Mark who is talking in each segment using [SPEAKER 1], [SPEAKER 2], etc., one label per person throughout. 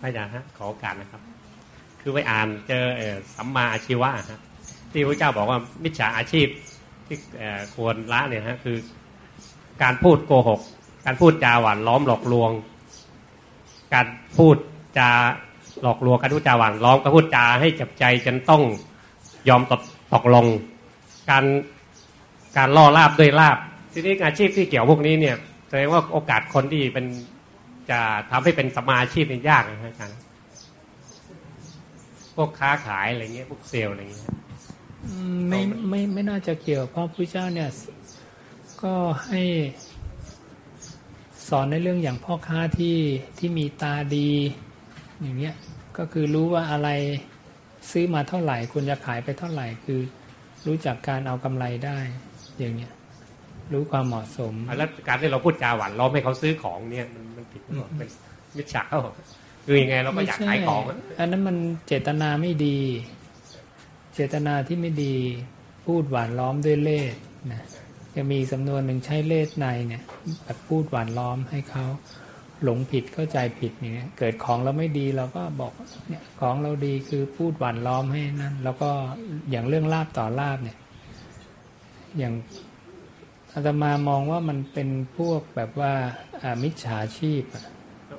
[SPEAKER 1] พระอาจารย์ฮะขอโอกาสนะครับ คือไปอ่านเจออสัมมาอาชีวะฮะที่พระเจ้าบอกว่ามิจฉาอาชีพที่ควรละเนี่ยฮะคือ การพูดโกหก การพูดจาหวานล้อมหลอกลวง การพูดจาหลอกลวงการพูดจาหวานล้อมการพูดจาให้จับใจจนต้องยอมตกตกลง การการล่อลาบด้วยลาบทีนี้อาชีพที่เกี่ยวพวกนี้เนี่ยแสดงว่าโอกาสคนที่เป็น จะทำให้เป็นสมาชีพนี่ยากนะอาจารย์พวกค้าขายอะไรเงี้ยพวกเซลล์อะไรเงี้ย
[SPEAKER 2] ไม่ไม่ไม่น่าจะเกี่ยวเพราะพระเจ้าเนี่ย ก็ให้สอนในเรื่องอย่างพ่อค้าที่ที่มีตาดี อย่างเงี้ยก็คือรู้ว่าอะไรซื้อมาเท่าไหร่ควรจะขายไปเท่าไหร่คือรู้จักการเอากำไรได้อย่างเงี้ย รู้ความเหมาะสม
[SPEAKER 1] แล้วการที่เราพูดจาหวานล้อมให้เขาซื้อของเนี่ยมันมันผิดหรือเปล่าเป็นมิจฉาเขาคือยังไงเราก็อยากขายของอะ
[SPEAKER 2] ไม่ใช่อันนั้นมันเจตนาไม่ดี เจตนาที่ไม่ดี พูดหวานล้อมด้วยเล่ห์นะจะมีสำนวนหนึ่งใช้เล่ห์ในเนี่ยแบบพูดหวานล้อมให้เขาหลงผิดเข้าใจผิดอย่างเงี้ยเกิดของเราไม่ดีเราก็บอกเนี่ยของเราดีคือพูดหวานล้อมให้นั่นแล้วก็อย่างเรื่องลาบต่อลาบเนี่ย อย่าง อาตมามองว่ามันเป็นพวกแบบว่าอ่ามิจฉาชีพอะ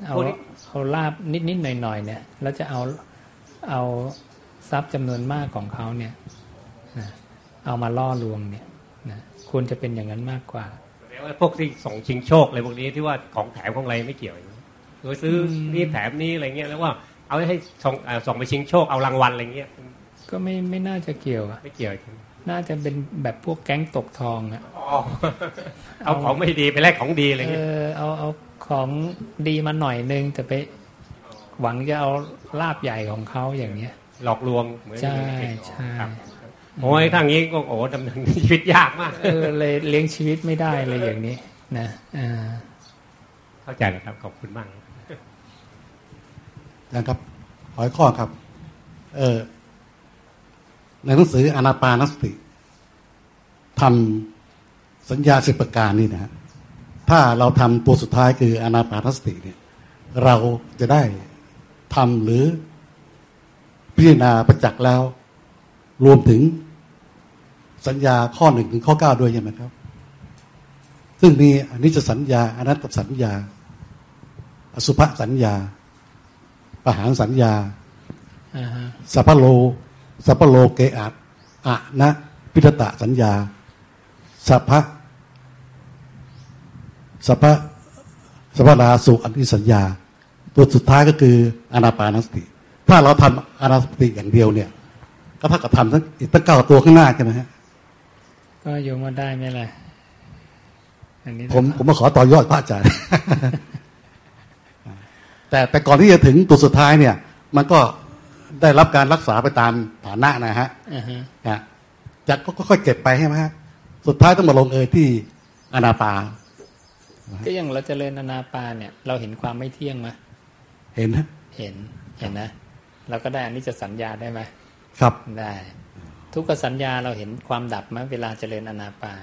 [SPEAKER 2] เอา
[SPEAKER 1] พวกนี้
[SPEAKER 2] เอาลาบนิดนิดหน่อยหน่อยๆเนี่ย แล้วจะเอาเอาทรัพย์จำนวนมากของเขาเนี่ยนะเอามาล่อลวงเนี่ยนะควรจะเป็นอย่างนั้นมากกว่า
[SPEAKER 1] แสดงว่าพวกที่ส่งชิงโชคอะไรพวกนี้ที่ว่าของแถมของอะไรไม่เกี่ยวอย่างนี้หรือซื้ออ
[SPEAKER 2] ม
[SPEAKER 1] นี่แถมนี่อะไรเงี้ยแล้วว่าเอาให้ส่งเอ่อส่งไปชิงโชคเอารางวัลอะไรเงี้ย
[SPEAKER 2] ก็ไม่ไม่น่าจะเกี่ยวอะ
[SPEAKER 1] ไม่เกี่ยว
[SPEAKER 2] น่าจะเป็นแบบพวกแก๊งตกทองอะ
[SPEAKER 1] อ๋อเอาของไม่ดีไปแลกของดีอะไร
[SPEAKER 2] เอ
[SPEAKER 1] เงี้ย
[SPEAKER 2] อเอาเอาของดีมาหน่อยนึงแต่ไปหวังจะเอาลาบใหญ่ของเขาอย่างเนี้ย
[SPEAKER 1] หลอกลวงเหมือน
[SPEAKER 2] ใช่
[SPEAKER 1] ที่
[SPEAKER 2] ใช่
[SPEAKER 1] ครับโอ้ยทางนี้ก็โอ้ดำเนินชีวิตยากมาก
[SPEAKER 2] เออเลยเลี้ยงชีวิตไม่ได้เลยอย่างนี้ นะอ่า
[SPEAKER 1] เข้าใจนะครับ ขอบคุณมาก
[SPEAKER 3] นะครับขออีกข้อครับ เออ ในหนังสืออนาปานสติทำสัญญาสิบประการนี่นะฮะถ้าเราทำตัวสุดท้ายคืออนาปานสติเนี่ย เราจะได้ทำหรือพิจารณาประจักษ์แล้ว รวมถึงสัญญาข้อหนึ่งถึงข้อเก้าด้วยใช่ไหมครับ ซึ่งมีอนิจจสัญญา อนัตตสัญญา อสุภสัญญา ปหารสัญญา
[SPEAKER 2] อ่าฮะ
[SPEAKER 3] สัพพโล สัพพโลเกอะอะนะพิทตะสัญญาสัพพะสัพพะสัพพราสุอันที่สัญญา ตัวสุดท้ายก็คืออนาปานสติ ถ้าเราทำอนาปานสติอย่างเดียวเนี่ย ก็เท่ากับทำทั้งอีกตั้งเก้าตัวข้างหน้าใช่ไหมฮะ
[SPEAKER 2] ก็โยมว่าได้ไหมล่ะอันนี้
[SPEAKER 3] ผมผมมาขอต่อยอดพระอาจารย์แต่แต่ก่อนที่จะถึงตัวสุดท้ายเนี่ย มันก็ ได้รับการรักษาไปตามฐานะนะฮะ
[SPEAKER 2] อ่าฮะ
[SPEAKER 3] นะจะก็ค่อยๆเก็บไปใช่ไหมฮะสุดท้ายต้องมาลงเอยที่อนาปา
[SPEAKER 2] ก็อย่างเราเจริญอนาปานเนี่ย เราเห็นความไม่เที่ยงไหม
[SPEAKER 3] เห็นฮะ
[SPEAKER 2] เห็นเห็นนะเราก็ได้อันนี้จะสัญญาได้ไหม
[SPEAKER 3] ครับ
[SPEAKER 2] ได้ ทุกขสัญญาเราเห็นความดับไหมเวลาเจริญอนาปาน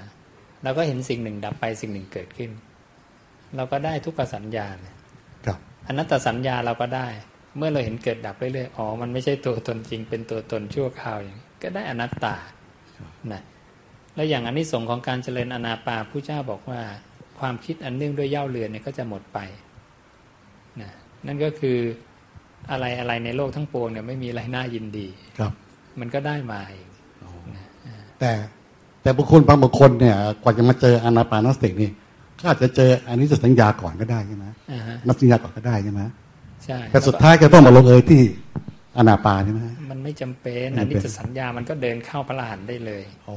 [SPEAKER 2] เราก็เห็นสิ่งหนึ่งดับไปสิ่งหนึ่งเกิดขึ้น เราก็ได้ทุกขสัญญาเนี่ย
[SPEAKER 3] ครับ
[SPEAKER 2] อนัตตสัญญาเราก็ได้ เมื่อเราเห็นเกิดดับเรื่อยๆ อ๋อ มันไม่ใช่ตัวตนจริง เป็นตัวตนชั่วคราวอย่างนี้ก็ได้อนัตตา นะ แล้วอย่างอันนี้สงส์ของการเจริญอนาปาผู้เจ้าบอกว่า ความคิดอันเนื่องด้วยเย่าเรือนเนี่ยก็จะหมดไป นะ นั่นก็คืออะไรอะไรในโลกทั้งปวงเนี่ยไม่มีอะไรน่ายินดี
[SPEAKER 3] ครับ
[SPEAKER 2] มันก็ได้มาเอง
[SPEAKER 3] แต่แต่บุคคลบางบุคคลเนี่ย กว่าจะมาเจออนาปานสตินี่ก็อาจจะเจออันนี้จะสัญญาก่อนก็ได้ใช่ไหม
[SPEAKER 2] อ่าฮะ
[SPEAKER 3] นับสัญญาก่อนก็ได้ใช่ไหม
[SPEAKER 2] ใช่
[SPEAKER 3] แต่สุดท้ายก็ต้องมาลงเอยที่อนาปาใช่ไหม
[SPEAKER 2] มันไม่จำเป็น
[SPEAKER 3] ไม่
[SPEAKER 2] อัน
[SPEAKER 3] จำเป็น
[SPEAKER 2] นี้จะสัญญามันก็เดินเข้าพระรหันต์ได้เลย
[SPEAKER 3] โอ้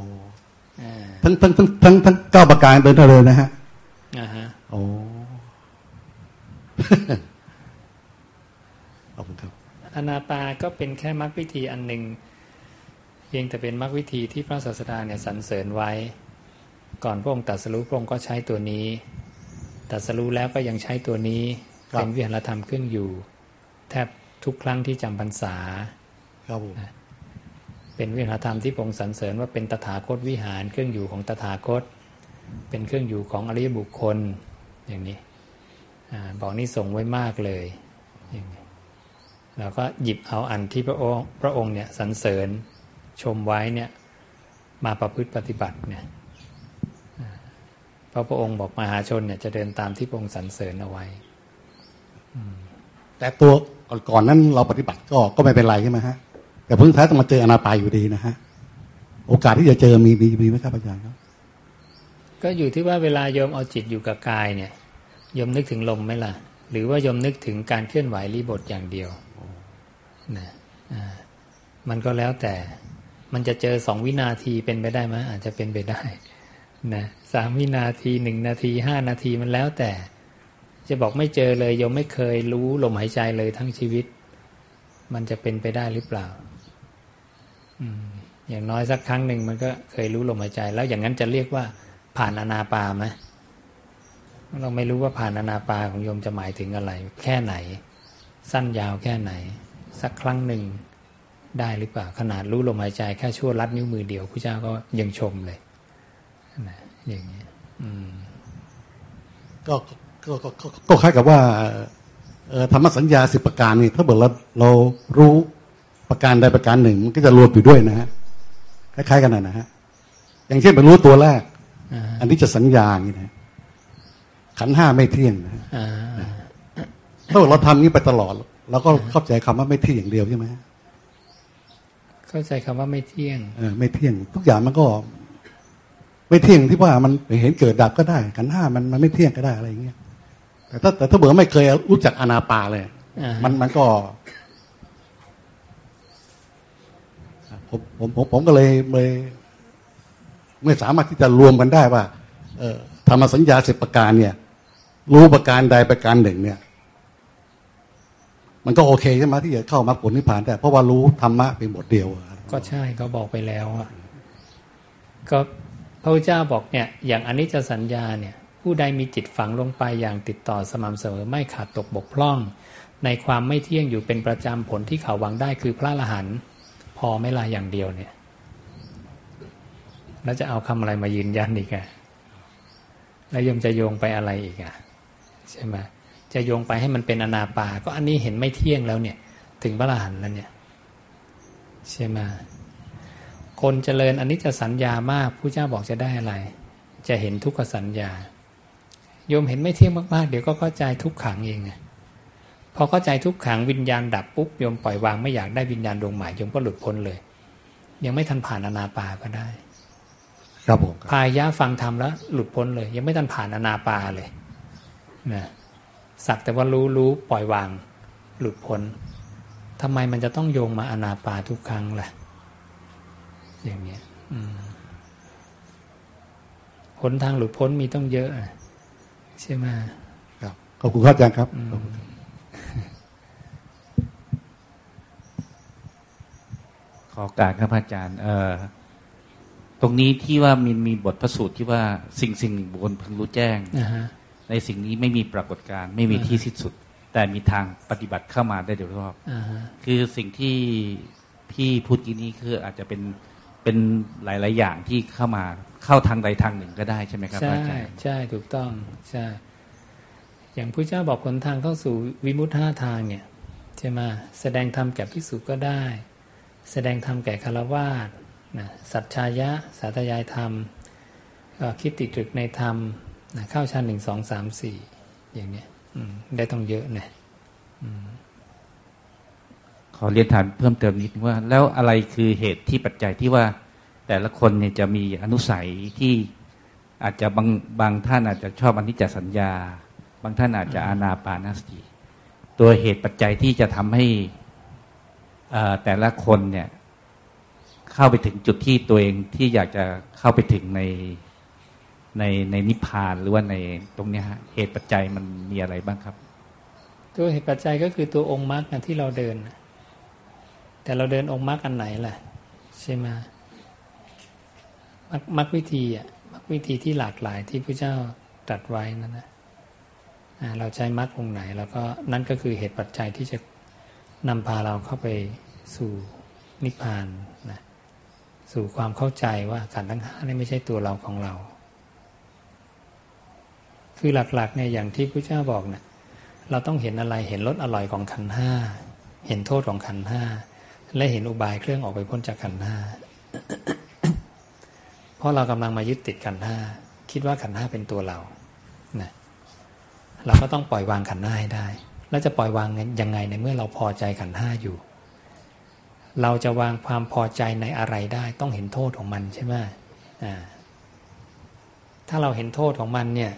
[SPEAKER 2] อ่า
[SPEAKER 3] ทั้งทั้งทั้งทั้งทั้งเก้าประการเดินได้เลยนะฮะ
[SPEAKER 2] อ่าฮะ
[SPEAKER 3] โอ้ขอบคุณครับ
[SPEAKER 2] อนาปาก็เป็นแค่มรรควิธีอันหนึ่งเพียงแต่เป็นมรรควิธีที่พระศาสดาเนี่ยสรรเสริญไว้ ก่อนพระองค์ตรัสรู้พระองค์ก็ใช้ตัวนี้ตรัสรู้แล้วก็ยังใช้ตัวนี้
[SPEAKER 3] ครับ
[SPEAKER 2] เป็นวิหารธรรมเครื่องอยู่ แทบทุกครั้งที่จำพรรษา
[SPEAKER 3] ครับผม
[SPEAKER 2] เป็นวิหารธรรมที่พระองค์สรรเสริญว่าเป็นตถาคตวิหารเครื่องอยู่ของตถาคต เป็นเครื่องอยู่ของอริยบุคคลอย่างนี้อาบอกนี่ส่งส์ไว้มากเลยอย่างนี้เราก็หยิบเอาอันที่พระองค์พระองค์เนี่ยสรรเสริญชมไว้เนี่ยมาประพฤติปฏิบัติเนี่ยเพราะพระองค์บอกมหาชนเนี่ยจะเดินตามที่พระองค์สรรเสริญเอาไว้
[SPEAKER 3] แต่ตัวก่อนๆนั้นเราปฏิบัติก็ก็ไม่เป็นไรใช่ไหมฮะ แต่พึ่งท้ายต้องมาเจออนาปายอยู่ดีนะฮะ โอกาสที่จะเจอมีมีมีไหมครับอาจารย์ครับ
[SPEAKER 2] ก็อยู่ที่ว่าเวลาโยมเอาจิตอยู่กับกายเนี่ยโยมนึกถึงลมไหมล่ะ หรือว่าโยมนึกถึงการเคลื่อนไหวรีบทอย่างเดียวนะมันก็แล้วแต่มันจะเจอสองวินาทีเป็นไปได้ไหมอาจจะเป็นไปได้นะสามวินาทีหนึ่งนาทีห้านาทีมันแล้วแต่ จะบอกไม่เจอเลยยมไม่เคยรู้ลมหายใจเลยทั้งชีวิต มันจะเป็นไปได้หรือเปล่าอย่างน้อยสักครั้งหนึ่งมันก็เคยรู้ลมหายใจ แล้วอย่างนั้นจะเรียกว่าผ่านอนาปาไหมเราไม่รู้ว่าผ่านอนาปาของโยมจะหมายถึงอะไร แค่ไหน สั้นยาวแค่ไหน สักครั้งหนึ่งได้หรือเปล่า ขนาดรู้ลมหายใจแค่ชั่วลัดนิ้วมือเดียวพระเจ้าก็ยังชมเลยนะอย่างนี้
[SPEAKER 3] ก็ ก็ก็ก็ก็คล้ายกับว่าเอ่อธรรมสัญญาสิบประการนี่ถ้าเกิดเราเรารู้ประการใดประการหนึ่งมันก็จะรวมอยู่ด้วยนะฮะคล้ายๆกันนะนะฮะอย่างเช่นไปรู้ตัวแรก
[SPEAKER 2] อ่า
[SPEAKER 3] อันนี้จะสัญญาอย่างนี้นะขันธ์ห้าไม่เที่ยงนะฮะ
[SPEAKER 2] อ่า
[SPEAKER 3] ถ้าเกิดเราทำอย่างนี้ไปตลอดเราก็เข้าใจคำว่าไม่เที่ยงอย่างเดียวใช่ไหมฮะ
[SPEAKER 2] เข้าใจคำว่าไม่เที่ยง
[SPEAKER 3] เออไม่เที่ยง ทุกอย่างมันก็ ไม่เที่ยงที่ว่ามันเห็นเกิดดับก็ได้ ขันธ์ห้ามันมันไม่เที่ยงก็ได้อะไรอย่างเงี้ย แต่ถ้าแต่ถ้าเบื่อไม่เคยรู้จักอนาปาเลย
[SPEAKER 2] อ่า
[SPEAKER 3] มันมันก็ผมผมผมผมก็เลยเลยไม่สามารถที่จะรวมกันได้ว่า เออธรรมสัญญาสิบประการเนี่ย รู้ประการใดประการหนึ่ง เนี่ย มันก็โอเคใช่ไหมที่จะเข้ามรรคผลนิพพานแต่เพราะว่ารู้ธรรมะเป็นบทเดียวอะ
[SPEAKER 2] ก็ใช่เขาบอกไปแล้วอะก็พระพุทธเจ้าบอกเนี่ย อย่างอนิจจสัญญาเนี่ย ผู้ใดมีจิตฝังลงไปอย่างติดต่อสม่ำเสมอไม่ขาดตกบกพร่อง ในความไม่เที่ยงอยู่เป็นประจำผลที่เขาหวังได้คือพระอรหันพอไม่ลาอย่างเดียวเนี่ย แล้วจะเอาคำอะไรมายืนยันอีกอะแล้วยมจะโยงไปอะไรอีกอะใช่ไหมจะโยงไปให้มันเป็นอนาปา ก็อันนี้เห็นไม่เที่ยงแล้วเนี่ย ถึงพระอรหันแล้วเนี่ย ใช่ไหมคนเจริญอันนี้จะสัญญามากผู้เจ้าบอกจะได้อะไร จะเห็นทุกขสัญญา โยมเห็นไม่เที่ยงมากๆ เดี๋ยวก็เข้าใจทุกขังเองไงพอเข้าใจทุกขังวิญญาณดับปุ๊บโยมปล่อยวางไม่อยากได้วิญญาณดวงใหม่โยมก็หลุดพ้นเลย ยังไม่ทันผ่านอนาปาก็ได้
[SPEAKER 3] ครับผมครับ
[SPEAKER 2] พายะฟังธรรมแล้ว หลุดพ้นเลย ยังไม่ทันผ่านอนาปาเลยนะสักแต่ว่ารู้รู้ปล่อยวาง หลุดพ้นทำไมมันจะต้องโยงมาอนาปาทุกครั้งล่ะ อย่างเนี้ยอืมหนทางหลุดพ้นมีต้องเยอะอะ ใช่ไหม
[SPEAKER 3] ครับขอบคุณครับอาจารย์ครับขอบคุณครับ
[SPEAKER 4] ขอโอการครับอาจารย์ เอ่อตรงนี้ที่ว่ามีมีบทพระสูตรที่ว่าสิ่งสิ่งหนึ่งบุคคลพึงรู้แจ้ง
[SPEAKER 2] นะฮะ
[SPEAKER 4] ในสิ่งนี้ไม่มีปรากฏการณ์ไม่มีที่สิ้นสุด แต่มีทางปฏิบัติเข้ามาได้โดยรอบ
[SPEAKER 2] อ่าฮะ
[SPEAKER 4] คือสิ่งที่พี่พูดกี้นี้คืออาจจะเป็นเป็นหลาย ๆ อย่างที่เข้ามา เข้าทางใดทางหนึ่งก็ได้ใช่ไหมครับ
[SPEAKER 2] ใช่
[SPEAKER 4] อาจารย์
[SPEAKER 2] ใช่ถูกต้องใช่อย่างพระเจ้าบอกหนทางเข้าสู่วิมุตติห้าทางเนี่ยใช่ไหมแสดงธรรมแก่ภิกษุก็ได้ แสดงธรรมแก่คารวาสนะสัจชายะสาธยายธรรมเอ่อคิดติดตรึกในธรรมนะเข้าชั้นหนึ่งสองสามสี่อย่างเนี้ยอืมได้ต้องเยอะนะ
[SPEAKER 4] ขอเรียนถามเพิ่มเติมนิดนึงว่า แล้วอะไรคือเหตุที่ปัจจัยที่ว่า แต่ละคนเนี่ยจะมีอนุสัยที่อาจจะบางบางท่านอาจจะชอบอนิจจสัญญา บางท่านอาจจะอานาปานสติ ตัวเหตุปัจจัยที่จะทำให้อ่อแต่ละคนเนี่ยเข้าไปถึงจุดที่ตัวเองที่อยากจะเข้าไปถึงในในในนิพพานหรือว่าในตรงนี้ฮะเหตุปัจจัยมันมีอะไรบ้างครับ
[SPEAKER 2] ตัวเหตุปัจจัยก็คือตัวองค์มรรคที่เราเดิน แต่เราเดินองค์มรรคอันไหนล่ะใช่ไหม มรรควิธีอะมรรควิธีที่หลากหลายที่พระเจ้าตรัสไว้นั่นนะเราใช้มรรคองไหน แล้วก็นั่นก็คือเหตุปัจจัยที่จะนำพาเราเข้าไปสู่นิพพานนะสู่ความเข้าใจว่าขันธ์ทั้งห้านี่ไม่ใช่ตัวเราของเรา คือหลักๆเนี่ยอย่างที่พระเจ้าบอกเนี่ยเราต้องเห็นอะไรเห็นรสอร่อยของขันธ์ห้าเห็นโทษของขันธ์ห้าและเห็นอุบายเครื่องออกไปพ้นจากขันธ์ห้า เพราะเรากำลังมายึดติดขันห้าคิดว่าขันห้าเป็นตัวเรานะเราก็ต้องปล่อยวางขันห้าให้ได้ แล้วจะปล่อยวางยังไงในเมื่อเราพอใจขันห้าอยู่ เราจะวางความพอใจในอะไรได้ต้องเห็นโทษของมันใช่ไหมอ่าถ้าเราเห็นโทษของมันเนี่ย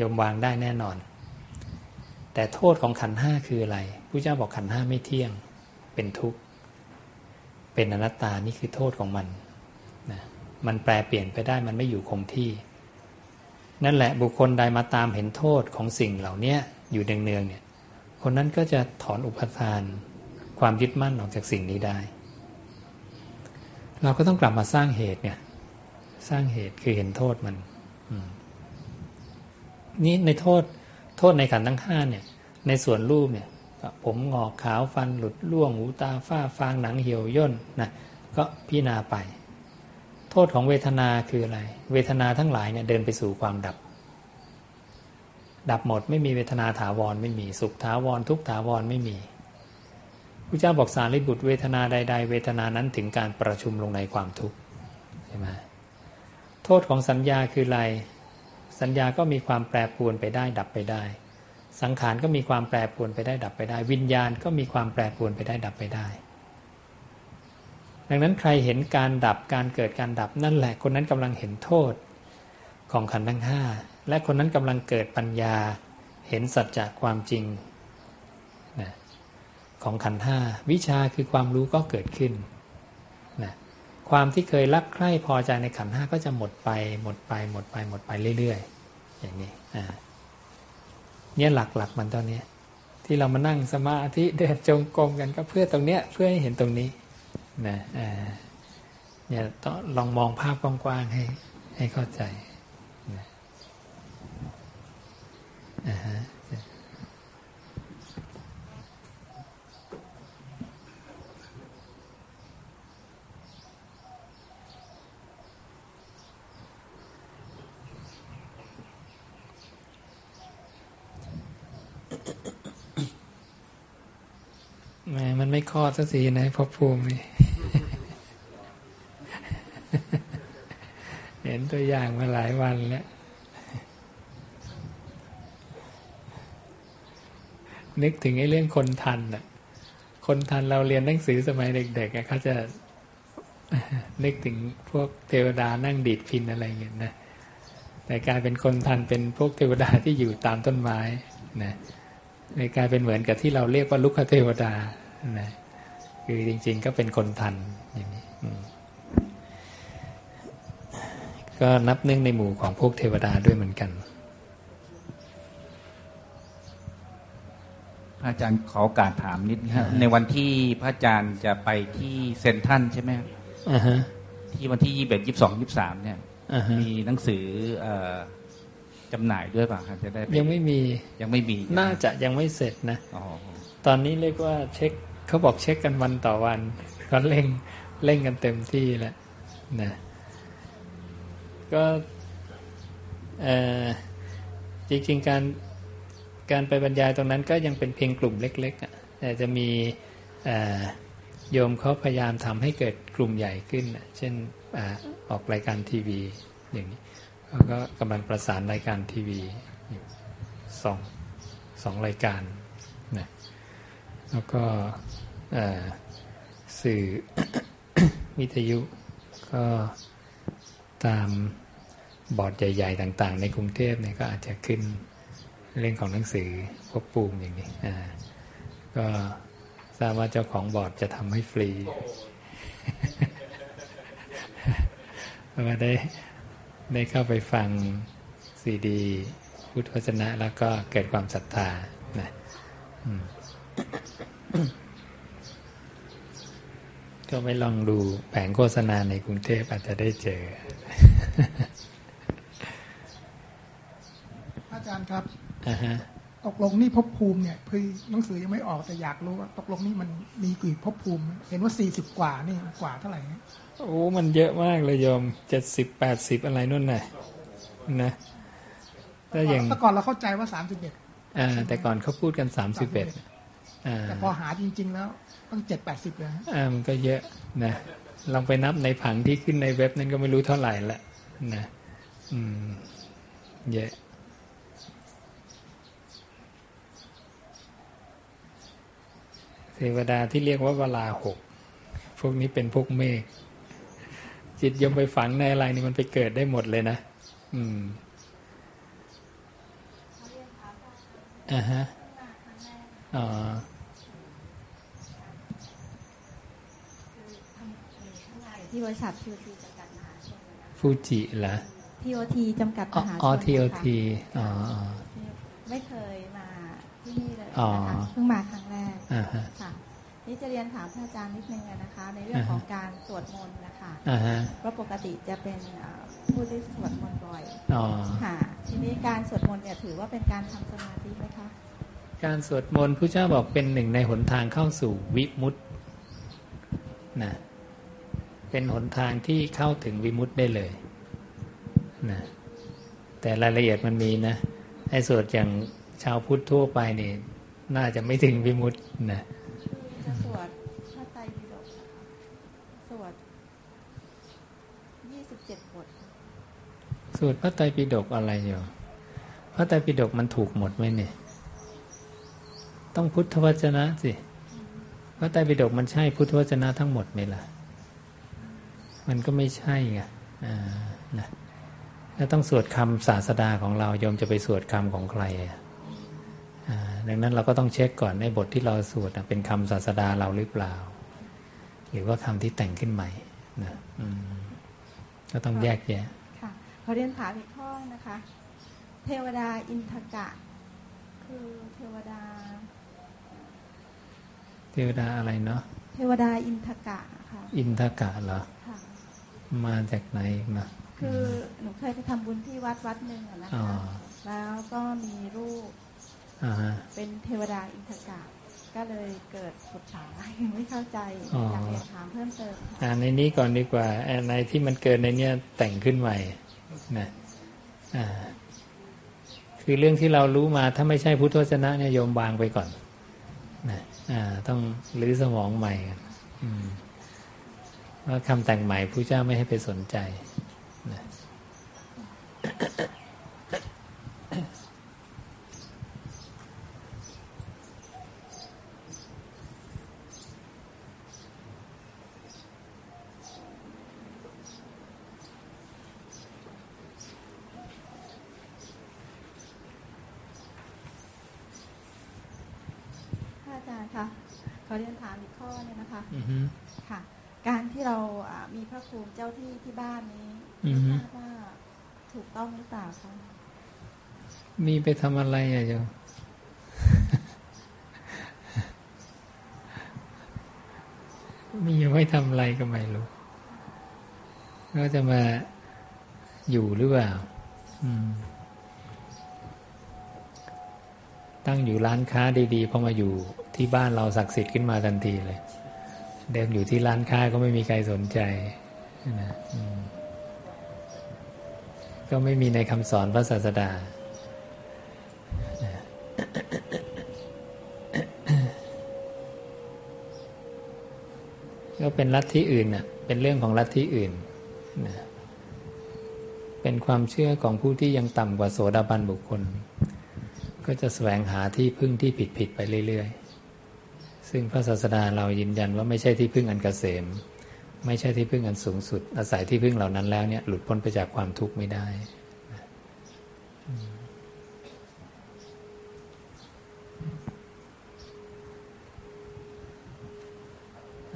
[SPEAKER 2] ยมวางได้แน่นอน แต่โทษของขันห้าคืออะไรพระเจ้าบอกขันห้าไม่เที่ยง เป็นทุกข์ เป็นอนัตตานี่คือโทษของมัน มันแปลเปลี่ยนไปได้มันไม่อยู่คงที่ นั่นแหละบุคคลใดมาตามเห็นโทษของสิ่งเหล่านี้อยู่เนืองๆเนี่ยคนนั้นก็จะถอนอุปทาน ความยึดมั่นออกจากสิ่งนี้ได้ เราก็ต้องกลับมาสร้างเหตุเนี่ยสร้างเหตุคือเห็นโทษมันนี่ในโทษโทษในขันทั้งห้าเนี่ย ในส่วนรูปเนี่ย ผมงอกขาวฟันหลุดล่วงหูตาฝ้าฟางหนังเหี่ยวย่นนะก็พิจารณาไป โทษของเวทนาคืออะไร เวทนาทั้งหลายเนี่ยเดินไปสู่ความดับ ดับหมดไม่มีเวทนาถาวรไม่มีสุขถาวรทุกถาวรไม่มีพระเจ้าบอกสารีบุตรเวทนาใด ๆ เวทนานั้นถึงการประชุมลงในความทุกข์ใช่ไหมโทษของสัญญาคืออะไร สัญญาก็มีความแปรปรวนไปได้ดับไปได้ สังขารก็มีความแปรปรวนไปได้ดับไปได้ วิญญาณก็มีความแปรปรวนไปได้ดับไปได้ ดังนั้นใครเห็นการดับการเกิดการดับนั่นแหละ คนนั้นกำลังเห็นโทษของขันธ์ทั้งห้าและคนนั้นกำลังเกิดปัญญาเห็นสัจจะความจริงนะของขันธ์ห้าวิชาคือความรู้ก็เกิดขึ้นนะความที่เคยรักใคร่พอใจในขันธ์ห้าก็จะหมดไป หมดไปหมดไปหมดไปเรื่อย ๆ อย่างนี้อ่าเนี่ยหลักๆมันตอนนี้ที่เรามานั่งสมาธิเดินจงกรมกันก็เพื่อตรงเนี้ยเพื่อให้เห็นตรงนี้ นะอ่าเนี่ยต้องลองมองภาพกว้างๆให้ให้เข้าใจนะอ่าฮะ แม่มันไม่คลอดสักทีนะพอภูมิเห็นตัวอย่างมาหลายวันแล้วนึกถึงไอ้เรื่องคนทันอะ คนทันเราเรียนหนังสือสมัยเด็กๆเขาจะนึกถึงพวกเทวดานั่งดีดพินอะไรเงี้ยนะแต่กลายเป็นคนทันเป็นพวกเทวดาที่อยู่ตามต้นไม้นะ กลายเป็นเหมือนกับที่เราเรียกว่าลุกคเทวดานะคือจริง ๆ ก็เป็นคนทันอย่างนี้ก็นับเนื่องในหมู่ของพวกเทวดาด้วยเหมือนกัน
[SPEAKER 4] พระอาจารย์ขอโอกาสถามนิดนะครับในวันที่พระอาจารย์จะไปที่เซนทันใช่ไหมครับที่วันที่ยี่สิบเอ็ดยี่สิบสองยี่สิบสามเนี่ยมีหนังสือ จำหน่ายด้วยป่ะครับจะได้
[SPEAKER 2] ยังไม่มี
[SPEAKER 4] ยังไม่มี
[SPEAKER 2] น่าจะยังไม่เสร็จนะตอนนี้เรียกว่าเช็คเขาบอกเช็คกันวันต่อวัน ก็เร่งเร่งกันเต็มที่แล้วนะก็จริงๆการการไปบรรยายตรงนั้นก็ยังเป็นเพียงกลุ่มเล็กๆแต่จะมีโยมเขาพยายามทำให้เกิดกลุ่มใหญ่ขึ้น เช่นออกรายการทีวีอย่างนี้ เขาก็กำลังประสานรายการทีวีสองสองรายการนะแล้วก็สื่อวิทยุก็ตามบอร์ดใหญ่ ๆ ต่างๆ ในกรุงเทพเนี่ยก็อาจจะขึ้นเรื่องของหนังสือพบปูมอย่างนี้ก็ทราบว่าเจ้าของบอร์ดจะทำให้ฟรีก็ได้ ได้เข้าไปฟังซีดีพุทธวจนะ แล้วก็เกิดความศรัทธานะก็ไปลองดูแผงโฆษณาในกรุงเทพอาจจะได้เจอ
[SPEAKER 5] อาจารย์ครับตกลงนี่ภพภูมิเนี่ยคือหนังสือยังไม่ออกแต่อยากรู้ว่าตกลงนี่มันมีกี่ภพภูมิ เห็นว่าสี่สิบกว่านี่กว่าเท่าไหร่
[SPEAKER 2] โอ้มันเยอะมากเลยโยมเจ็ดสิบแปดสิบอะไรนู่นน่ะนะ
[SPEAKER 5] แต่อย่างแต่ก่อนเราเข้าใจว่าสามสิบเอ็ด
[SPEAKER 2] อ่า แต่ก่อนเขาพูดกันสามสิบเอ็ดอ่า
[SPEAKER 5] แต่พอหาจริง ๆ แล้วต้องเจ็ดแปดสิบเลยฮะ
[SPEAKER 2] อ่ามันก็เยอะนะลองไปนับในผังที่ขึ้นในเว็บนั้นก็ไม่รู้เท่าไหร่ละนะอืมเยอะเทวดาที่เรียกว่าเวลาหกพวกนี้เป็นพวกเมฆ จิตยมไปฝังในอะไรนี่มันไปเกิดได้หมดเลยนะ อืมอ่าฮะอ๋อ
[SPEAKER 6] ที่บริษัททีโอทีจำกัดมหาชนนะคะ
[SPEAKER 2] ฟูจิเหรอ
[SPEAKER 6] ทีโอทีจำกัดม
[SPEAKER 2] อ๋อ
[SPEAKER 6] หาชน
[SPEAKER 2] อ๋อทีโอ
[SPEAKER 6] ค่ะ
[SPEAKER 2] ทีอ๋ออ๋อ
[SPEAKER 6] ไม่เคยมาที่นี่เลย
[SPEAKER 2] อ๋อ
[SPEAKER 6] นะคะเพิ่งมาครั้งแรก
[SPEAKER 2] อ่าฮะ
[SPEAKER 6] ค่ะ นี่จะเรียนถามพระอาจารย์นิดนึงอะนะคะ ในเรื่อง
[SPEAKER 2] อ่าฮะ
[SPEAKER 6] ของการสวดมนต์นะคะ
[SPEAKER 2] อ่าฮะ
[SPEAKER 6] เพราะปกติจะเป็นเอ่อผู้ที่สวดมนต์บ่อย
[SPEAKER 2] อ๋อ
[SPEAKER 6] ค่ะ ทีนี้การสวดมนต์เนี่ยถือว่าเป็นการทำสมาธิไหมคะ
[SPEAKER 2] การสวดมนต์พระเจ้าบอกเป็นหนึ่งในหนทางเข้าสู่วิมุตตินะเป็นหนทางที่เข้าถึงวิมุตติได้เลยนะแต่รายละเอียดมันมีนะไอ้สวดอย่างชาวพุทธทั่วไปนี่น่าจะไม่ถึงวิมุตตินะ
[SPEAKER 6] จะสวดพระไตรปิฎกนะคะสวดยี่สิบเจ็ดบท
[SPEAKER 2] สวดพระไตรปิฎกอะไรอยู่ พระไตรปิฎกมันถูกหมดไหมเนี่ย ต้องพุทธวจนะสิ พระไตรปิฎกมันใช่พุทธวจนะทั้งหมดไหมล่ะ มันก็ไม่ใช่ไงอ่านะแล้วต้องสวดคำศาสดาของเราโยมจะไปสวดคำของใครอะอ่าดังนั้นเราก็ต้องเช็คก่อนในบทที่เราสวดเป็นคำศาสดาเราหรือเปล่า หรือว่าคำที่แต่งขึ้นใหม่นะอืมก็ต้องแยกแยะ
[SPEAKER 6] ขอเรียนถามอีกข้อนะคะ เทวดาอินทกะ คือเทวดา
[SPEAKER 2] เทวดาอะไรเนาะ
[SPEAKER 6] เทวดาอินทกะค่ะ
[SPEAKER 2] อินทกะเหรอ
[SPEAKER 6] ค่ะ
[SPEAKER 2] มาจากไหนอีกนะ
[SPEAKER 6] คือหนูเคยไปทำบุญที่วัดวัดหนึ่งอะนะ
[SPEAKER 2] อ๋อ
[SPEAKER 6] คะแล้วก็มีรูป
[SPEAKER 2] อ่าฮะ
[SPEAKER 6] เป็นเทวดาอินทกะก็เลยเกิดปุจฉาไม่เข้าใจ
[SPEAKER 2] อ๋อ
[SPEAKER 6] อยากเรียนถามเพิ่มเติม
[SPEAKER 2] อ่า
[SPEAKER 6] ค่ะ
[SPEAKER 2] ในนี้ก่อนดีกว่าอ่าในที่มันเกินในเนี้ยแต่งขึ้นใหม่ นะคือเรื่องที่เรารู้มาถ้าไม่ใช่พุทธวจนะเนี่ยโยมวางไปก่อนนะต้องรื้อสมองใหม่ว่าคำแต่งใหม่พระเจ้าไม่ให้ไปสนใจนะ
[SPEAKER 6] พระอาจารย์คะข อเรียนถามอีกข้อหนึงนะคะ
[SPEAKER 2] อือฮึ
[SPEAKER 6] ค่ะ การที่เราอ่ามีพระภูมิเจ้าที่ที่บ้านนี้
[SPEAKER 2] อื
[SPEAKER 6] ไม่
[SPEAKER 2] อฮึ
[SPEAKER 6] ทราบว่าถูกต้องหรือเปล่าคะ
[SPEAKER 2] มีไปทำอะไรอะโยมมีไว้ทำอะไรก็ไม่รู้ก็จะมาอยู่หรือเปล่าอืมตั้งอยู่ร้านค้าดีๆพอมาอยู่ ที่บ้านเราศักดิ์สิทธิ์ขึ้นมาทันทีเลย เดิมอยู่ที่ร้านค้าก็ไม่มีใครสนใจนะก็ไม่มีในคำสอนพระศาสดาก็เป็นลัทธิอื่นน่ะ เป็นเรื่องของลัทธิอื่นนะเป็นความเชื่อของผู้ที่ยังต่ำกว่าโสดาบันบุคคล ก็จะแสวงหาที่พึ่งที่ผิดผิดๆไปเรื่อยๆ ซึ่งพระศาสดาเรายืนยันว่าไม่ใช่ที่พึ่งอันเกษม ไม่ใช่ที่พึ่งอันสูงสุด อาศัยที่พึ่งเหล่านั้นแล้วเนี่ยหลุดพ้นไปจากความทุกข์ไม่ได้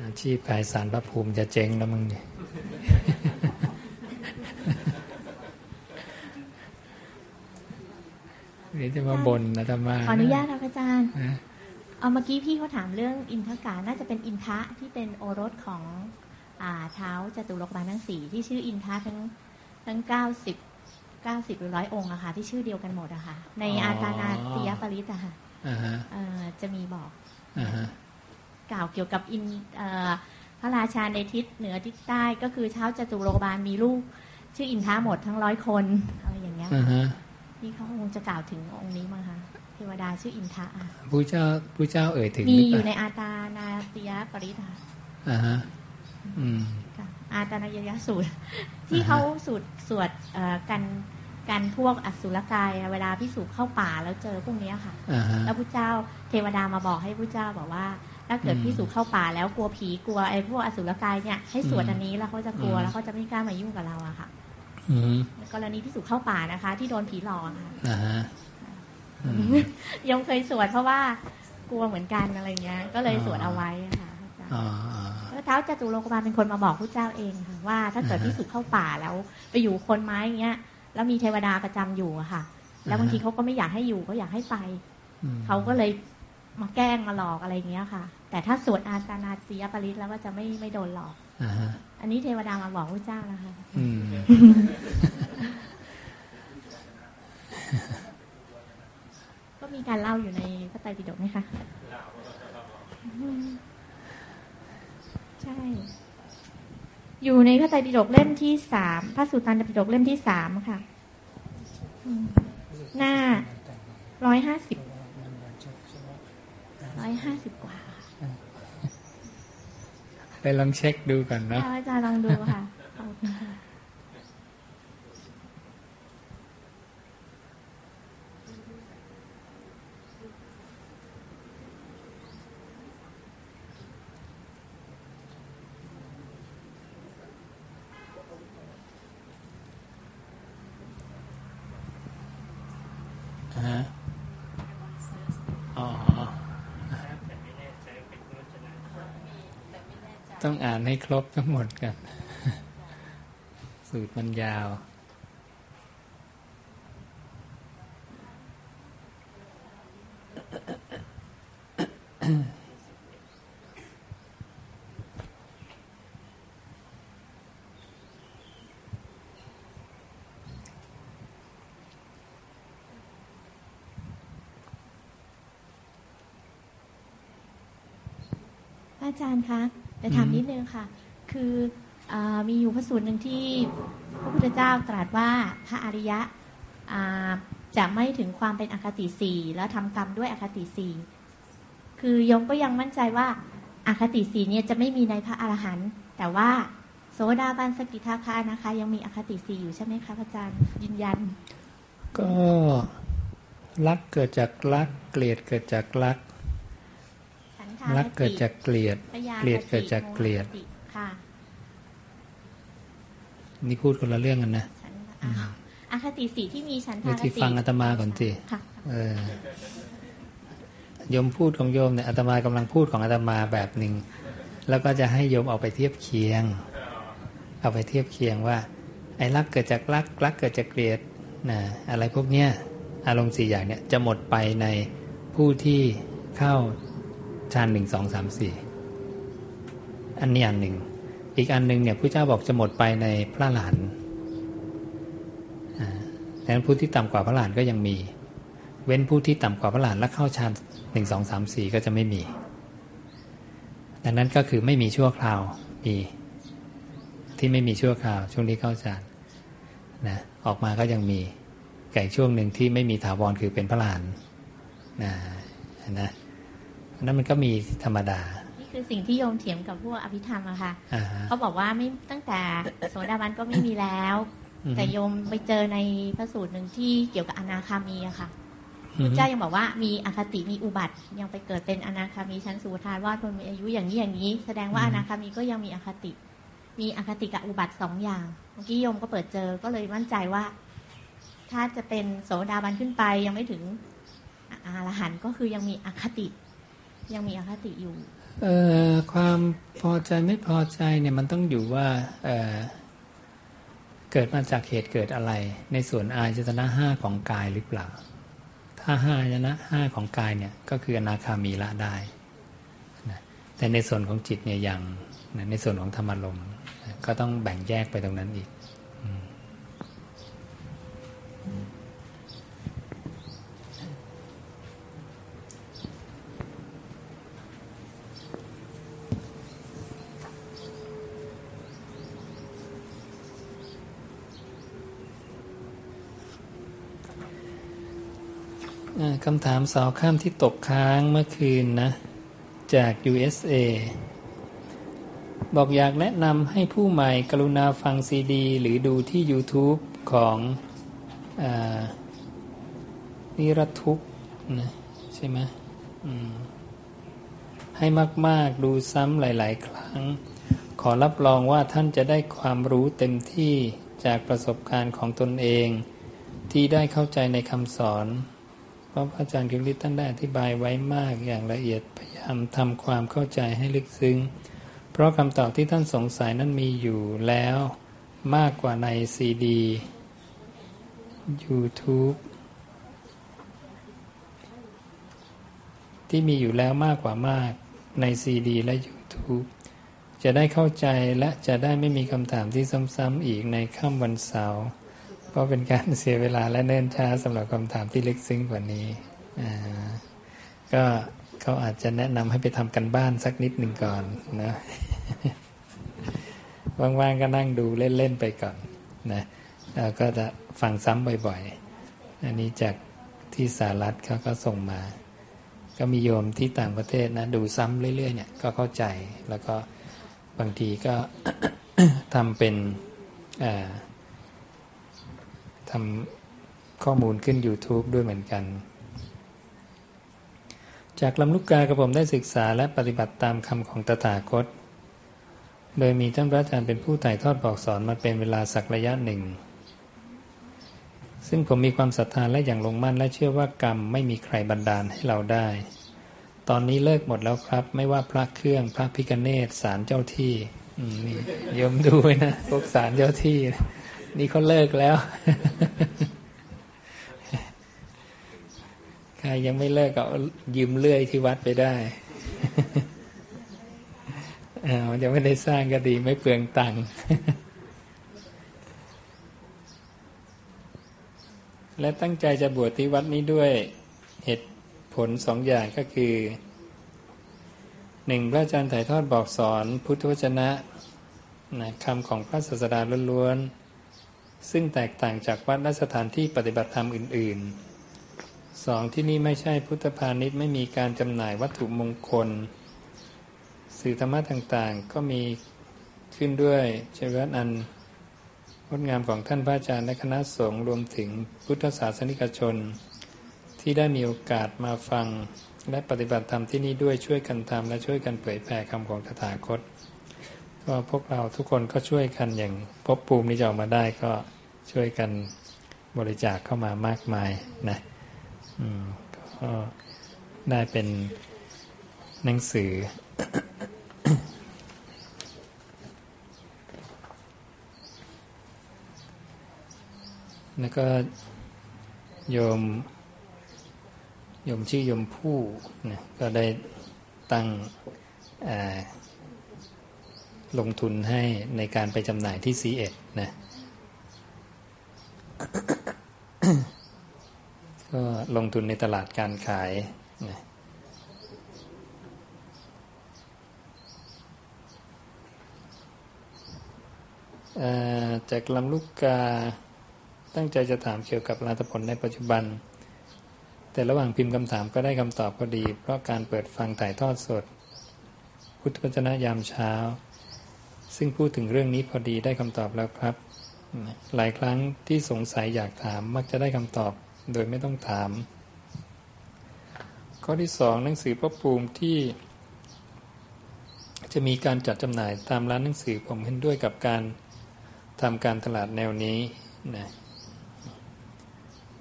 [SPEAKER 2] อาชีพขายสารพระภูมิจะเจ๊งแล้วมึงเนี่ยเดี๋ยวจะมาบ่นนะธรรมา
[SPEAKER 7] ขออนุญาตครับอาจารย์
[SPEAKER 2] นะ
[SPEAKER 7] เอาเมื่อกี้พี่เขาถามเรื่องอินทกา น่าจะเป็นอินทะที่เป็นโอรสของอ่าเท้าจตุโลกบาลทั้งสี่ที่ชื่ออินทะทั้งทั้งเก้าสิบเก้าสิบหรือร้อยองค์อะค่ะ ที่ชื่อเดียวกันหมดอะค่ะ ในอาตานาติยปริตอะค่ะ
[SPEAKER 2] อ่าฮะ
[SPEAKER 7] เอ่อจะมีบอก
[SPEAKER 2] อ่าฮะ
[SPEAKER 7] กล่าวเกี่ยวกับอินเอ่อพระราชาในทิศเหนือทิศใต้ก็คือเท้าจตุโลกบาลมีลูก ชื่ออินทะหมดทั้งร้อยคนอะไรอย่างเงี้ย
[SPEAKER 2] อ่าฮะ
[SPEAKER 7] พี่เขาคงจะกล่าวถึงองค์นี้มั้งคะ เทวดาชื่ออินทะอะ
[SPEAKER 2] ผู้เจ้าผู้เจ้าเอ่ยถึง
[SPEAKER 7] มี
[SPEAKER 2] หรื
[SPEAKER 7] อ
[SPEAKER 2] เปล่า
[SPEAKER 7] ยู่ในอาตานาติยปริธา
[SPEAKER 2] อ่าฮะอืม
[SPEAKER 7] ค่ะอาตานายยสูตร ที่เขาสูตรสวดเอ่อกันกันพวกอสุรกายอะเวลาพิสูจเข้าป่าแล้วเจอพวกเนี้ยค่ะ
[SPEAKER 2] อ่าฮะ
[SPEAKER 7] แล้วพระเจ้าเทวดามาบอกให้พระเจ้าบอกว่า ถ้าเกิด
[SPEAKER 2] อืม
[SPEAKER 7] พิสูจเข้าป่าแล้วกลัวผีกลัวไอ้พวกอสุรกายเนี่ยให้สวด
[SPEAKER 2] อืม
[SPEAKER 7] อันนี้แล้วเขาจะกลัว
[SPEAKER 2] อืม
[SPEAKER 7] แล้วเขาจะไม่กล้ามายุ่งกับเราอะค่ะ
[SPEAKER 2] อืม
[SPEAKER 7] กรณีพิสูจเข้าป่านะคะ ที่โดนผีหลอกอะค่ะ
[SPEAKER 2] อ่าฮะอืม
[SPEAKER 7] ยมเคยสวดเพราะว่ากลัวเหมือนกันอะไรเงี้ย ก็เลยสวดเอาไว้อะค่ะพระอาจารย์
[SPEAKER 2] อ๋ออ๋อ
[SPEAKER 7] แล้วเท้าจตุโลกบาลเป็นคนมาบอกพระเจ้าเองค่ะว่า ถ้าเกิด
[SPEAKER 2] อ่าฮะ
[SPEAKER 7] พิสูจเข้าป่าแล้ว ไปอยู่คนไม้อย่างเงี้ย แล้วมีเทวดาประจำอยู่อะค่ะ แล้วบางทีเขาก็ไม่อยากให้อยู่ก็อยากให้ไป
[SPEAKER 2] อืม
[SPEAKER 7] เขาก็เลยมาแกล้งมาหลอกอะไรเงี้ยค่ะ แต่ถ้าสวดอาตานาติยปริตแล้วก็จะไม่ไม่โดนหลอก
[SPEAKER 2] อ่าฮะ
[SPEAKER 7] อันนี้เทวดามาบอกพระเจ้านะคะ
[SPEAKER 2] อืม
[SPEAKER 7] ก็มีการเล่าอยู่ในพระไตรปิฎกไหมคะอืมใช่ อยู่ในพระไตรปิฎกเล่มที่สามพระสุตตันตปิฎกเล่มที่สามค่ะอืมหน้าร้อยห้าสิบร้อยห้าสิบกว่า
[SPEAKER 2] ไปลองเช็คดูก่อนเนาะ
[SPEAKER 7] ค่ะอาจารย์ลองดูค่ะขอบคุณค่ะ
[SPEAKER 2] ฮะอ๋อต้องอ่านให้ครบทั้งหมดกัน สูตรมันยาว
[SPEAKER 7] อาจารย์คะจะถาม
[SPEAKER 2] อืม
[SPEAKER 7] นิดนึงค่ะ คืออามีอยู่พระสูตรหนึ่งที่พระพุทธเจ้าตรัสว่าพระอริยะอ่าจะไม่ถึงความเป็นอคติสี่แล้วทำกรรมด้วยอคติสี่คือโยมก็ยังมั่นใจว่าอคติสี่เนี่ยจะไม่มีในพระอรหันต์แต่ว่าโสดาบันสกิทาคานะคะ ยังมีอคติสี่อยู่ใช่ไหมคะพระอาจารย์ยืนยัน
[SPEAKER 2] ก็รักเกิดจากรัก เกลียดเกิดจากรัก
[SPEAKER 7] ฉันทา
[SPEAKER 2] รักเกิดจากเกลียด
[SPEAKER 7] พยา
[SPEAKER 2] เกลียดเกิดจากเกลียด
[SPEAKER 7] โมหะติค่ะ
[SPEAKER 2] นี่พูดคนละเรื่องกันนะ
[SPEAKER 7] ฉันอ้าวอคติสี่ที่มีฉัน
[SPEAKER 2] เดี๋
[SPEAKER 7] ทา
[SPEAKER 2] ยว
[SPEAKER 7] ค
[SPEAKER 2] ที่
[SPEAKER 7] ติ
[SPEAKER 2] ฟังอาตมาก่อนสิ
[SPEAKER 7] ค่ะ
[SPEAKER 2] เออโยมพูดของโยมเนี่ยอาตมากำลังพูดของอาตมาแบบหนึ่งแล้วก็จะให้โยมเอาไปเทียบเคียง เอาไปเทียบเคียงว่า ไอ้รักเกิดจากรักรักเกิดจากเกลียดนะอะไรพวกเนี้ยอารมณ์สี่อย่างเนี่ยจะหมดไปในผู้ที่เข้า ฌานหนึ่งสองสามสี่อันนี้อันหนึ่ง อีกอันหนึ่งเนี่ยพระเจ้าบอกจะหมดไปในพระหลานดังนั้นผู้ที่ต่ำกว่าพระหลานก็ยังมี เว้นผู้ที่ต่ำกว่าพระหลานและเข้าฌานหนึ่งสองสามสี่ก็จะไม่มี ดังนั้นก็คือไม่มีชั่วคราวมีที่ไม่มีชั่วคราว ช่วงที่เข้าฌานนะออกมาก็ยังมีไก่ช่วงหนึ่งที่ไม่มีถาวรคือเป็นพระหลานนะนะ นั้นมันก็มีธรรมดา
[SPEAKER 7] นี่คือสิ่งที่โยมเถียงกับพวกอภิธรรมอะค่ะ
[SPEAKER 2] อ่าฮะ
[SPEAKER 7] เขาบอกว่าไม่ตั้งแต่โสดาบันก็ไม่มีแล้ว
[SPEAKER 2] อือฮึ
[SPEAKER 7] แต่โยมไปเจอในพระสูตรหนึ่งที่เกี่ยวกับอนาคามีอะค่ะ
[SPEAKER 2] อื
[SPEAKER 7] พ
[SPEAKER 2] ม
[SPEAKER 7] ระเจ้ายังบอกว่ามีอคติมีอุบัติยังไปเกิดเป็นอนาคามีชั้นสูทานวาดคนมีอายุอย่างนี้อย่างนี้ แสดงว่าอนาคามีก็ยังมีอคติ มีอคติกับอุบัติสองอย่างเมื่อกี้โยมก็เปิดเจอก็เลยมั่นใจว่า ถ้าจะเป็นโสดาบันขึ้นไปยังไม่ถึงอรหันต์ก็คือยังมีอคติ ยังมีอคติอยู่
[SPEAKER 2] เอ่อความพอใจไม่พอใจเนี่ยมันต้องอยู่ว่าเอ่อเกิดมาจากเหตุเกิดอะไร ในส่วนอายจตนะห้าของกายหรือเปล่า ถ้าห้าอายตนะห้าของกายเนี่ยก็คืออนาคามีละได้นะแต่ในส่วนของจิตเนี่ยยังนะในส่วนของธรรมารมก็ต้องแบ่งแยกไปตรงนั้นอีก คำถามสาวข้ามที่ตกค้างเมื่อคืนนะ จาก USA บอกอยากแนะนำให้ผู้ใหม่กรุณาฟังซีดี หรือดูที่ YouTube ของอนิรทุกนะใช่ไหมให้มาก ๆ ดูซ้ำหลาย ๆ ครั้ง ขอรับรองว่าท่านจะได้ความรู้เต็มที่จากประสบการณ์ของตนเอง ที่ได้เข้าใจในคำสอน ราะพระอาจารย์กิริท่านได้อธิบายไว้มากอย่างละเอียดพยายามทำความเข้าใจให้ลึกซึ้ง เพราะคำตอบที่ท่านสงสัยนั้นมีอยู่แล้วมากกว่าในซีดี YouTube ที่มีอยู่แล้วมากกว่ามากในซีดีและ YouTube จะได้เข้าใจและจะได้ไม่มีคำถามที่ซ้ำๆอีกในค่ำวันเสาร์ เพราะเป็นการเสียเวลาและเนิ่นช้าสำหรับคำถามที่ลึกซึ้งกว่านี้ ก็เขาอาจจะแนะนำให้ไปทำกันบ้านสักนิดหนึ่งก่อนนะว่างๆก็นั่งดูเล่น ๆ ไปก่อนนะแล้วก็จะฟังซ้ำบ่อย ๆ อันนี้จากที่สารัฐเขาก็ส่งมา ก็มีโยมที่ต่างประเทศนะ ดูซ้ำเรื่อย ๆ เนี่ยก็เข้าใจแล้วก็บางทีก็ทำเป็นทำข้อมูลขึ้น YouTube ด้วยเหมือนกัน จากลำลูกกากระผมได้ศึกษาและปฏิบัติตามคำของตถาคต โดยมีท่านพระอาจารย์เป็นผู้ถ่ายทอดบอกสอนมาเป็นเวลาสักระยะหนึ่ง ซึ่งผมมีความศรัทธาและอย่างลงมั่นและเชื่อว่ากรรมไม่มีใครบันดาลให้เราได้ ตอนนี้เลิกหมดแล้วครับ ไม่ว่าพระเครื่องพระพิกเนตสารเจ้าที่นี่ยมดูไว้นะพวกสารเจ้าที่ นี่เขาเลิกแล้ว ใครยังไม่เลิกก็ยืมเลื่อยที่วัดไปได้มันจะไม่ได้สร้างก็ดีไม่เปลืองตังค์และตั้งใจจะบวชที่วัดนี้ด้วยเหตุผลสองอย่างก็คือหนึ่งพระอาจารย์ถ่ายทอดบอกสอนพุทธวจนะนะคำของพระศาสดาล้วนๆ ซึ่งแตกต่างจากวัดและสถานที่ปฏิบัติธรรมอื่นๆสองที่นี่ไม่ใช่พุทธพาณิชย์ไม่มีการจำหน่ายวัตถุมงคล สื่อธรรมะต่างๆ ก็มีขึ้นด้วยเจริญอันงดงามของท่านพระอาจารย์และคณะสงฆ์รวมถึงพุทธศาสนิกชน ที่ได้มีโอกาสมาฟัง และปฏิบัติธรรมที่นี่ด้วยช่วยกันทำและช่วยกันเผยแผ่คำของตถาคต ก็พวกเราทุกคนก็ช่วยกันอย่างพบภูมินี้จะออกมาได้ก็ช่วยกันบริจาคเข้ามามากมายนะก็ได้เป็นหนังสือ แล้วก็โยมโยมชื่อยมผู้นะก็ได้ตั้ง ลงทุนให้ในการไปจำหน่ายที่ซีเอ็ดนะก็ลงทุนในตลาดการขายนะจากลำลูกกาตั้งใจจะถามเกี่ยวกับราตผลในปัจจุบัน แต่ระหว่างพิมพ์คำถามก็ได้คำตอบพอดี เพราะการเปิดฟังถ่ายทอดสด พุทธวจนะยามเช้า ซึ่งพูดถึงเรื่องนี้พอดีได้คำตอบแล้วครับ หลายครั้งที่สงสัยอยากถามมักจะได้คำตอบโดยไม่ต้องถาม ข้อที่สองหนังสือพระภูมิที่ จะมีการจัดจำหน่ายตามร้านหนังสือผมเห็นด้วยกับการทำการตลาดแนวนี้นะ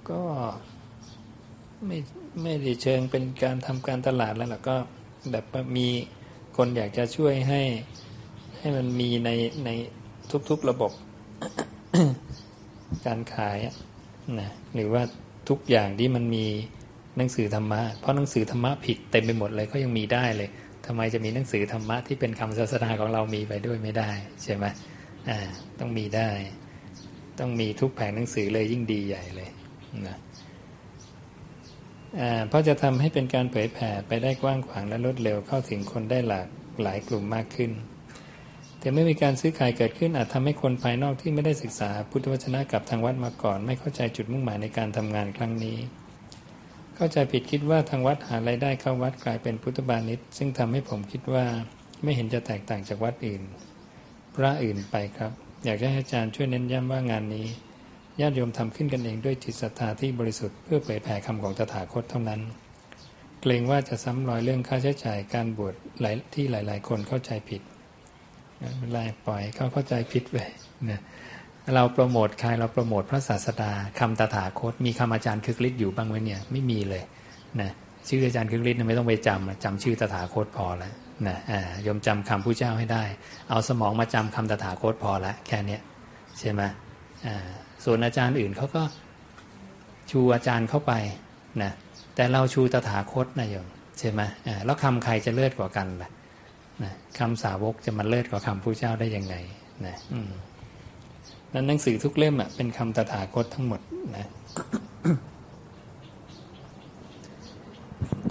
[SPEAKER 2] ก็ไม่ไม่ได้เชิงเป็นการทำการตลาดแล้วล่ะก็แบบมีคนอยากจะช่วยให้ ให้มันมีในในทุกๆระบบ การขายนะหรือว่าทุกอย่างที่มันมีหนังสือธรรมะ เพราะหนังสือธรรมะผิดเต็มไปหมดเลยก็ยังมีได้เลยทำไมจะมีหนังสือธรรมะที่เป็นคำศาสนาของเรามีไปด้วยไม่ได้ใช่ไหมอ่าต้องมีได้ ต้องมีทุกแผงหนังสือเลยยิ่งดีใหญ่เลยนะเพราะจะทำให้เป็นการเผยแผ่ไปได้กว้างขวางและรวดเร็วเข้าถึงคนได้หลากหลายกลุ่มมากขึ้น แต่เมื่อมีการซื้อขายเกิดขึ้นอาจทำให้คนภายนอกที่ไม่ได้ศึกษาพุทธวจนะกับทางวัดมาก่อน ไม่เข้าใจจุดมุ่งหมายในการทำงานครั้งนี้ เข้าใจผิดคิดว่าทางวัดหารายได้เข้าวัดกลายเป็นพุทธบานิชซึ่งทำให้ผมคิดว่าไม่เห็นจะแตกต่างจากวัดอื่น พระอื่นไปครับ อยากให้อาจารย์ช่วยเน้นย้ำว่างานนี้ญาติโยมทำขึ้นกันเองด้วยจิตศรัทธาที่บริสุทธิ์เพื่อเผยแผ่คำของตถาคตเท่านั้น เกรงว่าจะซ้ำรอยเรื่องค่าใช้จ่ายการบวชหลายที่หลาย ๆ คนเข้าใจผิด ไม่เป็นไรปล่อยเขาเข้าใจผิดไปนะเราโปรโมทใครเราโปรโมทพระศาสดาคำตถาคต มีคำอาจารย์คึกฤทธิ์อยู่บ้างไหมเนี่ยไม่มีเลยนะชื่ออาจารย์คึกฤทธิ์ไม่ต้องไปจำจำชื่อตถาคตพอแล้วนะยมจำคำผู้เจ้าให้ได้ เอาสมองมาจำคำตถาคตพอแล้วแค่นี้ใช่ไหมส่วนอาจารย์อื่นเขาก็ชูอาจารย์เข้าไปนะแต่เราชูตถาคตนะโยมใช่ไหมแล้วคำใครจะเลิศกว่ากันล่ะ นะคำสาวกจะมาเลิศกว่าคำผู้เจ้าได้ยังไงนะนั้นหนังสือทุกเล่มอะเป็นคำตถาคตทั้งหมดนะ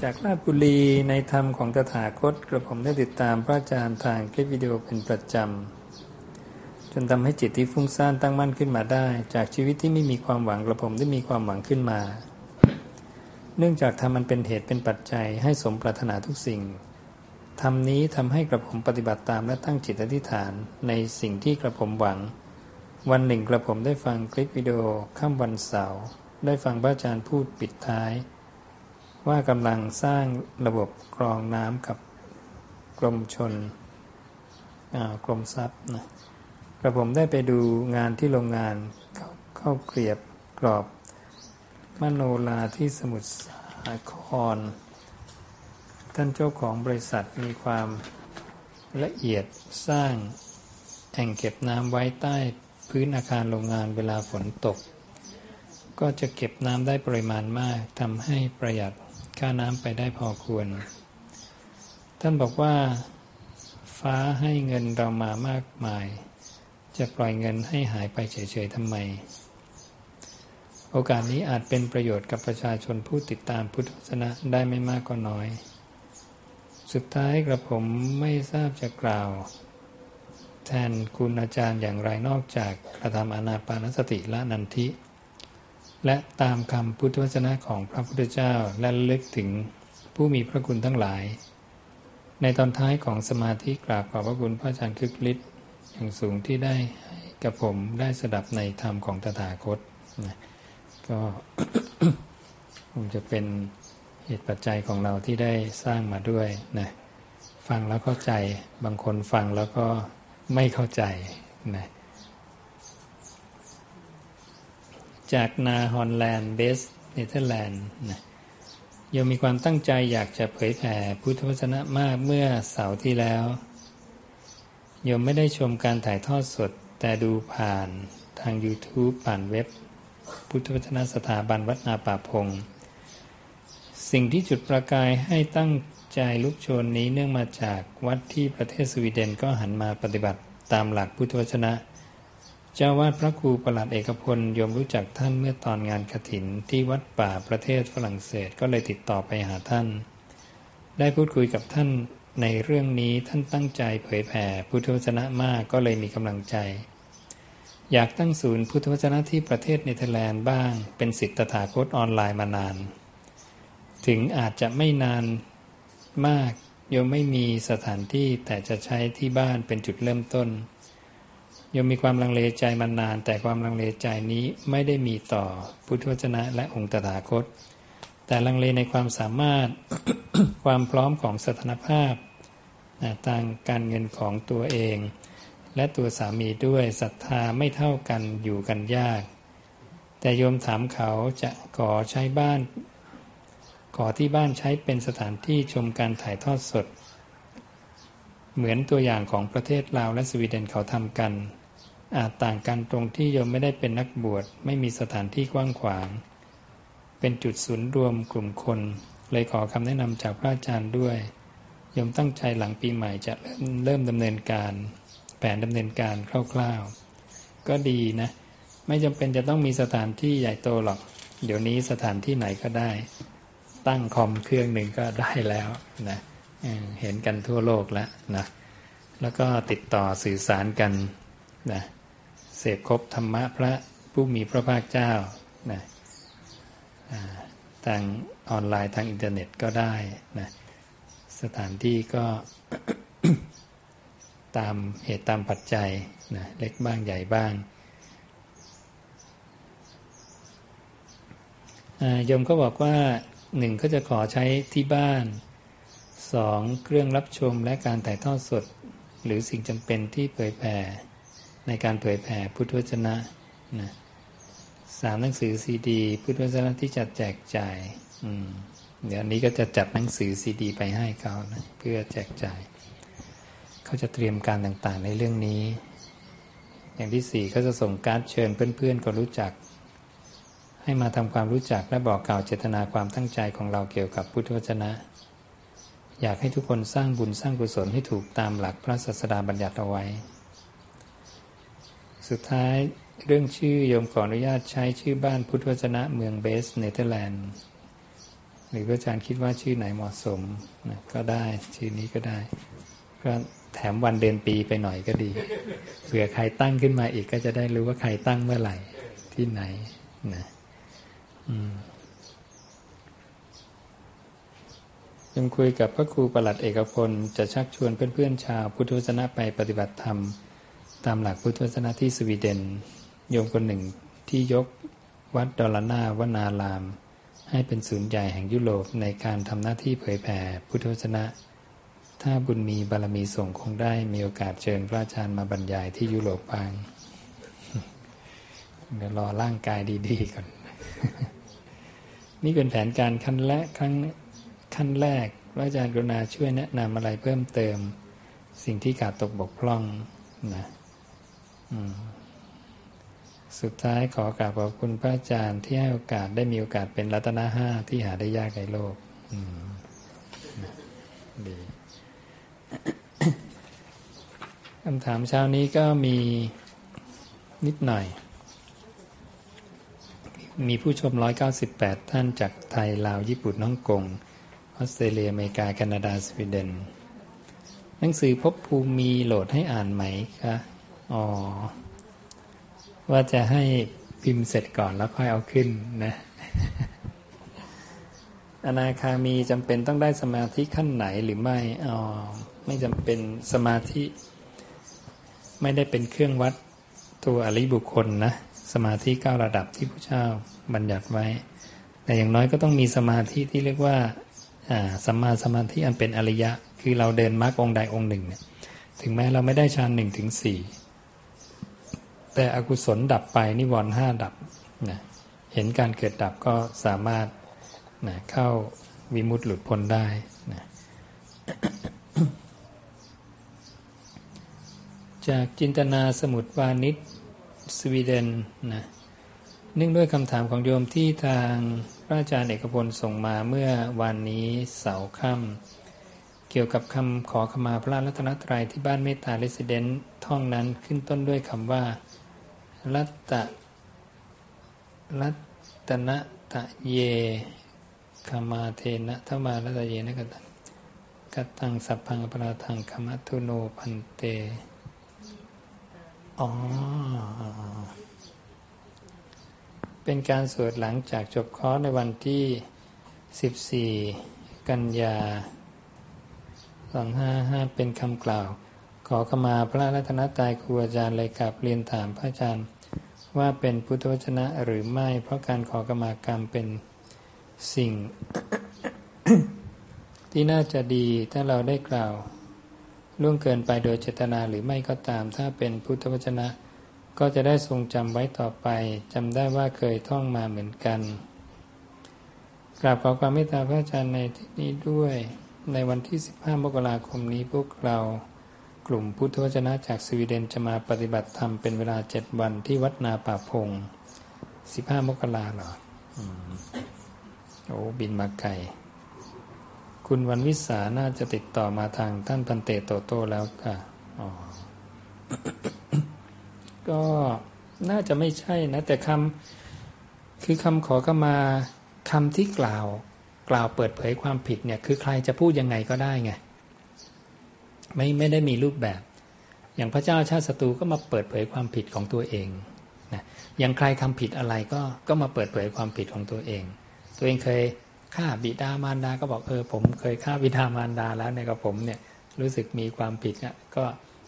[SPEAKER 2] จากราชบุรีในธรรมของตถาคตกระผมได้ติดตามพระอาจารย์ทางคลิปวิดีโอเป็นประจำ จนทำให้จิตที่ฟุ้งซ่านตั้งมั่นขึ้นมาได้ จากชีวิตที่ไม่มีความหวังกระผมได้มีความหวังขึ้นมา เนื่องจากธรรมมันเป็นเหตุเป็นปัจจัยให้สมปรารถนาทุกสิ่ง ธรรมนี้ทำให้กระผมปฏิบัติตามและตั้งจิตอธิษฐานในสิ่งที่กระผมหวัง วันหนึ่งกระผมได้ฟังคลิปวิดีโอค่ำวันเสาร์ได้ฟังพระอาจารย์พูดปิดท้าย ว่ากำลังสร้างระบบกรองน้ำกับกรมชนกรมทรัพย์นะกระผมได้ไปดูงานที่โรงงานเข้าเกลียบกรอบมโนลาที่สมุทรสาคร ท่านเจ้าของบริษัทมีความละเอียดสร้างแอ่งเก็บน้ำไว้ใต้พื้นอาคารโรงงานเวลาฝนตก ก็จะเก็บน้ำได้ปริมาณมากทำให้ประหยัดค่าน้ำไปได้พอควร ท่านบอกว่า ฟ้าให้เงินเรามามากมาย จะปล่อยเงินให้หายไปเฉยๆทำไม โอกาสนี้อาจเป็นประโยชน์กับประชาชนผู้ติดตามพุทธศาสนาได้ไม่มากก็น้อย สุดท้ายกระผมไม่ทราบจะกล่าว แทนคุณอาจารย์อย่างไรนอกจากกระทำอนาปานสติละนันทิ และตามคำพุทธวจนะของพระพุทธเจ้าและลึกถึงผู้มีพระคุณทั้งหลาย ในตอนท้ายของสมาธิกราบขอบพระคุณพระอาจารย์คึกฤทธิ์อย่างสูงที่ได้กับผมได้สดับในธรรมของตถาคตนะก็คงจะเป็น เหตุปัจจัยของเราที่ได้สร้างมาด้วยนะฟังแล้วเข้าใจบางคนฟังแล้วก็ไม่เข้าใจนะจากนาฮอลแลนด์เบสเนเธอร์แลนด์นะยังมีความตั้งใจอยากจะเผยแผ่พุทธวจนะมากเมื่อเสาร์ที่แล้วโยมไม่ได้ชมการถ่ายทอดสด แต่ดูผ่านทาง YouTube ผ่านเว็บ พุทธวจนะสถาบันวัดนาป่าพง สิ่งที่จุดประกายให้ตั้งใจลุกโชนนี้เนื่องมาจากวัดที่ประเทศสวีเดนก็หันมาปฏิบัติตามหลักพุทธวจนะ เจ้าวาดพระครูประหลัดเอกพลยมรู้จักท่านเมื่อตอนงานขถินที่วัดป่าประเทศฝรั่งเศสก็เลยติดต่อไปหาท่าน ได้พูดคุยกับท่านในเรื่องนี้ท่านตั้งใจเผยแผ่พุทธวจนะมากก็เลยมีกำลังใจ อยากตั้งศูนย์พุทธวจนะที่ประเทศเนเธอร์แลนด์บ้าง เป็นสิทธิตถาคตออนไลน์มานาน ถึงอาจจะไม่นานมากโยมไม่มีสถานที่แต่จะใช้ที่บ้านเป็นจุดเริ่มต้นโยมมีความลังเลใจมานาน แต่ความลังเลใจนี้ไม่ได้มีต่อพุทธวจนะและองค์ตถาคต แต่ลังเลในความสามารถความพร้อมของสถานภาพทางการเงินของตัวเอง และตัวสามีด้วยศรัทธาไม่เท่ากันอยู่กันยาก แต่โยมถามเขาจะขอใช้บ้าน ขอที่บ้านใช้เป็นสถานที่ชมการถ่ายทอดสด เหมือนตัวอย่างของประเทศลาวและสวีเดนเขาทำกัน อาจต่างกันตรงที่โยมไม่ได้เป็นนักบวชไม่มีสถานที่กว้างขวาง เป็นจุดศูนย์รวมกลุ่มคน เลยขอคำแนะนำจากพระอาจารย์ด้วยโยมตั้งใจหลังปีใหม่จะเริ่มเริ่มดำเนินการ แผนดำเนินการคร่าวๆ ก็ดีนะ ไม่จำเป็นจะต้องมีสถานที่ใหญ่โตหรอก เดี๋ยวนี้สถานที่ไหนก็ได้ ตั้งคอมเครื่องหนึ่งก็ได้แล้วนะเห็นกันทั่วโลกแล้วนะแล้วก็ติดต่อสื่อสารกันนะเสพครบธรรมะพระผู้มีพระภาคเจ้านะทางออนไลน์ทางอินเทอร์เน็ตก็ได้นะสถานที่ก็ตามเหตุตามปัจจัยนะเล็กบ้างใหญ่บ้างโยมก็บอกว่า หนึ่งก็จะขอใช้ที่บ้านสองเครื่องรับชมและการถ่ายทอดสด หรือสิ่งจำเป็นที่เผยแผ่ในการเผยแผ่พุทธวจนะนะสามหนังสือซีดี พุทธวจนะที่จัดแจกจ่ายเดี๋ยวนี้ก็จะจัดหนังสือซีดี ไปให้เขานะเพื่อแจกจ่าย เขาจะเตรียมการต่างๆในเรื่องนี้ อย่างที่สี่เขาจะส่งการ์ดเชิญเพื่อนๆคนรู้จัก ให้มาทำความรู้จักและบอกกล่าวเจตนาความตั้งใจของเราเกี่ยวกับพุทธวจนะ อยากให้ทุกคนสร้างบุญสร้างกุศลให้ถูกตามหลักพระศาสดาบัญญัติเอาไว้ สุดท้ายเรื่องชื่อโยมขออนุญาตใช้ชื่อบ้านพุทธวจนะเมืองเบสเนเธอร์แลนด์หรืออาจารย์คิดว่าชื่อไหนเหมาะสมนะก็ได้ชื่อนี้ก็ได้ก็แถมวันเดือนปีไปหน่อยก็ดีเผื่อใครตั้งขึ้นมาอีกก็จะได้รู้ว่าใครตั้งเมื่อไหร่ที่ไหนนะ ยังคุยกับพระครูประหลัดเอกพลจะชักชวนเพื่อนๆชาวพุทธวจนะไปปฏิบัติธรรม ตามหลักพุทธวจนะที่สวีเดน โยมคนหนึ่งที่ยกวัดดอลนาวนาราม ให้เป็นศูนย์ใหญ่แห่งยุโรปในการทำหน้าที่เผยแผ่พุทธวจนะ ถ้าบุญมีบารมีส่งคงได้มีโอกาสเชิญพระอาจารย์มาบรรยายที่ยุโรปบางเดี๋ยวรอร่างกายดีๆก่อน นี่เป็นแผนการขั้นแรกขั้นขั้นแรกพระอาจารย์กรุณาช่วยแนะนำอะไรเพิ่มเติม สิ่งที่ขาดตกบกพร่องนะสุดท้ายขอกราบขอบคุณพระอาจารย์ที่ให้โอกาสได้มีโอกาสเป็นรัตนห้าที่หาได้ยากในโลกดีคำถามเช้านี้ก็มีนิดหน่อย มีผู้ชม 198 ท่านจากไทย ลาว ญี่ปุ่นฮ่องกง ออสเตรเลีย อเมริกา แคนาดา สวีเดน หนังสือพบภูมิมีโหลดให้อ่านไหมคะ อ๋อ ว่าจะให้พิมพ์เสร็จก่อนแล้วค่อยเอาขึ้นนะ อนาคามีจำเป็นต้องได้สมาธิขั้นไหนหรือไม่ อ๋อ ไม่จำเป็นสมาธิ ไม่ได้เป็นเครื่องวัดตัวอริบุคคลนะ สมาธิเก้าระดับที่พระเจ้าบัญญัติไว้ แต่อย่างน้อยก็ต้องมีสมาธิที่เรียกว่าสัมมาสมาธิอันเป็นอริยะ คือเราเดินมรรคองใดองหนึ่งเนี่ยถึงแม้เราไม่ได้ฌานหนึ่งถึงสี่แต่อกุศลดับไปนิวรณ์ห้าดับนะเห็นการเกิดดับก็สามารถนะเข้าวิมุตติหลุดพ้นได้นะจากจินตนาสมุดวานิช สวีเดนนะเนื่องด้วยคำถามของโยมที่ทางพระอาจารย์เอกพลส่งมาเมื่อวันนี้เสาร์ค่ำเกี่ยวกับคำขอขมาพระรัตนตรัยที่บ้านเมตตาเรสเดนท่องนั้นขึ้นต้นด้วยคำว่า รัตตะรัตนะตะเยขมาเทนะทมารัตเยนะกตังกตังสัพพังปราทังขมัตุโนพันเต อ๋อ เป็นการสวดหลังจากจบคอร์สในวันที่ 14 กันยา255 เป็นคำกล่าว ขอขมาพระรัตนตรัยครูอาจารย์เลยกับเรียนถามพระอาจารย์ว่าเป็นพุทธวจนะหรือไม่ เพราะการขอขมากรรมเป็นสิ่ง ที่น่าจะดีถ้าเราได้กล่าว ล่วงเกินไปโดยเจตนาหรือไม่ก็ตาม ถ้าเป็นพุทธวจนะ ก็จะได้ทรงจำไว้ต่อไปจำได้ว่าเคยท่องมาเหมือนกัน กราบขอความเมตตาพระอาจารย์ในที่นี้ด้วย ในวันที่ 15 มกราคมนี้พวกเรากลุ่มพุทธวจนะจากสวีเดนจะมาปฏิบัติธรรมเป็นเวลาเจ็ดวันที่วัดนาป่าพง 15 มกราเหรอโอ้บินมาไกล คุณวันวิสาน่าจะติดต่อมาทางท่านพันเตโตโตแล้วค่ะอ๋อก็น่าจะไม่ใช่นะ แต่คำคือคำขอก็มาคำที่กล่าว กล่าวเปิดเผยความผิดเนี่ย คือใครจะพูดยังไงก็ได้ไงไม่ไม่ได้มีรูปแบบ อย่างพระเจ้าชาติศัตรูก็มาเปิดเผยความผิดของตัวเองนะอย่างใครทำผิดอะไรก็ก็มาเปิดเผยความผิดของตัวเอง ตัวเองเคย ฆ่าบิดามารดาก็บอกเออผมเคยฆ่าบิดามารดาแล้วเนี่ยกับผมเนี่ยรู้สึกมีความผิดเนี่ยก็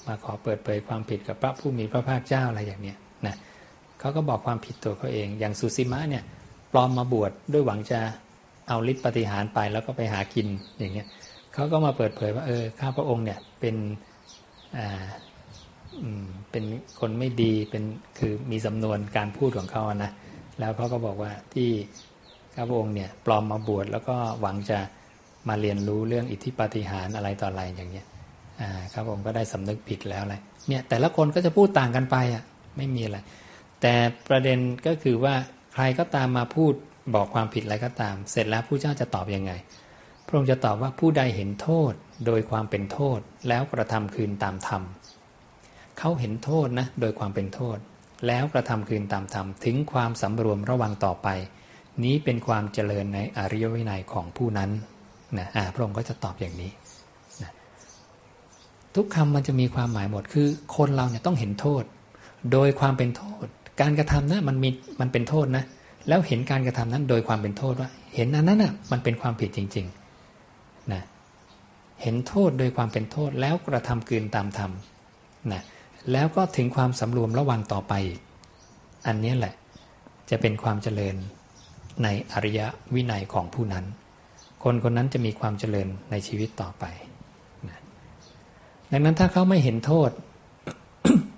[SPEAKER 2] มาขอเปิดเผยความผิดกับพระผู้มีพระภาคเจ้าอะไรอย่างเนี้ยนะเขาก็บอกความผิดตัวเขาเอง อย่างสุสีมะเนี่ยปลอมมาบวชดด้วยหวังจะเอาฤทธิปฏิหารไปแล้วก็ไปหากินอย่างเงี้ยเขาก็มาเปิดเผยว่าเออข้าพระองค์เนี่ยเป็นอ่าเป็นคนไม่ดีเป็นคือมีสำนวนการพูดของเขานะแล้วเขาก็บอกว่าที่ พระองค์เนี่ยปลอมมาบวชแล้วก็หวังจะมาเรียนรู้เรื่องอิทธิปาฏิหาริย์อะไรต่ออะไรอย่างเงี้ยข้าพระองค์ก็ได้สำนึกผิดแล้วอะไรเนี่ยแต่ละคนก็จะพูดต่างกันไปอะไม่มีอะไร แต่ประเด็นก็คือว่าใครก็ตามมาพูดบอกความผิดอะไรก็ตาม เสร็จแล้วผู้เจ้าจะตอบยังไง พระองค์จะตอบว่าผู้ใดเห็นโทษโดยความเป็นโทษ แล้วกระทำคืนตามธรรมเขาเห็นโทษนะโดยความเป็นโทษ แล้วกระทำคืนตามธรรมถึงความสำรวมระวังต่อไป นี้เป็นความเจริญในอริยวินัยของผู้นั้นนะพระองค์ก็จะตอบอย่างนี้นะทุกคำมันจะมีความหมายหมดคือคนเราเนี่ยต้องเห็นโทษ โดยความเป็นโทษ การกระทำนะมันมีมันเป็นโทษนะแล้วเห็นการกระทำนั้นโดยความเป็นโทษว่า เห็นอันนั้นอะมันเป็นความผิดจริงๆนะเห็นโทษโดยความเป็นโทษแล้วกระทำคืนตามธรรมนะแล้วก็ถึงความสำรวมระวังต่อไป อันนี้แหละจะเป็นความเจริญ ในอริยวินัยของผู้นั้น คนคนนั้นจะมีความเจริญในชีวิตต่อไปนะดังนั้นถ้าเขาไม่เห็นโทษ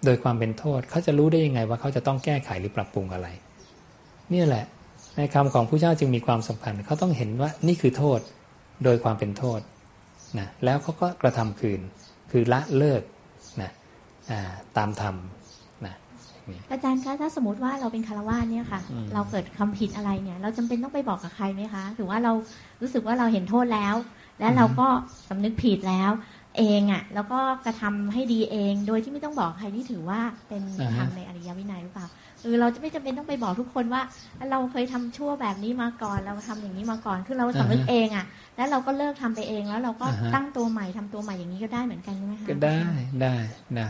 [SPEAKER 2] โดยความเป็นโทษ เขาจะรู้ได้ยังไงว่าเขาจะต้องแก้ไขหรือปรับปรุงอะไร นี่แหละ ในคำของผู้เจ้าจึงมีความสำคัญ เขาต้องเห็นว่านี่คือโทษโดยความเป็นโทษนะแล้วเขาก็กระทำคืน คือละเลิกนะตามธรรม
[SPEAKER 7] อาจารย์คะถ้าสมมติว่าเราเป็นคารวะเนี่ยค่ะ เราเกิดคำผิดอะไรเนี่ย เราจำเป็นต้องไปบอกกับใครไหมคะหรือว่าเรารู้สึกว่าเราเห็นโทษแล้ว และเราก็สำนึกผิดแล้ว เองอะ แล้วก็กระทำให้ดีเอง โดยที่ไม่ต้องบอกใครนี่ถือว่าเป็นธรรมในอริยวินัยหรือเปล่าเออเราจะไม่จำเป็นต้องไปบอกทุกคนว่า เราเคยทำชั่วแบบนี้มาก่อนเราทำอย่างนี้มาก่อนคือเราสำนึกเองอะ แล้วเราก็เลิกทำไปเองแล้วเราก็ตั้งตัวใหม่ทำตัวใหม่อย่างนี้ก็ได้เหมือนกันใช่ไหมคะ
[SPEAKER 2] ก็ได้ได้ได้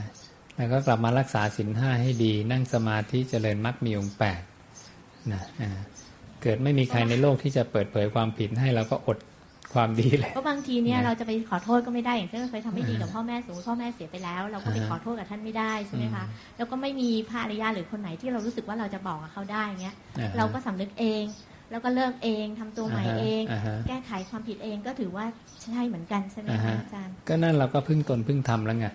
[SPEAKER 2] แล้วก็กลับมารักษาศีลห้าให้ดี นั่งสมาธิเจริญมรรคมีองค์แปดนะเกิดไม่มีใครในโลกที่จะเปิดเผยความผิดให้เราก็อดความดีเลย
[SPEAKER 7] เพราะบางทีเนี่ยเราจะไปขอโทษก็ไม่ได้อย่างเช่นเราเคยทำไม่ดีกับพ่อแม่สมมติพ่อแม่เสียไปแล้ว เราก็ไปขอโทษกับท่านไม่ได้ใช่ไหมคะแล้วก็ไม่มีพระอริยาหรือคนไหนที่เรารู้สึกว่าเราจะบอกกับเขาได้เงี้ยเราก็สำนึกเอง แล้วก็เลิกเองทำตัวใหม่เอง แก้ไขความผิดเองก็ถือว่าใช่เหมือนกันใช่ไหมคะอาจารย์
[SPEAKER 2] ก็นั่นเราก็พึ่งตนพึ่งทำแล้วไง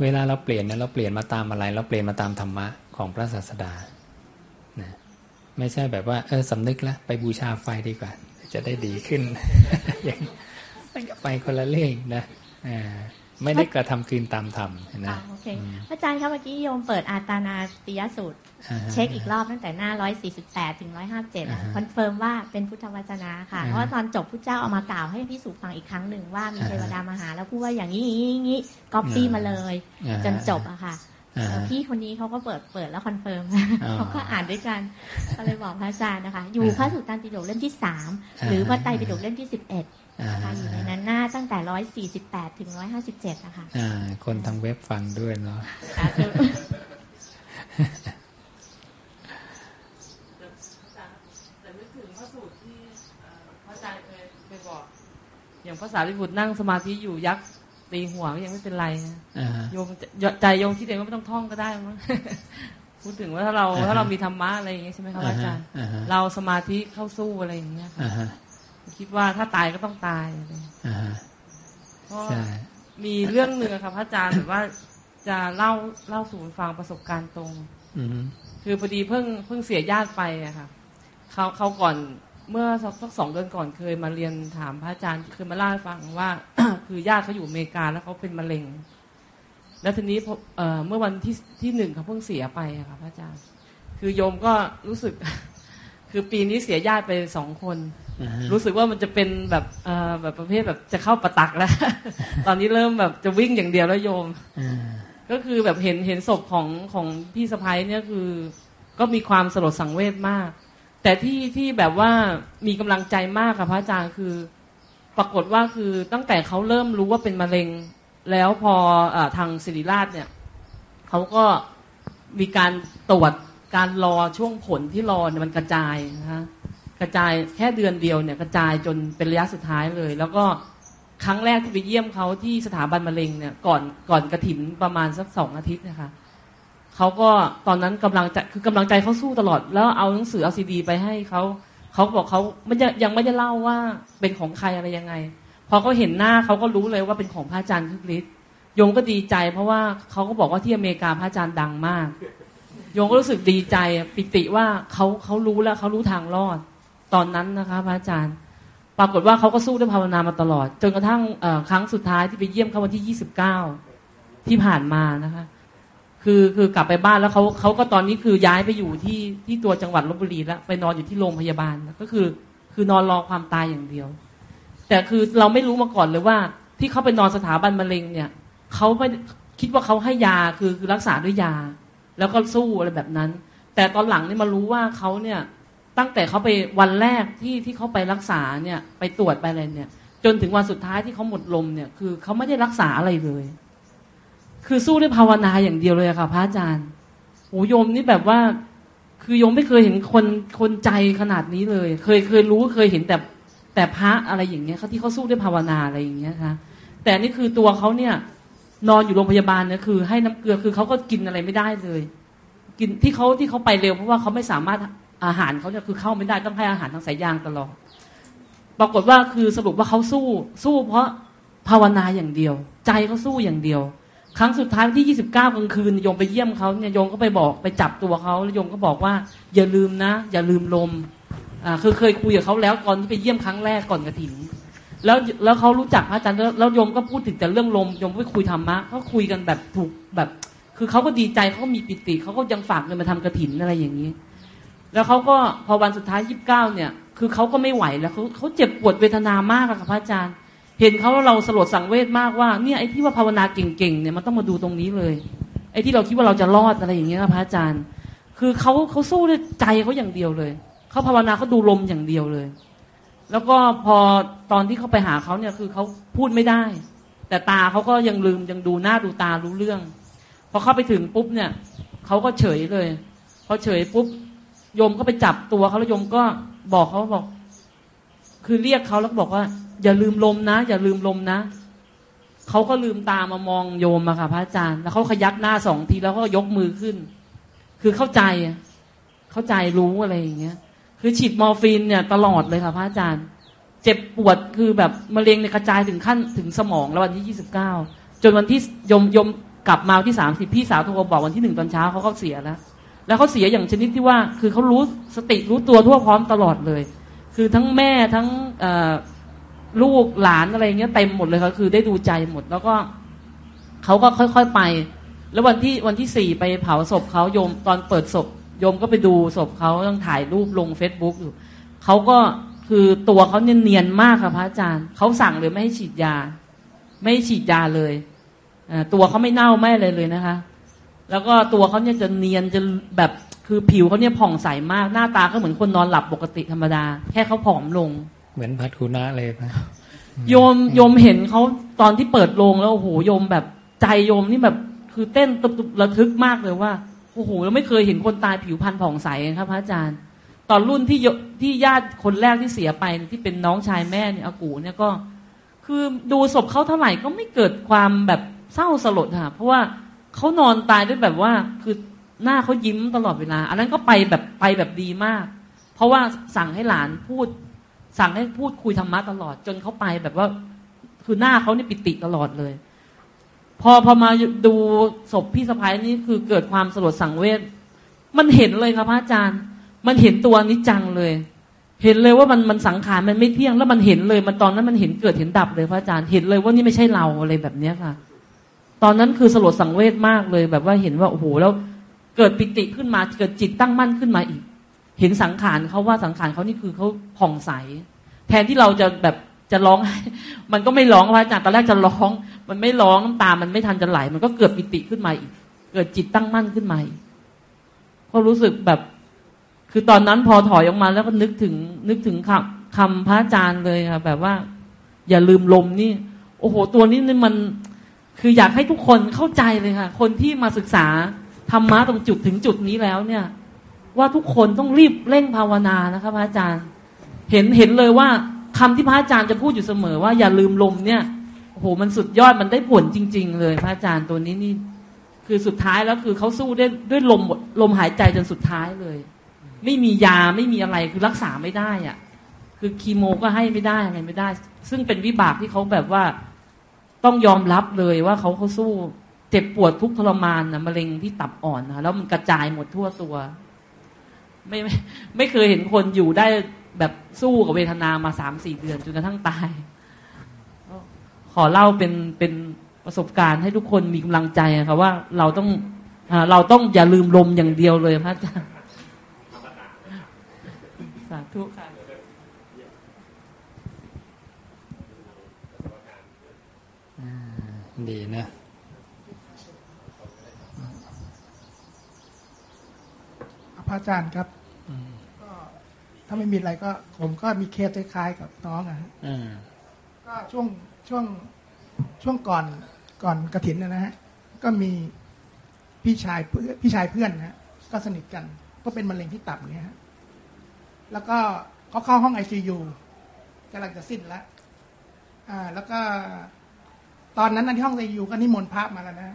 [SPEAKER 2] เวลาเราเปลี่ยนเนี่ยเราเปลี่ยนมาตามอะไร เราเปลี่ยนมาตามธรรมะของพระศาสดานะไม่ใช่แบบว่า เออสำนึกแล้วไปบูชาไฟดีกว่า จะได้ดีขึ้นอย่างมันก็ไปคนละเรื่องนะอ่า ไม่ได้กระทำคืนตามธรรมนะ
[SPEAKER 7] โอเคอาจารย์ครับเมื่อกี้โยมเปิดอาตานาติยสูตร เช็คอีกรอบตั้งแต่หน้า 148 ถึง 157 confirm ว่าเป็นพุทธวจนะค่ะ เพราะว่าตอนจบพุทธเจ้าเอามากล่าวให้ภิกษุฟังอีกครั้งหนึ่งว่ามีเทวดามาหาแล้วพูดว่าอย่างนี้อย่างนี้ก๊อปปี้มาเลย จนจบอะค่ะพี่คนนี้เขาก็เปิดเปิดแล้ว confirm เขาก็อ่านด้วยกันก็เลยบอกพระอาจารย์นะคะ อยู่พระสุตตันปิฎกเล่มที่สามหรือพระไตรปิฎกเล่มที่สิบเอ็ดนะคะ อยู่ในนั้นหน้าตั้งแต่ร้อยสี่สิบแปดถึงร้อยห้าสิบเจ็ดนะคะ
[SPEAKER 2] อ่าคนทางเว็บฟังด้วยเนาะ
[SPEAKER 8] อย่างภาษาลิบุตรนั่งสมาธิอยู่ยักษ์ตีหัวยังไม่เป็นไรนะโยมใจโยมคิดเองว่าไม่ต้องท่องก็ได้มั้งพูดถึงว่าถ้าเราถ้าเรามีธรรมะอะไรอย่างเงี้ยใช่ไหมครับอาจารย์เราสมาธิเข้าสู้อะไรอย่างเงี้ย คิดว่าถ้าตายก็ต้องตายเลยเพราะมีเรื่องหนึ่งครับพระอาจารย์แบบว่าจะเล่าเล่าสู่ฟังประสบการณ์ตรงคือพอดีเพิ่งเพิ่งเสียญาติไปอะค่ะเขาเขาก่อนเมื่อสักสองเดือนก่อนเคยมาเรียนถามพระอาจารย์เคยมาเล่าให้ฟังว่า คือญาติเขาอยู่อเมริกาแล้วเขาเป็นมะเร็ง แล้วทีนี้เมื่อวันที่ที่หนึ่งเขาเพิ่งเสียไปอะค่ะพระอาจารย์ คือโยมก็รู้สึก คือปีนี้เสียญาติไปสองคนรู้สึกว่ามันจะเป็นแบบแบบประเภทแบบจะเข้าประตักแล้ว ตอนนี้เริ่มแบบจะวิ่งอย่างเดียวแล้วโยมก็คือแบบเห็นเห็นศพของของพี่สะพ้ายเนี่ยคือ ก็มีความสลดสังเวชมาก แต่ที่ที่แบบว่ามีกำลังใจมากค่ะพระอาจารย์คือ ปรากฏว่าคือตั้งแต่เขาเริ่มรู้ว่าเป็นมะเร็ง แล้วพออทางศิริราชเนี่ยเขาก็มีการตรวจการรอช่วงผลที่รอเนี่ยมันกระจายนะคะ กระจายแค่เดือนเดียวเนี่ยกระจายจนเป็นระยะสุดท้ายเลย แล้วก็ครั้งแรกที่ไปเยี่ยมเขาที่สถาบันมะเร็งเนี่ยก่อนก่อนกระถินประมาณสักสองอาทิตย์นะคะเขาก็ตอนนั้นกำลังจะคือกำลังใจเขาสู้ตลอด แล้วเอาหนังสือเอาซีดี ไปให้เขาเขาบอกเขาไม่ยังไม่ได้เล่าว่าเป็นของใครอะไรยังไง พอเขาเห็นหน้าเขาก็รู้เลยว่าเป็นของพระอาจารย์คึกฤทธิ์โยมก็ดีใจ เพราะว่าเขาก็บอกว่าที่อเมริกาพระอาจารย์ดังมากโยมก็รู้สึกดีใจปิติว่าเขาเขารู้แล้วเขารู้ทางรอด ตอนนั้นนะคะพระอาจารย์ ปรากฏว่าเขาก็สู้ด้วยภาวนามาตลอด จนกระทั่งครั้งสุดท้ายที่ไปเยี่ยมเขาวันที่ยี่สิบเก้าที่ผ่านมานะคะ คือคือกลับไปบ้านแล้วเขาเขาก็ตอนนี้คือย้ายไปอยู่ที่ที่ตัวจังหวัดลบบุรีแล้วไปนอนอยู่ที่โรงพยาบาลก็คือ คือนอนรอความตายอย่างเดียว แต่คือเราไม่รู้มาก่อนเลยว่า ที่เขาไปนอนสถาบันมะเร็งเนี่ยเขาไม่คิดว่าเขาให้ยาคือคือรักษาด้วยยา แล้วก็สู้อะไรแบบนั้น แต่ตอนหลังนี่มารู้ว่าเขาเนี่ย ตั้งแต่เขาไปวันแรกที่ที่เขาไปรักษาเนี่ยไปตรวจไปอะไรเนี่ย จนถึงวันสุดท้ายที่เขาหมดลมเนี่ย คือเขาไม่ได้รักษาอะไรเลย คือสู้ด้วยภาวนาอย่างเดียวเลยค่ะพระอาจารย์โอ้โยมนี่แบบว่า คือโยมไม่เคยเห็นคนคนใจขนาดนี้เลย เคยเคยรู้เคยเห็นแต่แต่พระอะไรอย่างเงี้ยเขาที่เขาสู้ด้วยภาวนาอะไรอย่างเงี้ยค่ะแต่นี่คือตัวเขาเนี่ย นอนอยู่โรงพยาบาลเนี่ยคือ ให้น้ำเกลือคือเขาก็กินอะไรไม่ได้เลย กินที่เขาที่เขาไปเร็วเพราะว่าเขาไม่สามารถ อาหารเขาเนี่ยคือเข้าไม่ได้ต้องให้อาหารทางสายยางตลอดปรากฏว่าคือสรุปว่าเขาสู้ สู้เพราะภาวนาอย่างเดียว ใจเขาสู้อย่างเดียว ครั้งสุดท้ายที่ยี่สิบเก้ากลางคืนโยมไปเยี่ยมเขาเนี่ยโยมก็ไปบอกไปจับตัวเขาแล้วโยมก็บอกว่า อย่าลืมนะ อย่าลืมลมอ่าคือเคยคุยกับเขาแล้วก่อนที่ไปเยี่ยมครั้งแรกก่อนกระถิ่นแล้วแล้วเขารู้จักพระอาจารย์แล้วโยมก็พูดถึงแต่เรื่องลมโยมไปคุยธรรมะเขาคุยกันแบบถูกแบบ คือเขาก็ดีใจเขาก็มีปิติเขาก็ยังฝากเงินมาทำกระถินอะไรอย่างนี้ แล้วเขาก็พอวันสุดท้ายยี่สิบเก้าเนี่ย คือเขาก็ไม่ไหวแล้วเขาเขาเจ็บปวดเวทนามากอะค่ะพระอาจารย์ เห็นเขาเราสลดสังเวชมากว่าเนี่ยไอ้ที่ว่าภาวนาเก่งๆเนี่ยมันต้องมาดูตรงนี้เลย ไอ้ที่เราคิดว่าเราจะรอดอะไรอย่างเงี้ยพระอาจารย์ คือเขาเขาสู้ด้วยใจเขาอย่างเดียวเลยเขาภาวนาเขาดูลมอย่างเดียวเลย แล้วก็พอตอนที่เขาไปหาเขาเนี่ยคือเขาพูดไม่ได้ แต่ตาเขาก็ยังลืมยังดูหน้าดูตารู้เรื่องพอเข้าไปถึงปุ๊บเนี่ยเขาก็เฉยเลยพอเฉยปุ๊บ โยมก็ไปจับตัวเขาแล้วโยมก็บอกเขาบอก คือเรียกเขาแล้วบอกว่า อย่าลืมลมนะ อย่าลืมลมนะเขาก็ลืมตามามองโยมอะค่ะพระอาจารย์ แล้วเขาขยักหน้าสองทีแล้วก็ยกมือขึ้น คือเข้าใจเข้าใจรู้อะไรอย่างเงี้ย คือฉีดมอร์ฟีนเนี่ย ตลอดเลยค่ะพระอาจารย์ เจ็บปวดคือแบบมะเร็งในกระจายถึงขั้นถึงสมองแล้ววันที่ยี่สิบเก้าจนวันที่ยมยมกลับมาที่สามสิบพี่สาวโทรบอกวันที่หนึ่งตอนเช้าเขาก็เสียแล้ว แล้วเขาเสียอย่างชนิดที่ว่า คือเขารู้สติรู้ตัวทั่วพร้อมตลอดเลย คือทั้งแม่ทั้งลูกหลานอะไรเงี้ยเต็มหมดเลยค่ะคือได้ดูใจหมด แล้วก็เขาก็ค่อยๆไป แล้ววันที่วันที่สี่ไปเผาศพเขาโยมตอนเปิดศพโยมก็ไปดูศพเขาต้องถ่ายรูปลงเฟซบุ๊กอยู่เขาก็คือตัวเขาเนียนๆมากค่ะพระอาจารย์เขาสั่งเลยไม่ให้ฉีดยา ไม่ให้ฉีดยาเลยตัวเขาไม่เน่าไม่เลยเลยนะคะ แล้วก็ตัวเขาเนี่ยจะเนียนจะแบบคือผิวเขาเนี่ยผ่องใสมากหน้าตาก็เหมือนคนนอนหลับปกติธรรมดา แค่เขาผอมลง
[SPEAKER 2] เหมือนพัดคูนาเลยนะ
[SPEAKER 8] โยมโยมเห็นเขาตอนที่เปิดโรงแล้วโอ้โหโยมแบบใจโยมนี่แบบคือเต้นตุบๆระทึกมากเลยว่าโอ้โหเราไม่เคยเห็นคนตายผิวพรรณผ่องใสครับพระอาจารย์ ตอนรุ่นที่ที่ญาติคนแรกที่เสียไปที่เป็นน้องชายแม่เนี่ยอากูเนี่ยก็ คือดูศพเขาเท่าไหร่ก็ไม่เกิดความแบบเศร้าสลดค่ะเพราะว่า เขานอนตายด้วยแบบว่า คือหน้าเขายิ้มตลอดเวลา อันนั้นก็ไปแบบไปแบบดีมาก เพราะว่าสั่งให้หลานพูด สั่งให้พูดคุยธรรมะตลอด จนเขาไปแบบว่า คือหน้าเขาเนี่ยปิติตลอดเลย พอพอมาดูศพพี่สะพ้ายนี่คือเกิดความสลดสังเวชมันเห็นเลยครับพระอาจารย์ มันเห็นตัวนิจังเลย เห็นเลยว่ามันมันสังขารมันไม่เที่ยง แล้วมันเห็นเลย มันตอนนั้นมันเห็นเกิดเห็นดับเลยพระอาจารย์ เห็นเลยว่านี่ไม่ใช่เราอะไรแบบเนี้ยค่ะ ตอนนั้นคือสลดสังเวชมากเลย แบบว่าเห็นว่าโอ้โหแล้วเกิดปิติขึ้นมาเกิดจิตตั้งมั่นขึ้นมาอีก เห็นสังขารเขาว่าสังขารเขานี่คือเขาผ่องใส แทนที่เราจะแบบจะร้อง มันก็ไม่ร้องพระอาจารย์ตอนแรกจะร้อง มันไม่ร้องน้ำตา มันไม่ทันจะไหล มันก็เกิดปิติขึ้นมาอีก เกิดจิตตั้งมั่นขึ้นมาอีกก็รู้สึกแบบ คือตอนนั้นพอถอยออกมาแล้วก็นึกถึงนึกถึงคำคำพระอาจารย์เลยค่ะแบบว่า อย่าลืมลมนี่ โอ้โห ตัวนี้นี่มัน คืออยากให้ทุกคนเข้าใจเลยค่ะ คนที่มาศึกษาธรรมะตรงจุดถึงจุดนี้แล้วเนี่ย ว่าทุกคนต้องรีบเร่งภาวนานะคะพระอาจารย์ เห็นเห็นเลยว่าคำที่พระอาจารย์จะพูดอยู่เสมอ ว่าอย่าลืมลมเนี่ยโอ้โหมันสุดยอดมันได้ผลจริง ๆ เลยพระอาจารย์ตัวนี้นี่คือสุดท้ายแล้วคือเขาสู้ได้ด้วยลมลมหายใจจนสุดท้ายเลย ไม่มียาไม่มีอะไรคือรักษาไม่ได้อะ คือคีโมก็ให้ไม่ได้อะไรไม่ได้ ซึ่งเป็นวิบากที่เขาแบบว่า ต้องยอมรับเลยว่าเขาเขาสู้เจ็บปวดทุกทรมานนะมะเร็งที่ตับอ่อนนะแล้วมันกระจายหมดทั่วตัว ไม่ไม่ไม่เคยเห็นคนอยู่ได้แบบสู้กับเวทนามาสามสี่เดือนจนกระทั่งตายขอเล่าเป็นเป็นประสบการณ์ให้ทุกคนมีกำลังใจนะครับว่าเราต้องเราต้องอย่าลืมลมอย่างเดียวเลยพระอาจารย์สาธุค่ะ
[SPEAKER 2] ดีนะ
[SPEAKER 5] พระอาจารย์ครับก็ถ้าไม่มีอะไรก็ ผมก็มีเคสคล้ายๆกับน้องอะก็ช่วงช่วงช่วงก่อนก่อนกระถินนะฮะ ก็มีพี่ชายเพื่อนพี่ชายเพื่อนนะก็สนิทกันก็เป็นมะเร็งที่ตับเนี่ยฮะแล้วก็เขาเข้าห้องไอซียูกำลังจะสิ้นแล้วอ่า แล้วก็ ตอนนั้นที่ห้องไซียูก็นิมนต์พระมาแล้วนะ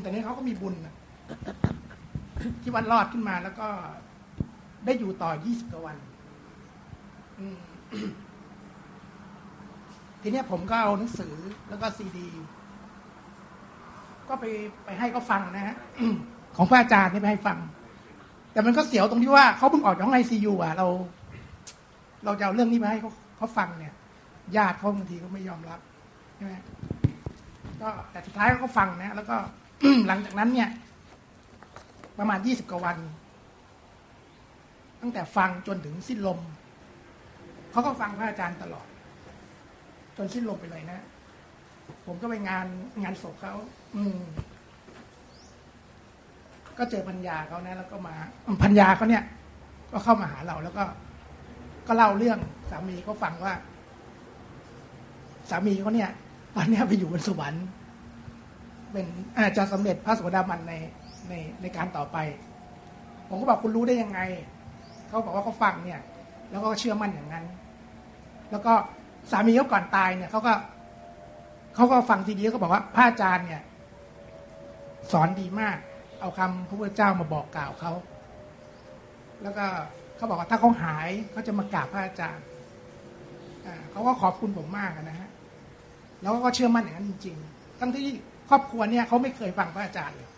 [SPEAKER 5] แต่นี้เขาก็มีบุญที่วันรอดขึ้นมาแล้วก็ได้อยู่ต่อยี่สิบกว่าวัน ทีนี้ผมก็เอาหนังสือแล้วก็ซีดี ก็ไปไปให้เขาฟังนะฮะของพระอาจารย์นี่ไปให้ฟัง แต่มันก็เสียวตรงที่ว่าเขาเพิ่งออกจากห้องไอซียูอะ เรา เราจะเอาเรื่องนี้ไปให้เขาเขาฟังเนี่ย ญาติเขาบางทีก็ไม่ยอมรับ ช่ไหมก็แต่สุดท้ายเขาฟังนะ แล้วก็หลังจากนั้นเนี่ย ประมาณยี่สิบกว่าวัน ตั้งแต่ฟังจนถึงสิ้นลม เขาก็ฟังพระอาจารย์ตลอด จนสิ้นลมไปเลยนะ ผมก็ไปงานงานศพเขาอืม ก็เจอพัญญาเขานะ แล้วก็มาพัญญาเขาเนี่ย ก็เข้ามาหาเราแล้วก็ ก็เล่าเรื่องสามีเขาฟังว่า สามีเขาเนี่ย ตอนนี้ไปอยู่บนสวรรค์เป็นอาจจะสำเร็จพระสวสดามันในในในการต่อไป ผมก็บอกคุณรู้ได้ยังไง เขาบอกว่าเขาฟังเนี่ย แล้วก็เชื่อมั่นอย่างนั้น แล้วก็สามีเขาก่อนตายเนี่ยเขาก็เขาก็ฟังทีดีเขาบอกว่าพระอาจารย์เนี่ย สอนดีมาก เอาคำพระพุทธเจ้ามาบอกกล่าวเขาแล้วก็เขาบอกว่าถ้าเขาหายเขาจะมากราบพระอาจารย์เขาก็ขอบคุณผมมากนะฮะ แล้วก็เชื่อมั่นอย่างนั้นจริง ๆ ทั้งที่ครอบครัวเนี่ยเขาไม่เคยฟังพระอาจารย์เลย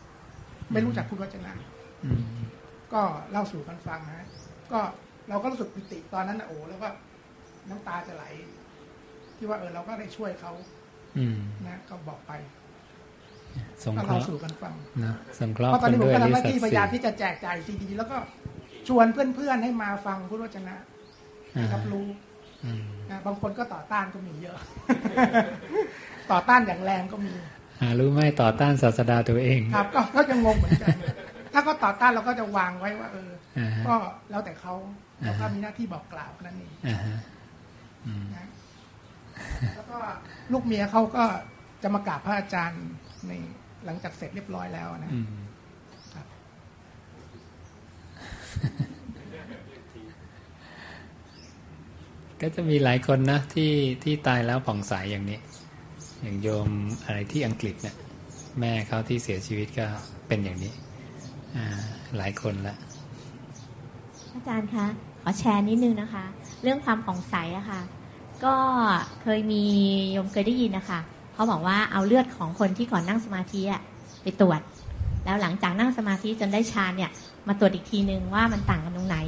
[SPEAKER 5] ไม่รู้จักพุทธวจนะก็เล่าสู่กันฟังนะ ก็เราก็รู้สึกปิติตอนนั้นนะโอ้แล้วก็น้ำตาจะไหล ที่ว่าเออเราก็ได้ช่วยเขานะเขาบอกไป
[SPEAKER 2] สงเคราะห์
[SPEAKER 5] สู่กันฟัง
[SPEAKER 2] นะสงเคราะห์
[SPEAKER 5] เพราะตอนนี้ผมก็ทำหน้าที่พยายามที่จะแจกจ่ายซีดี แล้วก็ชวนเพื่อนๆให้มาฟังพุทธวจนะรับรู้นะ บางคนก็ต่อต้านก็มีเยอะ ต่อต้านอย่างแรงก็มี
[SPEAKER 2] หารู้ไหมต่อต้านศาสดาตัวเอง
[SPEAKER 5] ครับก็ก็จะงงเหมือนกัน ถ้าก็ต่อต้านเราก็จะวางไว้ว่า เออ ก็แล้วแต่เขาแล้วก็มีหน้าที่บอกกล่าวนั่นเองแล้วก็ลูกเมียเขาก็จะมากราบพระอาจารย์ในหลังจากเสร็จเรียบร้อยแล้วนะ
[SPEAKER 2] ก็จะมีหลายคนนะที่ที่ตายแล้วผ่องใสยอย่างนี้ อย่างโยมอะไรที่อังกฤษเนะี่ยแม่เขาที่เสียชีวิตก็เป็นอย่างนี้หลายคนละ
[SPEAKER 7] อาจารย์คะขอแชร์นิดนึงนะคะ เรื่องความผ่องใสอะคะ่ะ ก็เคยมีโยมเคยได้ยินนะคะเขาบอกว่าเอาเลือดของคนที่ก่อนนั่งสมาธิอะไปตรวจ แล้วหลังจากนั่งสมาธิจนได้ฌานเนี่ย มาตรวจอีกทีนึงว่ามันต่างกันตรงไหน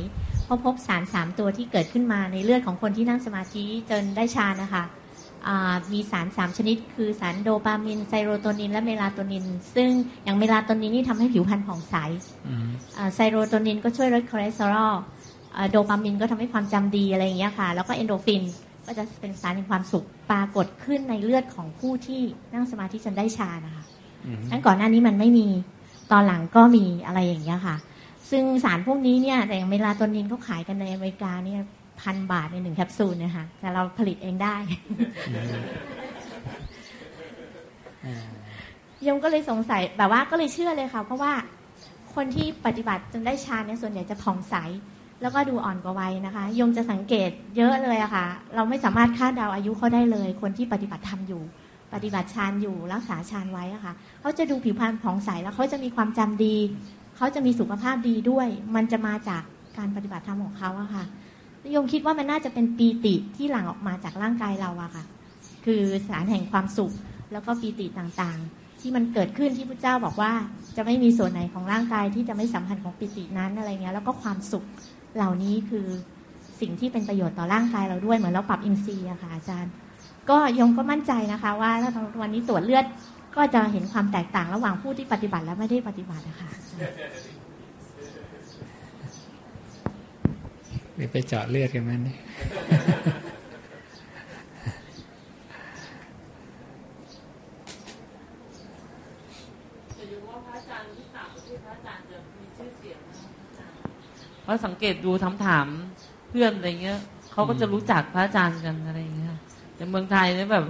[SPEAKER 7] พอพบสารสามตัวที่เกิดขึ้นมาในเลือดของคนที่นั่งสมาธิจนได้ฌานนะคะมีสารสามชนิด คือสารโดปามินเซโรโทนิน และเมลาโทนิน ซึ่งอย่างเมลาโทนินนี่ทำให้ผิวพรรณผ่องใสเซโรโทนินก็ช่วยลดคอเลสเตอรอลโดปามินก็ทำให้ความจำดีอะไรอย่างเงี้ยค่ะ แล้วก็เอ็นดอร์ฟินก็จะเป็นสารแห่งความสุขปรากฏขึ้นในเลือดของผู้ที่นั่งสมาธิจนได้ฌานนะคะทั้งก่อนหน้านี้มันไม่มีตอนหลังก็มีอะไรอย่างเงี้ยค่ะ ซึ่งสารพวกนี้เนี่ยแต่อย่างเมลาโทนินเขาขายกันในอเมริกาเนี่ยพันบาทในหนึ่งแคปซูลนะคะแต่เราผลิตเองได้ ยมก็เลยสงสัยแบบว่าก็เลยเชื่อเลยค่ะ เพราะว่าคนที่ปฏิบัติจนได้ฌานเนี่ยส่วนใหญ่จะผ่องใส แล้วก็ดูอ่อนกว่าวัยนะคะโยมจะสังเกตเยอะเลยอะคะ่ะ เราไม่สามารถคาดเดาอายุเขาได้เลย คนที่ปฏิบัติธรรมอยู่ ปฏิบัติฌานอยู่รักษาฌานไว้อะคะ่ะเขาจะดูผิวพรรณผ่องใสแล้วเขาจะมีความจำดี เขาจะมีสุขภาพดีด้วย มันจะมาจากการปฏิบัติธรรมของเขาอะค่ะโยมคิดว่ามันน่าจะเป็นปีติที่หลั่งออกมาจากร่างกายเราอะค่ะ คือสารแห่งความสุขแล้วก็ปีติต่างๆ ที่มันเกิดขึ้นที่พระเจ้าบอกว่า จะไม่มีส่วนไหนของร่างกายที่จะไม่สัมพันธ์ของปีตินั้นอะไรเงี้ยแล้วก็ความสุขเหล่านี้คือสิ่งที่เป็นประโยชน์ต่อร่างกายเราด้วยเหมือนเราปรับอินทรีย์อะค่ะอาจารย์ ก็ยมก็มั่นใจนะคะ ว่าถ้าวันนี้ตรวจเลือด ก็จะเห็นความแตกต่างระหว่างผู้ที่ปฏิบัติและไม่ได้ปฏิบัตินะคะ
[SPEAKER 2] หรือไปเจาะเลือดกันไหมเนี่ย
[SPEAKER 8] เพราะสังเกตดูถามถามเพื่อนอะไรเงี้ยเขาก็จะรู้จักพระอาจารย์กันอะไรเงี้ย แต่เมืองไทยเนี่ยแบบ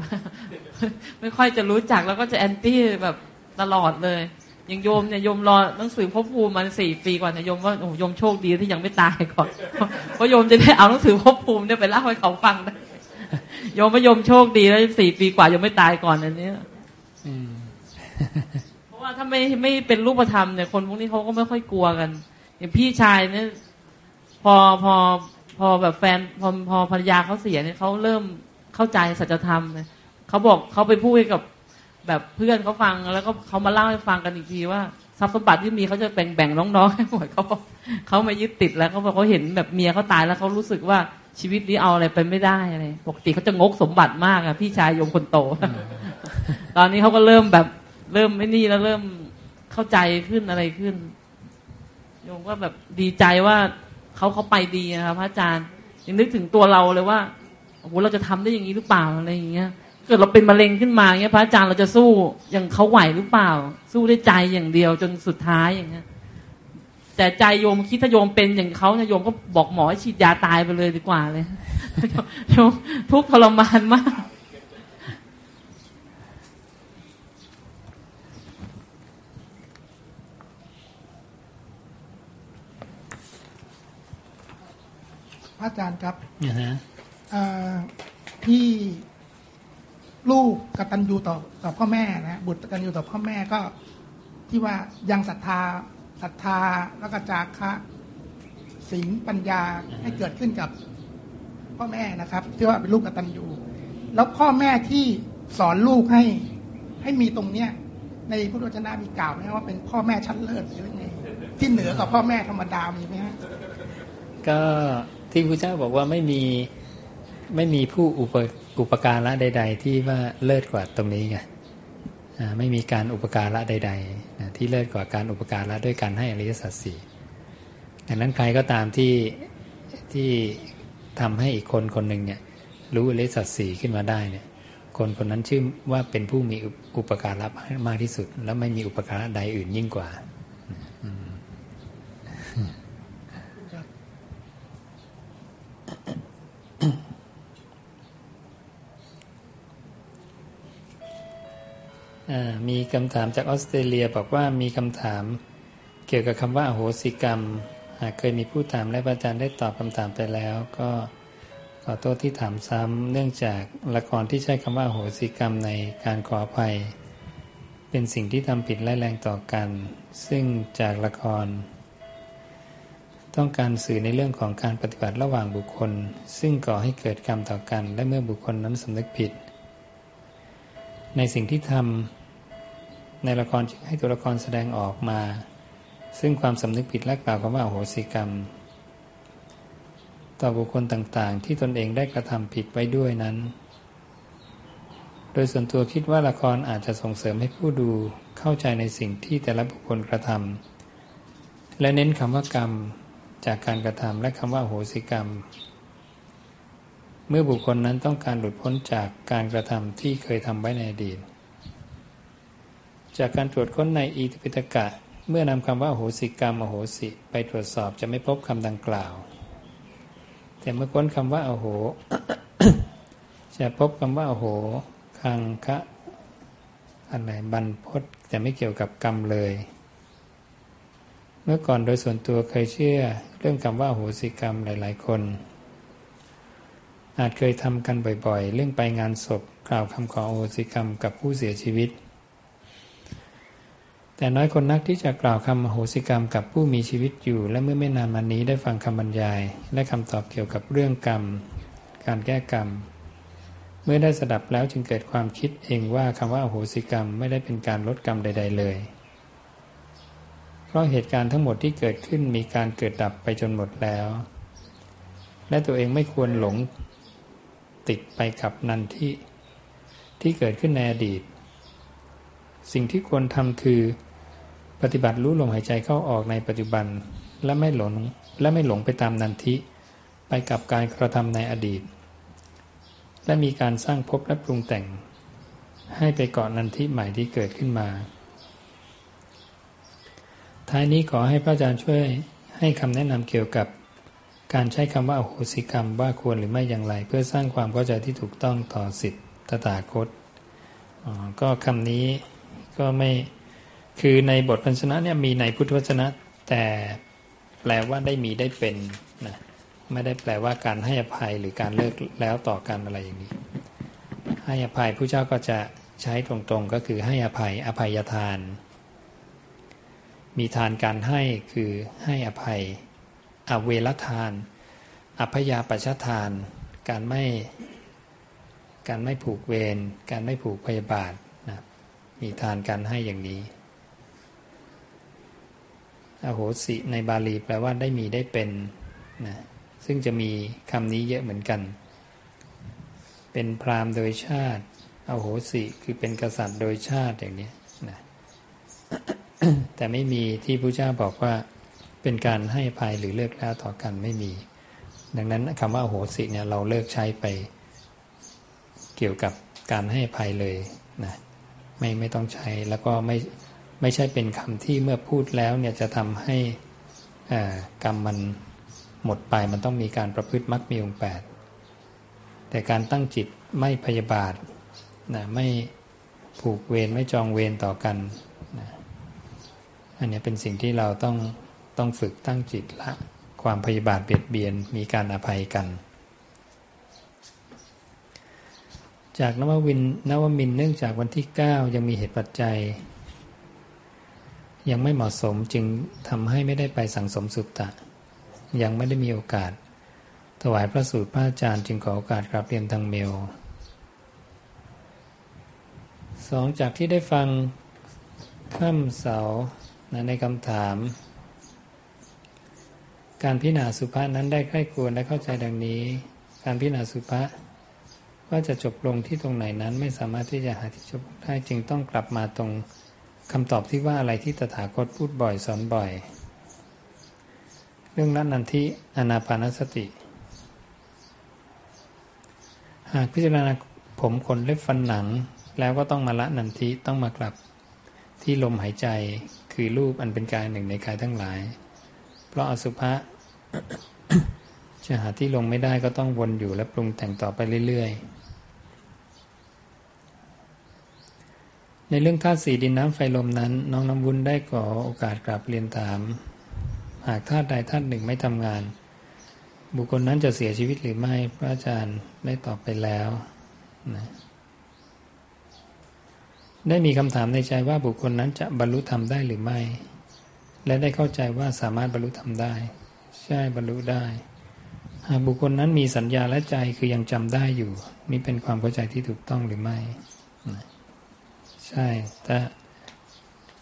[SPEAKER 8] ไม่ค่อยจะรู้จักแล้วก็จะแอนตี้แบบตลอดเลยยังโยมเนี่ยโยมรอหนังสือพบภูมิมาสี่ปีก่อนเนี่ยโยมว่าโอ้โยมโชคดีที่ยังไม่ตายก่อนเพราะโยมจะได้เอาหนังสือพบภูมิเนี่ยไปเล่าให้เขาฟังได้โยมว่าโยมโชคดีแล้วสี่ปีกว่าโยมไม่ตายก่อนอันนี้เพราะว่าถ้าไม่ไม่เป็นรูปธรรมเนี่ยคนพวกนี้เขาก็ไม่ค่อยกลัวกันอย่างพี่ชายเนี่ยพอพอพอแบบแฟนพอพอภรรยาเขาเสียเนี่ยเขาเริ่ม เข้าใจสัจธรรมเลยเขาบอกเขาไปพูดกับแบบเพื่อนเขาฟังแล้วก็เขามาเล่าให้ฟังกันอีกทีว่าทรัพย์สมบัติที่มีเขาจะแบ่งแบ่งน้องๆให้หมดเขาเขาไม่ยึดติดแล้วเขาบอกเขาเห็นแบบเมียเขาตายแล้วเขารู้สึกว่าชีวิตนี้เอาอะไรไปไม่ได้อะไรปกติเขาจะงกสมบัติมากอะพี่ชายโยมคนโต ตอนนี้เขาก็เริ่มแบบเริ่มไม่นี่แล้วเริ่มเข้าใจขึ้นอะไรขึ้นโยมก็แบบดีใจว่าเขาเขาไปดีนะครับพระอาจารย์ยังนึกถึงตัวเราเลยว่า โอ้โหเราจะทำได้อย่างนี้หรือเปล่าอะไรอย่างเงี้ยเกิดเราเป็นมะเร็งขึ้นมาเงี้ยพระอาจารย์เราจะสู้อย่างเขาไหวหรือเปล่า สู้ได้ใจอย่างเดียวจนสุดท้ายอย่างเงี้ยแต่ใจโยมคิดถ้าโยมเป็นอย่างเขาเนี่ยโยมก็บอกหมอให้ฉีดยาตายไปเลยดีกว่าเลยโยมทุกทรมานมาก
[SPEAKER 5] พระอาจารย์ครับ ที่ลูกกตัญญูต่อต่อพ่อแม่นะบุตรกตัญญูต่อพ่อแม่ก็ที่ว่ายังศรัทธาศรัทธาแล้วก็จาคะสิงปัญญาให้เกิดขึ้นกับพ่อแม่นะครับ ที่ว่าเป็นลูกกตัญญูแล้วพ่อแม่ที่สอนลูกให้ให้มีตรงเนี้ยในพุทธวจนะมีกล่าวไหมว่าเป็นพ่อแม่ชั้นเลิศหรือไงที่เหนือกว่าพ่อแม่ธรรมดามีไหมฮะ
[SPEAKER 2] ก็ที่พระเจ้าบอกว่าไม่มี ไม่มีผู้อุปอุปการะใด ๆ ที่ว่าเลิศกว่าตรงนี้ไงไม่มีการอุปการะใดๆที่เลิศกว่าการอุปการะด้วยการให้อริยสัจสี่ดังนั้นใครก็ตามที่ที่ทำให้อีกคนคนหนึ่งเนี่ยรู้อริยสัจสี่ขึ้นมาได้เนี่ยคนคนนั้นชื่อว่าเป็นผู้มีอุปการะมากที่สุด แล้วไม่มีอุปการะใดอื่นยิ่งกว่า มีคำถามจากออสเตรเลียบอกว่ามีคำถาม เกี่ยวกับคำว่าอโหสิกรรม หากเคยมีผู้ถามและอาจารย์ได้ตอบคำถามไปแล้ว ก็ขอโทษที่ถามซ้ำ เนื่องจากละครที่ใช้คำว่าอโหสิกรรมในการขออภัย เป็นสิ่งที่ทำผิดและแรงต่อกัน ซึ่งจากละคร ต้องการสื่อในเรื่องของการปฏิบัติระหว่างบุคคล ซึ่งก่อให้เกิดกรรมต่อกัน และเมื่อบุคคลนั้นสำนึกผิด ในสิ่งที่ทำ ในละครจึงให้ตัวละครแสดงออกมา ซึ่งความสำนึกผิดและกล่าวคำว่าโหสิกรรม ต่อบุคคลต่างๆ ที่ตนเองได้กระทำผิดไว้ด้วยนั้น โดยส่วนตัวคิดว่าละครอาจจะส่งเสริมให้ผู้ดูเข้าใจในสิ่งที่แต่ละบุคคลกระทำและเน้นคำว่ากรรมจากการกระทำและคำว่าโหสิกรรม เมื่อบุคคลนั้นต้องการหลุดพ้นจากการกระทำที่เคยทำไว้ในอดีต จากการตรวจค้นในอีทิปิตกะ เมื่อนำคำว่าโหสิกรรม อโหสิ ไปตรวจสอบจะไม่พบคำดังกล่าว แต่เมื่อค้นคำว่าอโห จะพบคำว่าอโห คังคะอะไรบันพศแต่ไม่เกี่ยวกับกรรมเลย เมื่อก่อนโดยส่วนตัวเคยเชื่อเรื่องคำว่าโหสิกรรมหลาย ๆ คน อาจเคยทำกันบ่อยๆ เรื่องไปงานศพกล่าวคำขอโหสิกรรมกับผู้เสียชีวิต แต่น้อยคนนักที่จะกล่าวคำโหสิกรรมกับผู้มีชีวิตอยู่ และเมื่อไม่นานมานี้ได้ฟังคำบรรยาย และคำตอบเกี่ยวกับเรื่องกรรม การแก้กรรม เมื่อได้สดับแล้วจึงเกิดความคิดเองว่าคำว่าโหสิกรรมไม่ได้เป็นการลดกรรมใด ๆ เลย เพราะเหตุการณ์ทั้งหมดที่เกิดขึ้นมีการเกิดดับไปจนหมดแล้ว และตัวเองไม่ควรหลงติดไปกับนันที่ที่เกิดขึ้นในอดีต สิ่งที่ควรทำคือ ฏิบัติรู้ลมหายใจเข้าออกในปัจจุบัน และไม่หลงและไม่หลงไปตามนันทิ ไปกับการกระทำในอดีต และมีการสร้างภพและปรุงแต่ง ให้ไปเกาะนันทิใหม่ที่เกิดขึ้นมา ท้ายนี้ขอให้พระอาจารย์ช่วยให้คำแนะนำเกี่ยวกับการใช้คำว่าอโหสิกรรมว่าควรหรือไม่อย่างไร เพื่อสร้างความเข้าใจที่ถูกต้องต่อสิทธิตถาคตก็คำนี้ก็ไม่ คือในบทพันชนะเนี่ยมีในพุทธวจนะ แต่แปลว่าได้มีได้เป็นนะไม่ได้แปลว่าการให้อภัยหรือการเลิกแล้วต่อกันอะไรอย่างนี้ ให้อภัยผู้เจ้าก็จะใช้ตรงๆก็คือให้อภัยอภัยทาน มีทานการให้คือให้อภัย อเวรทาน อภยาปัชทาน การไม่ การไม่ผูกเวร การไม่ผูกพยาบาทนะมีทานการให้อย่างนี้ อโหสิในบาลีแปลว่าได้มีได้เป็นนะซึ่งจะมีคำนี้เยอะเหมือนกัน เป็นพราหมณ์โดยชาติอโหสิคือเป็นกษัตริย์โดยชาติอย่างนี้นะแต่ไม่มีที่พระเจ้าบอกว่าเป็นการให้ภัยหรือเลิกแล้วต่อกันไม่มี ดังนั้นคำว่าโหสิเนี่ยเราเลิกใช้ไป เกี่ยวกับการให้ภัยเลยนะไม่ไม่ต้องใช้แล้วก็ไม่ ไม่ใช่เป็นคำที่เมื่อพูดแล้วเนี่ยจะทำให้กรรมมันหมดไปมันต้องมีการประพฤติมักมีองค์แปดแต่การตั้งจิตไม่พยาบาทนะไม่ผูกเวรไม่จองเวรต่อกันอันนี้เป็นสิ่งที่เราต้องต้องฝึกตั้งจิตละความพยาบาทเบียดเบียนมีการอภัยกัน จากนววินนวมินเนื่องจากวันที่ 9 ยังมีเหตุปัจจัย ยังไม่เหมาะสมจึงทำให้ไม่ได้ไปสังสมสุตตะ ยังไม่ได้มีโอกาส ถวายพระสูตรพระอาจารย์จึงขอโอกาสกราบเรียนทางเมลสองจากที่ได้ฟังค่ำเสานะในคำถาม การพิจารณาสุภาษนั้นได้ใกล้ควรและเข้าใจดังนี้ การพิจารณาสุภาษว่าจะจบลงที่ตรงไหนนั้นไม่สามารถที่จะหาที่จบได้จึงต้องกลับมาตรง คำตอบที่ว่าอะไรที่ตถาคตพูดบ่อยสอนบ่อย เรื่องนั้นนันทิอนาปานสติ หากพิจารณาผมขนเล็บฟันหนัง แล้วก็ต้องมาละนันทิต้องมากลับที่ลมหายใจคือรูปอันเป็นกายหนึ่งในกายทั้งหลาย เพราะอสุภะจะหาที่ลงไม่ได้ก็ต้องวนอยู่และปรุงแต่งต่อไปเรื่อยๆ ในเรื่องธาตุสีดินน้ำไฟลมนั้น น้องน้ำวุ้นได้ขอโอกาสกราบเรียนถาม หากธาตุใดธาตุหนึ่งไม่ทำงาน บุคคลนั้นจะเสียชีวิตหรือไม่พระอาจารย์ได้ตอบไปแล้วนะได้มีคำถามในใจว่าบุคคลนั้นจะบรรลุธรรมได้หรือไม่ และได้เข้าใจว่าสามารถบรรลุธรรมได้ ใช่บรรลุได้ หากบุคคลนั้นมีสัญญาและใจคือยังจำได้อยู่นี่เป็นความเข้าใจที่ถูกต้องหรือไม่ ใช่ถ้า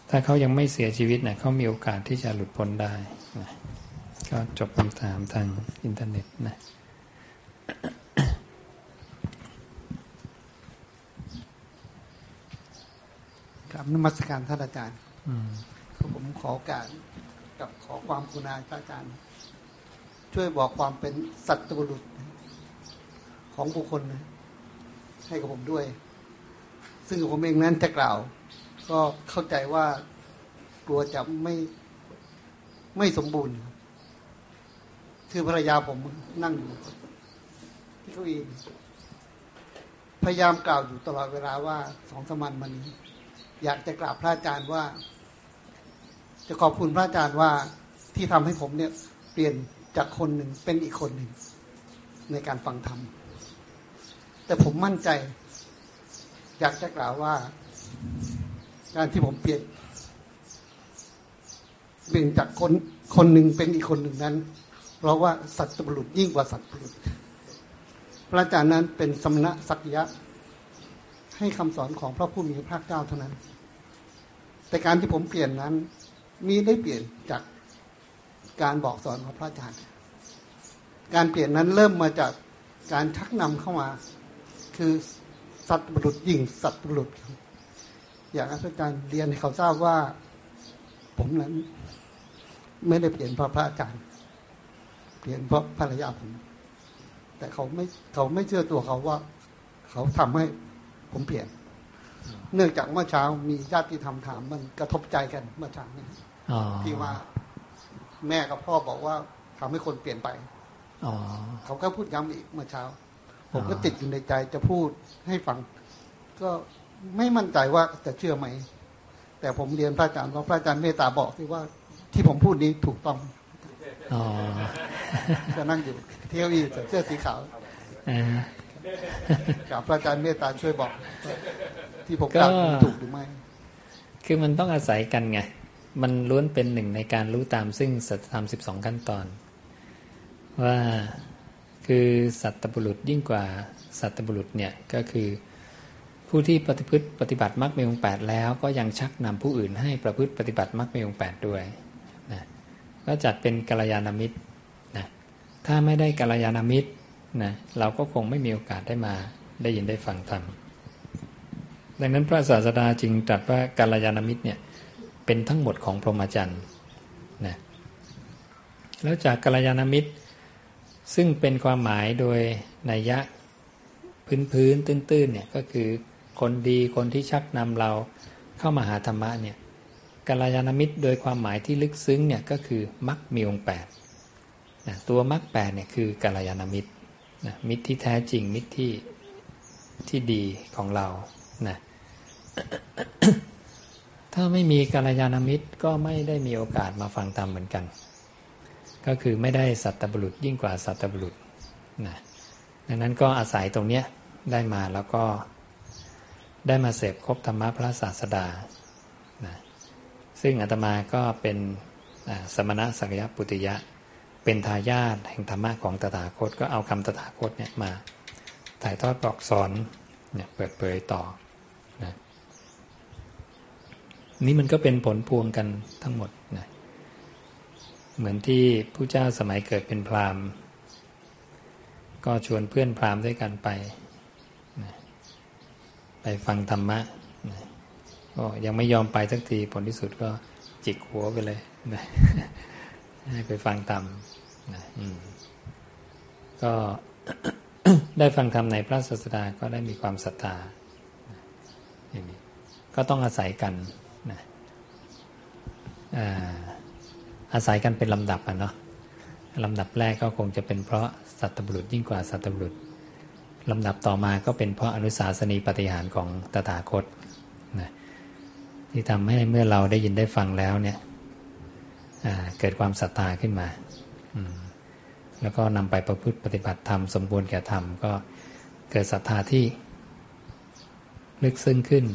[SPEAKER 2] ถ้าเขายังไม่เสียชีวิตเนะเขามีโอกาสที่จะหลุดพ้นได้นะก็จบคำถามทางอินเทอร์เน็ตนะครับ
[SPEAKER 9] นมัสการท่านอาจารย์ผมขอการกับขอความคุณาพระอาจารย์ ช่วยบอกความเป็นสัตว์บุรุษของบุคคลให้กับผมด้วย ซึ่งผมเองนั้นจะกล่าว ก็เข้าใจว่ากลัวจะไม่ไม่สมบูรณ์ คือภรรยาผมนั่งอยู่ที่เก้าอี้พยายามกล่าวอยู่ตลอดเวลาว่าสองสมันมันนี้ อยากจะกราบพระอาจารย์ว่า จะขอบคุณพระอาจารย์ว่าที่ทำให้ผมเนี่ย เปลี่ยนจากคนหนึ่งเป็นอีกคนหนึ่งในการฟังธรรมแต่ผมมั่นใจ อยากจะกล่าวว่า การที่ผมเปลี่ยนเปลี่ยนจากคนคนหนึ่งเป็นอีกคนหนึ่งนั้น เพราะว่าสัตว์บุรุษยิ่งกว่าสัตว์บุรุษพระอาจารย์นั้นเป็นสมณะสักยะ ให้คำสอนของพระผู้มีพระเจ้าเท่านั้น แต่การที่ผมเปลี่ยนนั้น มีได้เปลี่ยนจากการบอกสอนของพระอาจารย์ การเปลี่ยนนั้นเริ่มมาจากการชักนำเข้ามา คือ สัตว์บุรุษยิ่งสัตว์บุรุษ อยากให้พระอาจารย์เรียนให้เขาทราบว่า ผมนั้น ไม่ได้เปลี่ยนเพราะพระอาจารย์ เปลี่ยนเพราะภรรยาผม แต่เขาไม่เขาไม่เชื่อตัวเขาว่า เขาทำให้ผมเปลี่ยน เนื่องจากเมื่อเช้ามีญาติธรรมถามมันกระทบใจกันเมื่อเช้านี้ที่ว่าแม่กับพ่อบอกว่าทำให้คนเปลี่ยนไปเขาก็พูดย้ำอีกเมื่อเช้า ผมก็ติดอยู่ในใจจะพูดให้ฟัง ก็ไม่มั่นใจว่าจะเชื่อไหม แต่ผมเรียนพระอาจารย์ว่าพระอาจารย์เมตตาบอกที่ว่าที่ผมพูดนี้ถูกต้องจะนั่งอยู่เที่ยวอีใส่เสื้อสีขาวกับพระอาจารย์เมตตาช่วยบอก ที่ผมกล่าวถูกหรือไม่
[SPEAKER 2] คือมันต้องอาศัยกันไง มันล้วนเป็นหนึ่งในการรู้ตามซึ่งสัจธรรมสิบสองขั้นตอน ว่า คือสัตบุรุษยิ่งกว่าสัตบุรุษเนี่ยก็คือผู้ที่ปฏิพฤติปฏิบัติมรรคมีองแปดแล้วก็ยังชักนำผู้อื่นให้ประพฤติปฏิบัติมรรคมีองแปดด้วยนะก็จัดเป็นกัลยาณมิตรนะถ้าไม่ได้กัลยาณมิตรนะเราก็คงไม่มีโอกาสได้มาได้ยินได้ฟังธรรมดังนั้นพระศาสดาจึงตรัสว่ากัลยาณมิตรเนี่ยเป็นทั้งหมดของพรหมจรรย์นะแล้วจากกัลยาณมิตร ซึ่งเป็นความหมายโดยนัยยะพื้นพื้นตื้นๆเนี่ยก็คือคนดีคนที่ชักนำเราเข้ามาหาธรรมะเนี่ยกัลยาณมิตรโดยความหมายที่ลึกซึ้งเนี่ยก็คือมรรคมีองแปดนะตัวมรรคแปดเนี่ยคือกัลยาณมิตรนะมิตรที่แท้จริงมิตรที่ที่ดีของเรานะถ้าไม่มีกัลยาณมิตรก็ไม่ได้มีโอกาสมาฟังธรรมเหมือนกัน ก็คือไม่ได้สัตบุรุษยิ่งกว่าสัตบุรุษนะดังนั้นก็อาศัยตรงเนี้ยได้มาแล้วก็ได้มาเสพครบธรรมะพระศาสดานะซึ่งอาตมาก็เป็นสมณะสักยปุติยะ เป็นทายาทแห่งธรรมะของตถาคต ก็เอาคำตถาคตเนี่ยมาถ่ายทอดบอกสอนเนี่ยเปิดเผยต่อนะนี่มันก็เป็นผลพวงกันทั้งหมด เหมือนที่ผู้เจ้าสมัยเกิดเป็นพราหมณ์ ก็ชวนเพื่อนพราหมณ์ด้วยกันไป ไปฟังธรรมะก็ยังไม่ยอมไปสักทีผลที่สุดก็จิกหัวไปเลยให้ไปฟังธรรมก็ได้ฟังธรรมในพระศาสดาก็ได้มีความศรัทธาก็ต้องอาศัยกันนะอาาศัยกันเป็นลำดับอะเนาะลำดับแรกก็คงจะเป็นเพราะสัตบุรุษยิ่งกว่าสัตบุรุษลำดับต่อมาก็เป็นเพราะอนุสาสนีปฏิหารของตถาคตนะที่ทำให้เมื่อเราได้ยินได้ฟังแล้วเนี่ยเกิดความศรัทธาขึ้นมาแล้วก็นำไปประพฤติปฏิบัติธรรมสมบูรณ์แก่ธรรมก็เกิดศรัทธาที่ลึกซึ้งขึ้น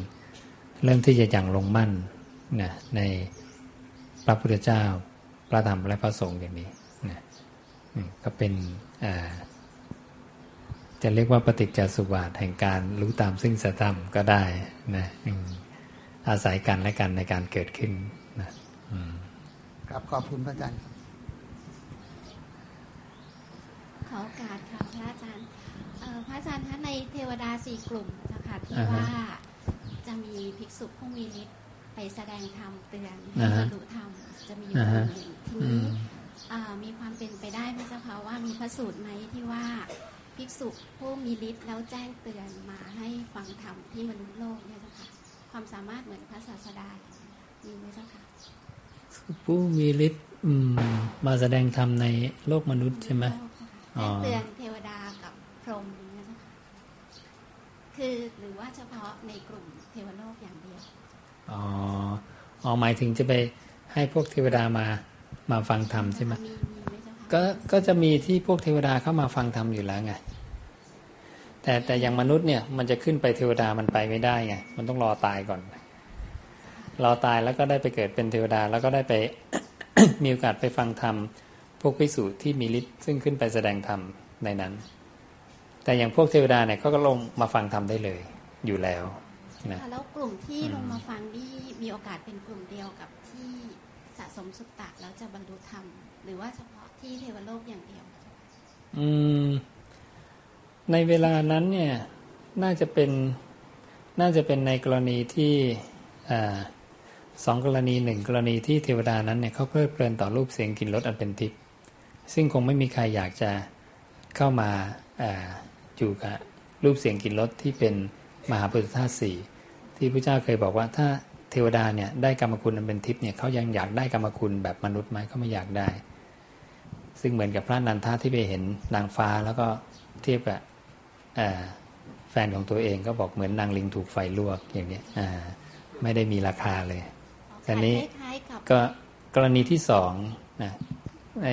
[SPEAKER 2] เริ่มที่จะยังลงมั่นนะในพระพุทธเจ้า พระธรรมและพระสงฆ์อย่างนี้นะก็เป็นอ่าจะเรียกว่าปฏิจจสุบาทแห่งการรู้ตามซึ่งสัธรรมก็ได้นะอาศัยกันและกันในการเกิดขึ้น
[SPEAKER 9] นะครับขอบคุณพระอาจารย์
[SPEAKER 10] ขอโอกาสค่ะพระอาจารย์พระอาจารย์ท่านในเทวดาสี่กลุ่มนะคะที่ว่าจะมีภิกษุผู้มีฤทธิ์ ไปแสดงธรรมเตือนให้บรรลุธรรมจะมีอยู่คนหนึ่งทีนี้มีความเป็นไปได้ไหมเจ้าคะว่ามีพระสูตรไหมที่ว่าภิกษุผู้มีฤทธิ์แล้วแจ้งเตือนมาให้ฟังธรรมที่มนุษย์โลกเนี่ยนะคะความสามารถเหมือนพระศาสดามีไหมเจ้าค่ะ
[SPEAKER 2] ผู้มีฤทธิ์มาแสดงธรรมในโลกมนุษย์ใช่ไหม
[SPEAKER 10] แจ้งเตือนเทวดากับพรหมเนี่ยนะคะคือหรือว่าเฉพาะในกลุ่มเทวโลกอย่างเดียว
[SPEAKER 2] อ๋ออ๋อหมายถึงจะไปให้พวกเทวดามามาฟังธรรมใช่ไหมก็ก็จะมีที่พวกเทวดาเข้ามาฟังธรรมอยู่แล้วไงแต่แต่อย่างมนุษย์เนี่ยมันจะขึ้นไปเทวดามันไปไม่ได้ไงมันต้องรอตายก่อนรอตายแล้วก็ได้ไปเกิดเป็นเทวดาแล้วก็ได้ไปมีโอกาสไปฟังธรรมพวกพิสูจน์ที่มีฤทธิ์ซึ่งขึ้นไปแสดงธรรมในนั้น แต่อย่างพวกเทวดาเนี่ยเขาก็ลงมาฟังธรรมได้เลยอยู่แล้ว
[SPEAKER 10] นะแล้วกลุ่มที่ลงมาฟังนี่มีโอกาสเป็นกลุ่มเดียวกับที่สะสมสุตตะแล้วจะบรรลุธรรม หรือว่าเฉพาะที่เทวโลกอย่างเดียว
[SPEAKER 2] อืม ในเวลานั้นเนี่ย น่าจะเป็นน่าจะเป็นในกรณีที่สองกรณีหนึ่งกรณีที่เทวดานั้นเนี่ยเขาเพลิดเพลินต่อรูปเสียงกลิ่นรสอันเป็นทิพย์ซึ่งคงไม่มีใครอยากจะเข้ามาอยู่กับรูปเสียงกลิ่นรสที่เป็นมหาพุทธธาตุสี่ ที่พระเจ้าเคยบอกว่าถ้าเทวดาเนี่ยได้กรรมคุณอันเป็นทิพย์เนี่ยเขายังอยากได้กรรมคุณแบบมนุษย์ไหมเขาไม่อยากได้ ซึ่งเหมือนกับพระนันทาที่ไปเห็นนางฟ้าแล้วก็เทียบกับแฟนของตัวเองก็บอกเหมือนนางลิงถูกไฟลวกอย่างนี้ไม่ได้มีราคาเลยแต่นี้ก็กรณีที่สองนะใน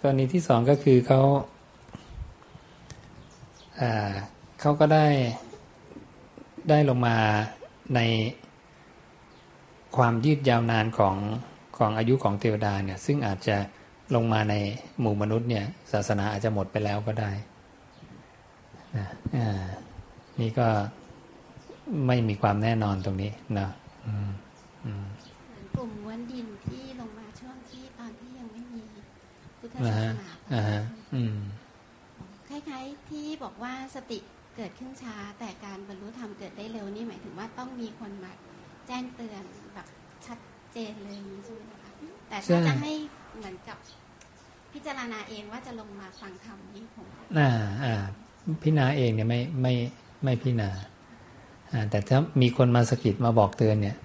[SPEAKER 2] กรณีที่สองก็คือเขา เขาก็ได้ได้ลงมาในความยืดยาวนานของของอายุของเทวดาเนี่ย ซึ่งอาจจะลงมาในหมู่มนุษย์เนี่ย ศาสนาอาจจะหมดไปแล้วก็ได้นะนี่ก็ไม่มีความแน่นอนตรงนี้นะ
[SPEAKER 10] กลุ่มวันดินที่ลงมาช่วงที่ตอนที่ยังไม่มีพุทธศาสนาคล้ายๆที่บอกว่าสติ เกิดขึ้นช้า แต่การบรรลุธรรมเกิดได้เร็วนี่หมายถึงว่าต้องมีคนมาแจ้งเตือนแบบชัดเจนเลยใช่ไหมคะแต่ถ้าจะให้เหมือนกับพิจารณาเองว่าจะลงมาฟังธรรมนี่ผม
[SPEAKER 2] อ่าอ่าพิจารณาเองเนี่ยไม่ไม่ไม่พิจารณาแต่ถ้ามีคนมาสกิดมาบอกเตือนเนี่ย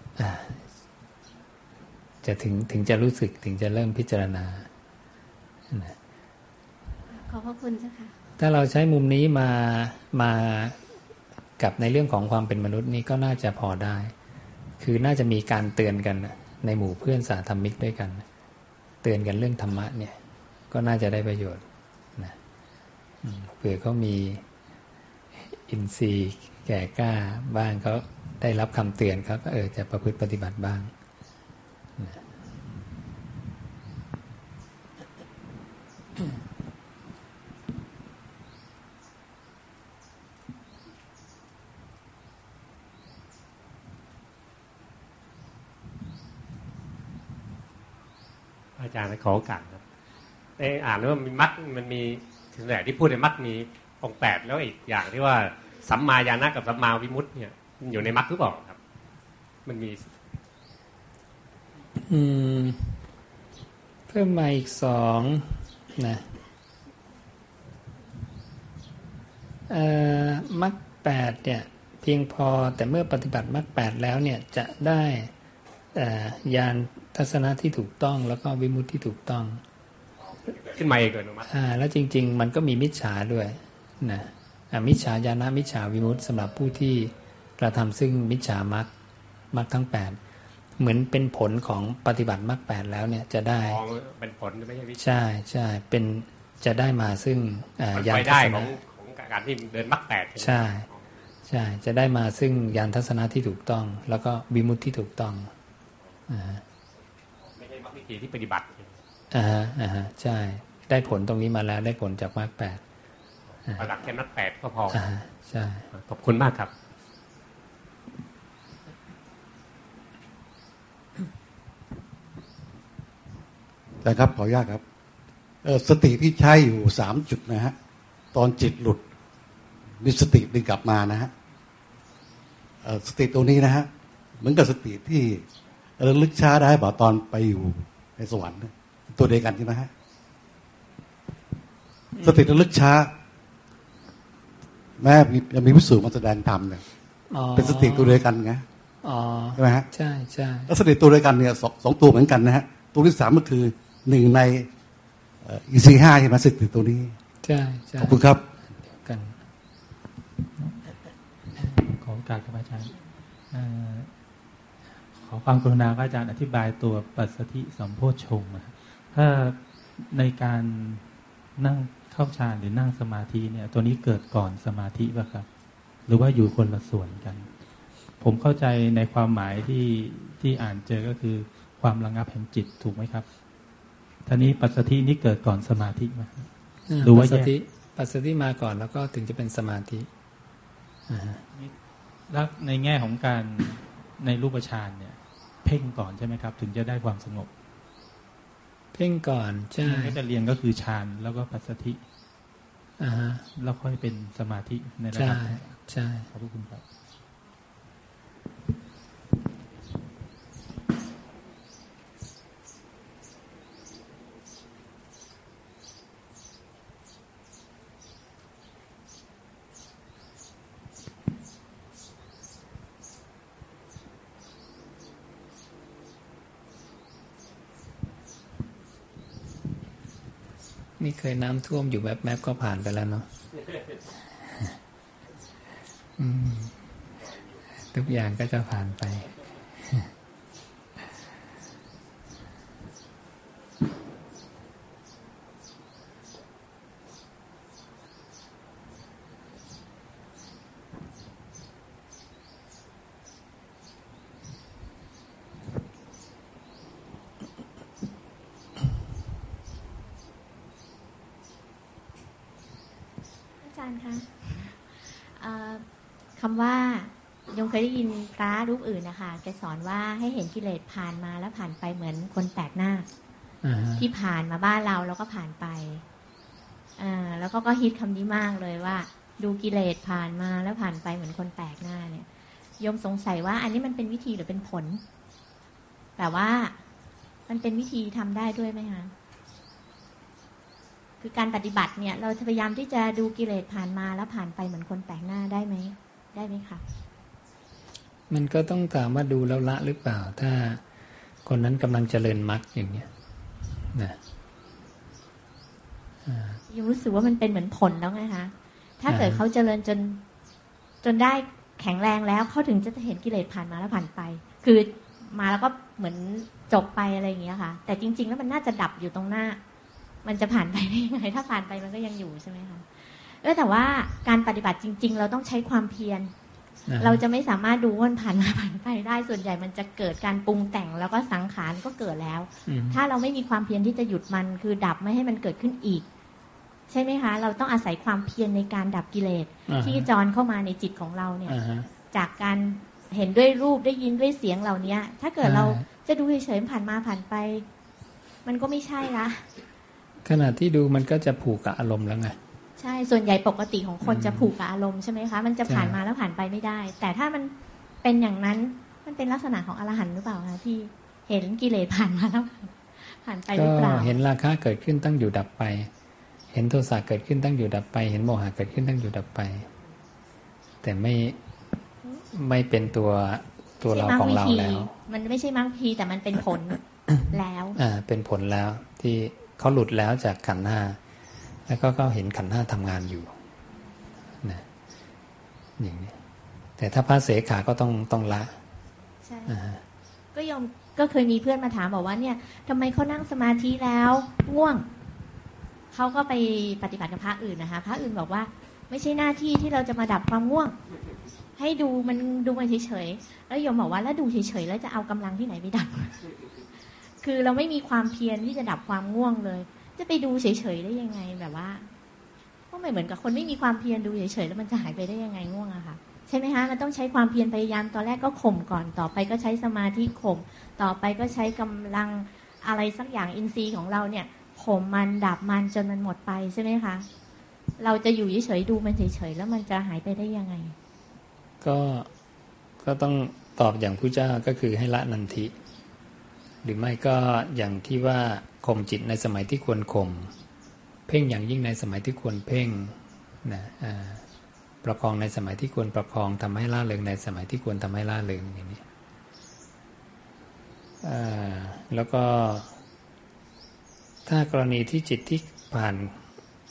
[SPEAKER 2] จะถึงถึงจะรู้สึกถึงจะเริ่มพิจารณา
[SPEAKER 10] ขอบพระคุณเจ้าค่ะ
[SPEAKER 2] ถ้าเราใช้มุมนี้มามากับในเรื่องของความเป็นมนุษย์นี่ก็น่าจะพอได้ คือน่าจะมีการเตือนกันในหมู่เพื่อนสาธรรมิกด้วยกัน เตือนกันเรื่องธรรมะเนี่ย ก็น่าจะได้ประโยชน์นะเผื่อเขามีอินทรีย์แก่กล้าบ้างเขาได้รับคำเตือนเขาก็เออจะประพฤติปฏิบัติบ้าง
[SPEAKER 1] อาจารย์ ขอโอกาสครับได้อ่านว่ามีมัดมันมีถึงไหนที่พูดในมัดมีองแปดแล้วอีกอย่างที่ว่าสัมมาญาณะกับสัมมาวิมุตต์เนี่ยอยู่ในมรรคหรือเปล่าครับ มันมี
[SPEAKER 2] อืม เพิ่มมาอีกสองนะเอ่อมรรคแปดเนี่ย เพียงพอแต่เมื่อปฏิบัติมรรคแปดแล้วเนี่ยจะได้ญาณ ทัศนะที่ถูกต้องแล้วก็วิมุตที่ถูกต้อง
[SPEAKER 1] ขึ้นมาเองเลยนะ
[SPEAKER 2] อ่า แล้วจริง ๆ มันก็มีมิจฉาด้วยนะมิจฉาญาณมิจฉาวิมุตสำหรับผู้ที่กระทำซึ่งมิจฉามรรคมรรคทั้งแปดเหมือนเป็นผลของปฏิบัติมรรคแปดแล้วเนี่ยจะได้
[SPEAKER 1] เป็นผลไม่ใช่วิ
[SPEAKER 2] ใช่ใช่เป็นจะได้มาซึ่ง
[SPEAKER 1] ญาณทัศนะของการที่เดินมรรคแปด
[SPEAKER 2] ใช่ใช่จะได้มาซึ่งญาณทัศนะที่ถูกต้อง แล้วก็วิมุตที่ถูกต้อง
[SPEAKER 1] ไม่ ใช่มรรควิธีที่ปฏิบัติ
[SPEAKER 2] อ่าอ่าใช่ ได้ผลตรงนี้มาแล้วได้ผลจากมรรคแปด
[SPEAKER 1] ระดับแค่นักแปดก็พอ
[SPEAKER 2] ใช่
[SPEAKER 1] ขอบคุณมากครับ
[SPEAKER 3] นะครับขออนุญาตครับสติที่ใช้อยู่สามจุดนะฮะตอนจิตหลุดมีสติดึงกลับมานะฮะสติตรงนี้นะฮะเหมือนกับสติที่ระลึกช้าได้บอกตอนไปอยู่ ในสวรรค์ตัวเดียวกันใช่ไหมฮะสติระลึกช้า แม่ยังมีพิสูจน์มาแสดงธรรมเนี่ยเป็นสติตัวเดียวกันไงใช่ไหมฮะ
[SPEAKER 2] ใช่ใช่
[SPEAKER 3] แล้วสติตัวเดียวกันเนี่ยสองตัวเหมือนกันนะฮะตัวที่สามก็คือหนึ่งในอีซีห้าใช่ไหมสติตัวนี้
[SPEAKER 2] ใช่ใช่
[SPEAKER 3] ขอบคุณครับ
[SPEAKER 2] กัน
[SPEAKER 11] ขอการครับอาจารย์ข อความกรุณาอาจารย์อธิบายตัวปัสสติสัมโพชงถ้าในการนั่งเข้าฌานหรือนั่งสมาธิเนี่ย ตัวนี้เกิดก่อนสมาธิป่ะครับ หรือว่าอยู่คนละส่วนกัน ผมเข้าใจในความหมายที่ที่อ่านเจอก็คือความระงับแห่งจิตถูกไหมครับท่านี้ปัสสตินี้เกิดก่อนสมาธิไหม
[SPEAKER 2] หรือว่าปัสสติปัสสติมาก่อนแล้วก็ถึงจะเป็นสมาธิ
[SPEAKER 11] แล้วในแง่ของการในรูปฌานเนี่ย เพ่งก่อนใช่ไหมครับ ถึงจะได้ความสงบ
[SPEAKER 2] เพ่งก่อนใช่
[SPEAKER 11] ก็จะเรียนก็คือฌานแล้วก็ปัสสติ
[SPEAKER 2] อ่า
[SPEAKER 11] แล้วค่อยเป็นสมาธิในระ
[SPEAKER 2] ดับใช่
[SPEAKER 11] ขอบคุณครับ
[SPEAKER 2] นี่เคยน้ำท่วมอยู่แบบแมปก็ผ่านไปแล้วเนาะทุกอย่างก็จะผ่านไป
[SPEAKER 7] ว่าโยมเคยได้ยินพระรูปอื่นนะคะแกสอนว่าให้เห็นกิเลสผ่านมาแล้วผ่านไปเหมือนคนแปลกหน้าที่ผ่านมาบ้านเราแล้วก็ผ่านไปอแล้วก็ก็ฮิตคำนี้มากเลยว่า ดูกิเลสผ่านมาแล้วผ่านไปเหมือนคนแปลกหน้าเนี่ยโยมสงสัยว่าอันนี้มันเป็นวิธีหรือเป็นผล แต่ว่ามันเป็นวิธีทำได้ด้วยไหมคะ คือการปฏิบัติเนี่ยเราพยายามที่จะดูกิเลสผ่านมาแล้วผ่านไปเหมือนคนแปลกหน้าได้ไหมได้ไหมคะ
[SPEAKER 2] มันก็ต้องถามว่าดูแล้วละหรือเปล่า ถ้าคนนั้นกำลังเจริญมรรคอย่างเนี้ยนะ
[SPEAKER 7] ยังรู้สึกว่ามันเป็นเหมือนผลแล้วไงคะถ้าเกิดเขาเจริญจนจนได้แข็งแรงแล้วเขาถึงจะเห็นกิเลสผ่านมาแล้วผ่านไป คือมาแล้วก็เหมือนจบไปอะไรอย่างเงี้ยค่ะ แต่จริง ๆ แล้วมันน่าจะดับอยู่ตรงหน้า มันจะผ่านไปได้ยังไง ถ้าผ่านไปมันก็ยังอยู่ใช่ไหมคะเออแต่ว่าการปฏิบัติจริง ๆ เราต้องใช้ความเพียรเราจะไม่สามารถดูวันผ่านมาผ่านไปได้ ส่วนใหญ่มันจะเกิดการปรุงแต่งแล้วก็สังขารก็เกิดแล้ว ถ้าเราไม่มีความเพียรที่จะหยุดมันคือดับไม่ให้มันเกิดขึ้นอีก ใช่ไหมคะ เราต้องอาศัยความเพียรในการดับกิเลสที่จรเข้ามาในจิตของเราเนี่ยจากการเห็นด้วยรูปได้ยินด้วยเสียงเหล่านี้ถ้าเกิดเราจะดูเฉยๆผ่านมาผ่านไป มันก็ไม่ใช่ละ
[SPEAKER 2] ขณะที่ดูมันก็จะผูกกับอารมณ์แล้วไง
[SPEAKER 7] ใช่ส่วนใหญ่ปกติของคนจะผูกกับอารมณ์ใช่ไหมคะมันจะผ่านมาแล้วผ่านไปไม่ได้ แต่ถ้ามันเป็นอย่างนั้นมันเป็นลักษณะของอรหันต์หรือเปล่าคะที่เห็นกิเลสผ่านมาแล้วผ่านไปหรือเปล่า
[SPEAKER 2] เห็นราคะเกิดขึ้นตั้งอยู่ดับไป เห็นโทสะเกิดขึ้นตั้งอยู่ดับไป เห็นโมหะเกิดขึ้นตั้งอยู่ดับไป แต่ไม่ไม่เป็นตัวตัวเราของเราแล้ว
[SPEAKER 7] มันไม่ใช่มังพีแต่มันเป็นผลแล้ว
[SPEAKER 2] อ่า เป็นผลแล้วที่ เขาหลุดแล้วจากขันธ์ห้าแล้วก็ก็เห็นขันธ์ห้าทำงานอยู่นะอย่างนี้แต่ถ้าพระเสขาก็ต้องต้องละ
[SPEAKER 7] ใช่ก็ยอมก็เคยมีเพื่อนมาถามบอกว่าเนี่ยทำไมเขานั่งสมาธิแล้วง่วงเขาก็ไปปฏิบัติกับพระอื่นนะคะพระอื่นบอกว่า ไม่ใช่หน้าที่ที่เราจะมาดับความง่วง ให้ดูมันดูมันเฉยๆแล้วยมบอกว่าแล้วดูเฉยๆแล้วจะเอากำลังที่ไหนไปดับ คือเราไม่มีความเพียรที่จะดับความง่วงเลย จะไปดูเฉยๆได้ยังไงแบบว่าก็ไม่เหมือนกับคนไม่มีความเพียรดูเฉยๆแล้วมันจะหายไปได้ยังไงง่วงอะค่ะใช่ไหมคะมันต้องใช้ความเพียรพยายามตอนแรกก็ข่มก่อนต่อไปก็ใช้สมาธิข่มต่อไปก็ใช้กำลังอะไรสักอย่างอินทรีย์ของเราเนี่ยข่มมันดับมันจนมันหมดไปใช่ไหมคะเราจะอยู่เฉยๆดูมันเฉยๆแล้วมันจะหายไปได้ยังไง
[SPEAKER 2] ก็ก็ต้องตอบอย่างผู้เจ้าก็คือให้ละนันทิ หรือไม่ก็อย่างที่ว่าข่มจิตในสมัยที่ควรข่มเพ่งอย่างยิ่งในสมัยที่ควรเพ่งนะประคองในสมัยที่ควรประคองทำให้ล่าเริงในสมัยที่ควรทำให้ล่าเริงอย่างนี้แล้วก็ ถ้ากรณีที่จิตที่ผ่าน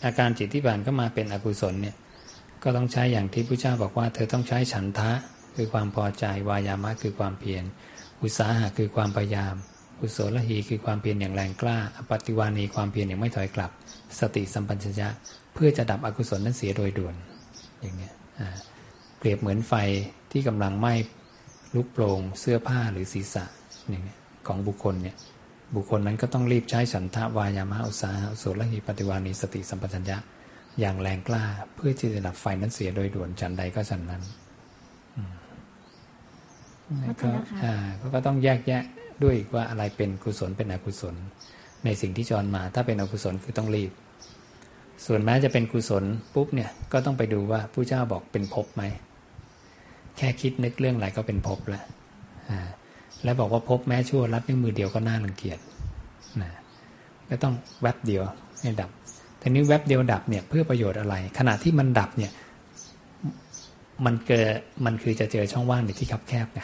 [SPEAKER 2] อาการจิตที่ผ่านเข้ามาเป็นอกุศลเนี่ยก็ต้องใช้อย่างที่พระเจ้าบอกว่า เธอต้องใช้ฉันทะคือความพอใจวายามะคือความเพียรอุตสาหะคือความพยายาม กุศลหีคือความเพียรอย่างแรงกล้า อปฏิวานีความเพียรอย่างไม่ถอยกลับ สติสัมปัญญะเพื่อจะดับอกุศลนั้นเสียโดยด่วนอย่างเนี้ยเปรียบเหมือนไฟที่กำลังไหม้ลุกโปรงเสื้อผ้าหรือศีรษะอย่างเนี้ยของบุคคลเนี่ยบุคคลนั้นก็ต้องรีบใช้ฉันทะวายามะอุตสาหะโสลหีปฏิวานีสติสัมปชัญญะ อย่างแรงกล้าเพื่อที่จะดับไฟนั้นเสียโดยด่วนฉันใดก็ฉันนั้นก็ก็ต้องแยกแยะ ด้วยว่าอะไรเป็นกุศลเป็นอกุศล ในสิ่งที่จรมา ถ้าเป็นอกุศลคือต้องรีบ ส่วนแม้จะเป็นกุศลปุ๊บเนี่ยก็ต้องไปดูว่าผู้เจ้าบอกเป็นภพไหมแค่คิดนึกเรื่องอะไรก็เป็นภพแล้วและบอกว่าภพแม้ชั่วรัดนิ้วมือเดียวก็น่ารังเกียจนะก็ต้องแวบเดียวให้ดับทีนี้แวบเดียวดับเนี่ยเพื่อประโยชน์อะไร ขณะที่มันดับเนี่ยมันเกิดมันคือจะเจอช่องว่างในที่คับแคบไง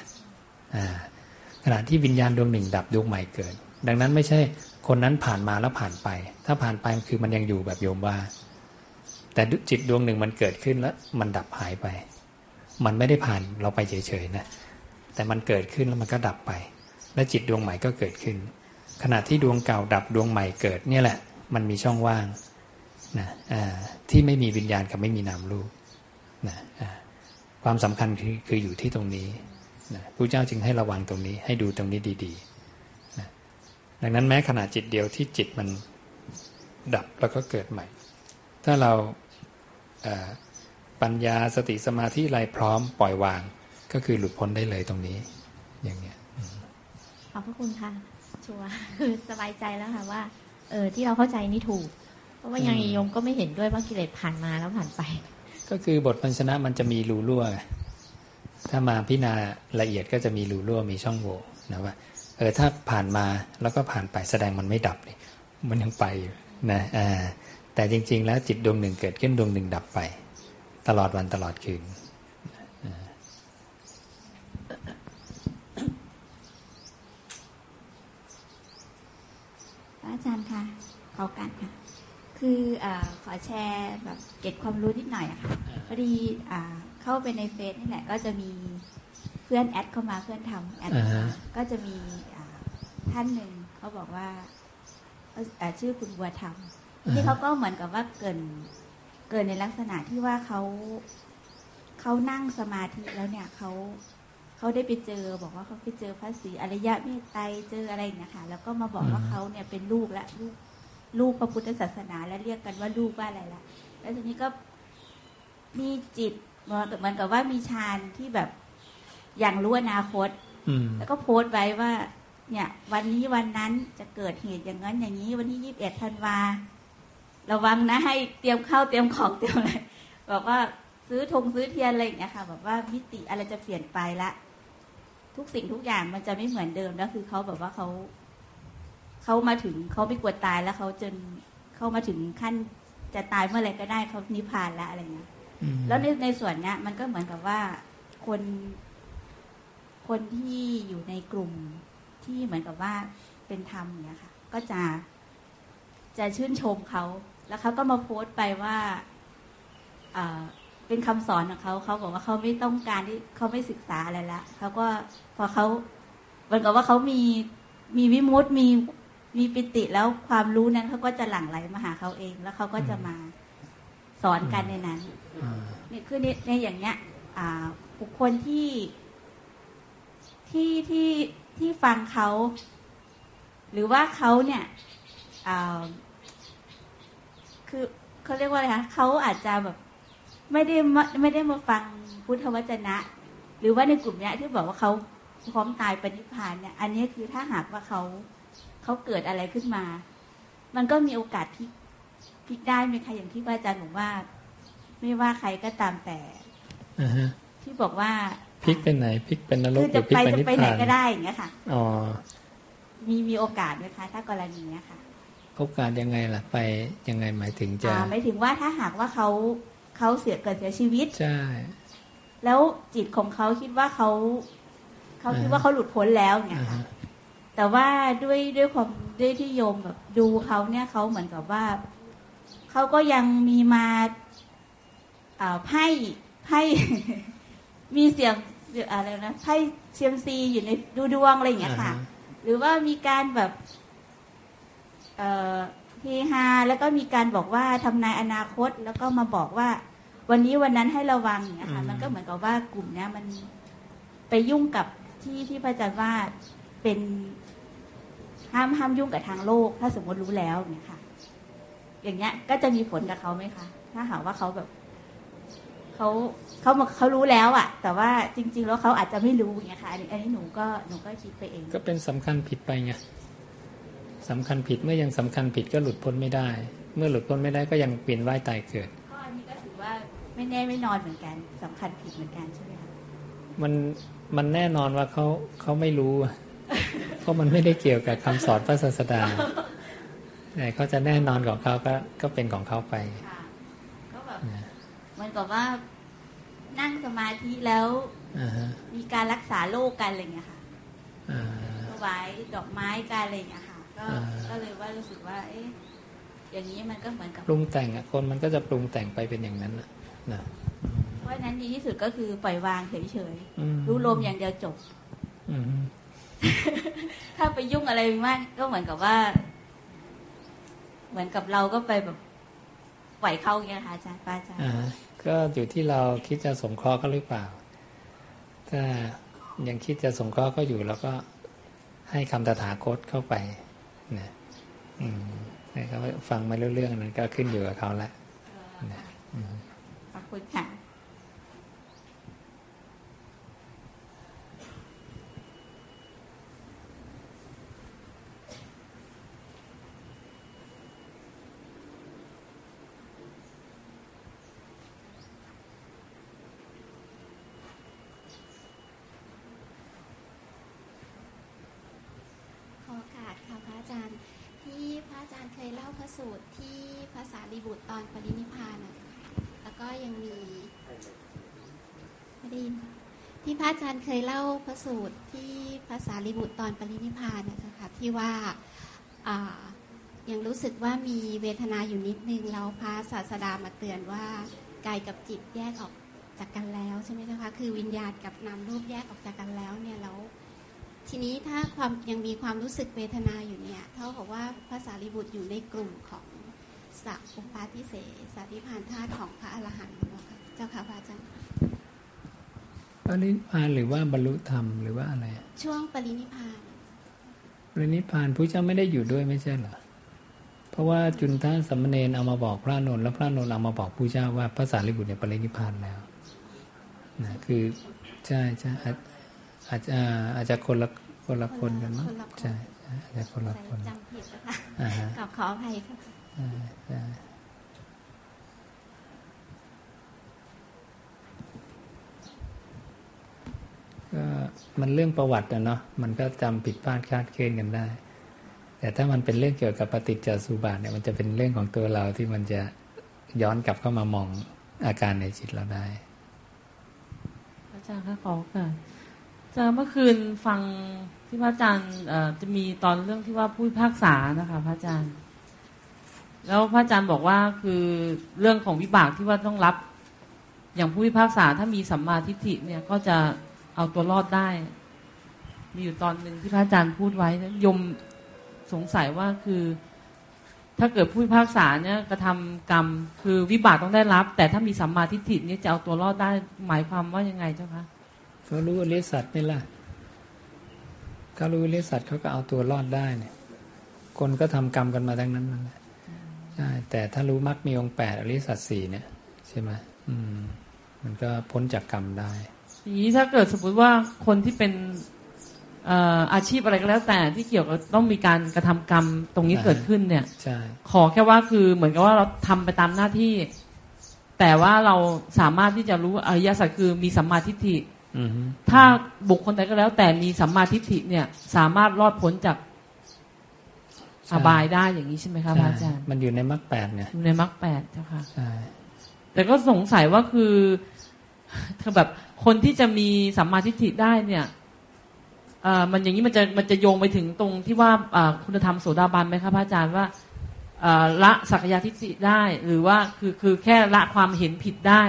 [SPEAKER 2] ขณะที่วิญญาณดวงหนึ่งดับดวงใหม่เกิด ดังนั้นไม่ใช่คนนั้นผ่านมาแล้วผ่านไป ถ้าผ่านไปคือมันยังอยู่แบบโยมว่า แต่จิตดวงหนึ่งมันเกิดขึ้นแล้วมันดับหายไป มันไม่ได้ผ่านเราไปเฉยๆนะแต่มันเกิดขึ้นแล้วมันก็ดับไป และจิตดวงใหม่ก็เกิดขึ้น ขณะที่ดวงเก่าดับดวงใหม่เกิดเนี่ยแหละ มันมีช่องว่างนะที่ไม่มีวิญญาณกับไม่มีนามรูปนะความสำคัญคือคืออยู่ที่ตรงนี้ นะพระเจ้าจึงให้ระวังตรงนี้ ให้ดูตรงนี้ดีๆนะดังนั้นแม้ขณะจิตเดียวที่จิตมันดับแล้วก็เกิดใหม่ ถ้าเราปัญญาสติสมาธิอะไรพร้อมปล่อยวาง ก็คือหลุดพ้นได้เลยตรงนี้ อย่างเนี้ย
[SPEAKER 7] ขอบพระคุณค่ะชัวคือสบายใจแล้วค่ะว่าเออที่เราเข้าใจนี่ถูก เพราะว่ายังยมก็ไม่เห็นด้วยว่ากิเลสผ่านมาแล้วผ่านไป
[SPEAKER 2] ก็คือบทพันชนะมันจะมีรูรั่ว ถ้ามาพิจารณาละเอียดก็จะมีรูรั่วมีช่องโหว่นะว่าเออถ้าผ่านมาแล้วก็ผ่านไปแสดงมันไม่ดับเลยมันยังไปอยู่นะอ่าแต่จริง ๆ แล้วจิตดวงหนึ่งเกิดขึ้นดวงหนึ่งดับไป ตลอดวันตลอดคืน
[SPEAKER 10] อาจารย์คะขอการค่ะ คืออขอแชร์แบบเก็บความรู้นิดหน่อยอะค่ะพอดี เข้าไปในเฟซนี่แหละก็จะมีเพื่อนแอดเข้ามาเพื่อนทำแอดก็จะมีท่านหนึ่งเขาบอกว่าชื่อคุณบัวธรรมที่เขาก็เหมือนกับว่าเกินเกินในลักษณะที่ว่าเขาเขานั่งสมาธิแล้วเนี่ยเขาเขาได้ไปเจอ บอกว่าเขาไปเจอพระศรีอริยะเมตไตรเจออะไรอย่างเงี้ยค่ะแล้วก็มาบอกว่าเขาเนี่ยเป็นลูกและลูกลูกพระพุทธศาสนา และเรียกกันว่าลูกว่าอะไรละแล้วทีนี้ก็มีจิต เหมือนกับว่ามีฌานที่แบบอย่างรู้อนาคตแล้วก็โพสต์ไว้ว่า เนี่ย วันนี้วันนั้นจะเกิดเหตุอย่างนั้นอย่างนี้วันที่ยี่สิบเอ็ดธันวาระวังนะให้เตรียมข้าวเตรียมของเตรียมอะไรบอกว่าซื้อธงซื้อเทียนอะไรอย่างเงี้ยค่ะแบบว่ามิติอะไรจะเปลี่ยนไปละทุกสิ่งทุกอย่างมันจะไม่เหมือนเดิมแล้วคือเขาแบบว่าเขาเขามาถึงเขาไม่กลัวตายแล้วเขาจนเขามาถึงขั้นจะตายเมื่อไรก็ได้เขานิพพานแล้วอะไรเงี้ย แล้วในในส่วนเนี้ยมันก็เหมือนกับว่าคนคนที่อยู่ในกลุ่มที่เหมือนกับว่าเป็นธรรมเนี้ยค่ะ ก็จะจะชื่นชมเขา แล้วเขาก็มาโพสต์ไปว่าเป็นคำสอนของเขาเขาบอกว่าเขาไม่ต้องการที่เขาไม่ศึกษาอะไรละเขาก็พอเขาเหมือนกับว่าเขามีมีวิมุตมีมีปิติแล้วความรู้นั้นเขาก็จะหลั่งไหลมาหาเขาเอง แล้วเขาก็จะมาสอนกันในนั้น นี่คือในในอย่างเนี้ยบุคคลที่ที่ที่ที่ฟังเขา หรือว่าเขาเนี่ยคือเขาเรียกว่าอะไรคะเขาอาจจะแบบไม่ได้ไม่ได้มาฟังพุทธวจนะ หรือว่าในกลุ่มเนี้ยที่บอกว่าเขาพร้อมตายปณิพานเนี่ย อันนี้คือถ้าหากว่าเขาเขาเกิดอะไรขึ้นมา มันก็มีโอกาสพลิกพลิกได้ไหมคะอย่างที่อาจารย์บอกว่า ไม่ว่าใครก็ตามแต่ที่บอกว่า
[SPEAKER 2] พลิกเป็นไหนพลิกเป็นนรก
[SPEAKER 10] หรือพลิกเป็นนิพพานจะไปไหนก็ได้อย่างเงี้ยค่ะอ๋อมีมีโอกาสไหมคะถ้ากรณีเนี้ยค่ะ
[SPEAKER 2] โอกาสยังไงล่ะไปยังไงหมายถึงจะ
[SPEAKER 10] หมายถึงว่าถ้าหากว่าเขาเขาเสียเกิดเสียชีวิต
[SPEAKER 2] ใช่
[SPEAKER 10] แล้วจิตของเขาคิดว่าเขาเขาคิดว่าเขาหลุดพ้นแล้วเนี่ยค่ะแต่ว่าด้วยด้วยความด้วยที่โยมแบบดูเขาเนี่ยเขาเหมือนกับว่าเขาก็ยังมีมา ไพ่ไพ่มีเสียงอะไรนะไพ่เซียมซีอยู่ในดูดวงอะไรอย่างเงี้ยค่ะ หรือว่ามีการแบบเอ่อเฮฮาแล้วก็มีการบอกว่าทำนายอนาคตแล้วก็มาบอกว่า วันนี้วันนั้นให้ระวังเนี่ยค่ะมันก็เหมือนกับว่ากลุ่มเนี้ยมันไปยุ่งกับที่ที่พระอาจารย์ว่าเป็นห้ามห้ามยุ่งกับทางโลก ถ้าสมมติรู้แล้วเนี่ยค่ะ อย่างเงี้ยก็จะมีผลกับเขาไหมคะ ถ้าหากว่าเขาแบบ เขาเขาเขารู้แล้วอะแต่ว่าจริง ๆ แล้วเขาอาจจะไม่รู้อย่างเงี้ยค่ะอันนี้อันนี้หนูก็หนูก็คิดไปเอง
[SPEAKER 2] ก็เป็นสำคัญผิดไปไงสำคัญผิดเมื่อยังสำคัญผิดก็หลุดพ้นไม่ได้ เมื่อหลุดพ้นไม่ได้ก็ยังเปลี่ยนว่ายตายเกิด
[SPEAKER 10] ก็อันนี้ก็ถือว่าไม่แน่ไม่นอนเหมือนกันสำคัญผิดเหมือนกันใช่ไหมคะ
[SPEAKER 2] มันมันแน่นอนว่าเขาเขาไม่รู้เพราะมันไม่ได้เกี่ยวกับคำสอนพระศาสดาแต่เขาจะแน่นอนของเขาก็ก็เป็นของเขาไป
[SPEAKER 10] ก็แบบมัน กับว่านั่งสมาธิแล้วมีการรักษาโรคกันอะไรเงี้ยค่ะถวายดอกไม้กันอะไรเงี้ยค่ะ ก็ก็เลยว่ารู้สึกว่า เอ๊ะอย่างนี้มันก็เหมือนกับ
[SPEAKER 2] ปรุงแต่งอะคนมันก็จะปรุงแต่งไปเป็นอย่างนั้นนะ
[SPEAKER 10] เพราะนั้นดีที่สุดก็คือปล่อยวางเฉยๆรู้ลมอย่างเดียวจบถ้าไปยุ่งอะไรมากก็เหมือนกับว่า เหมือนกับเราก็ไปแบบปล่อยเข้าอย่างนี้ค่ะอาจารย์ป้าอาจารย์
[SPEAKER 2] ก็อยู่ที่เราคิดจะสงเคราะห์เขาหรือเปล่า ถ้ายังคิดจะสงเคราะห์เขาอยู่แล้วก็ให้คำตถาคตเข้าไปนะอืมให้เขาฟังมาเรื่องนั้นก็ขึ้นอยู่กับเขาล้ว
[SPEAKER 10] ขอบคุณค่ะ
[SPEAKER 12] สูตรที่ภาษาลีบุตรตอนปรินิพานนะแล้วก็ยังมีไม่ได้ยินที่พระอาจารย์เคยเล่าพระสูตรที่ภาษาลีบุตรตอนปรินิพานนะคะที่ว่ายังรู้สึกว่ามีเวทนาอยู่นิดนึงแล้วพระศาสดามาเตือนว่ากายกับจิตแยกออกจากกันแล้วใช่ไหมคะคือวิญญาณกับนามรูปแยกออกจากกันแล้วเนี่ยแล้ว ทีนี้ถ้าความยังมีความรู้สึกเวทนาอยู่เนี่ยเท่ากับว่าภาษาลิบุตรอยู่ในกลุ่มของสักอุปาทิเสสาธิพานธาตุของพระอรหันต์นะคะเจ้าค่ะพระอาจารย์
[SPEAKER 2] ปรินิพานหรือว่าบรรลุธรรมหรือว่าอะไร
[SPEAKER 12] ช่วงปรินิพาน
[SPEAKER 2] ปรินิพานพระเจ้าไม่ได้อยู่ด้วยไม่ใช่เหรอเพราะว่าจุนท่าสัมเนนเอามาบอกพระนนท์แล้วพระนนท์เอามาบอกผู้เจ้าว่าพระสารีบุตรเนี่ยปรินิพานแล้วนะคือใช่ใช่ อาจจะอาจจะคนละคนละคนกันมั้งใช่อาจจะคนละคน
[SPEAKER 12] จำผิดนะคะกับขออภัยค่ะ
[SPEAKER 2] ก็มันเรื่องประวัติอะเนาะมันก็จำผิดพลาดคาดเคลื่อนกันได้ แต่ถ้ามันเป็นเรื่องเกี่ยวกับปฏิจจสุบาทเนี่ยมันจะเป็นเรื่องของตัวเราที่มันจะย้อนกลับเข้ามามองอาการในจิตเราได้
[SPEAKER 8] อาจารย์คะขอค่ะ จะเมื่อคืนฟังที่พระอาจารย์จะมีตอนเรื่องที่ว่าผู้พิพากษานะคะ พระอาจารย์ แล้วพระอาจารย์บอกว่าคือเรื่องของวิบากที่ว่าต้องรับ อย่างผู้พิพากษาถ้ามีสัมมาทิฏฐิเนี่ยก็จะเอาตัวรอดได้ มีอยู่ตอนหนึ่งที่พระอาจารย์พูดไว้ยมสงสัยว่าคือ ถ้าเกิดผู้พิพากษาเนี่ยกระทากรรม คือวิบากต้องได้รับ แต่ถ้ามีสัมมาทิฏฐิเนี่ยจะเอาตัวรอดได้หมายความว่ายังไงเจ้าคะ
[SPEAKER 2] เขารู้อริสัตนี่ล่ะเขารู้อริสัตเขาก็เอาตัวรอดได้เนี่ย คนก็ทำกรรมกันมาทั้งนั้นนั่นแหละใช่แต่ถ้ารู้มรรคมีองค์แปดอริสัตสี่เนี่ย ใช่ไหมอืม มันก็พ้นจากกรรมได้
[SPEAKER 8] ทีนี้ถ้าเกิดสมมติว่าคนที่เป็นอาชีพอะไรก็แล้ว แต่ที่เกี่ยวกับต้องมีการกระทำกรรมตรงนี้เกิดขึ้นเนี่ย
[SPEAKER 2] ใช่
[SPEAKER 8] ขอแค่ว่าคือเหมือนกับว่าเราทำไปตามหน้าที่ แต่ว่าเราสามารถที่จะรู้อริยสัจคือมีสัมมาทิฏฐิ ถ้าบุคคลใดก็แล้ว แต่มีสัมมาทิฏฐิเนี่ย สามารถรอดพ้นจากอบายได้อย่างนี้ใช่ไหมคะพระอาจารย์
[SPEAKER 2] มันอยู่ในมรรคแปดไง
[SPEAKER 8] ในมรรคแปดเจ้าค่ะใช่แต่ก็สงสัยว่าคือแบบคนที่จะมีสัมมาทิฏฐิได้เนี่ยมันอย่างนี้มันจะมันจะโยงไปถึงตรงที่ว่าคุณธรรมโสดาบันไหมคะพระอาจารย์ว่าละสักยาทิฏฐิได้ หรือว่าคือคือแค่ละความเห็นผิดได้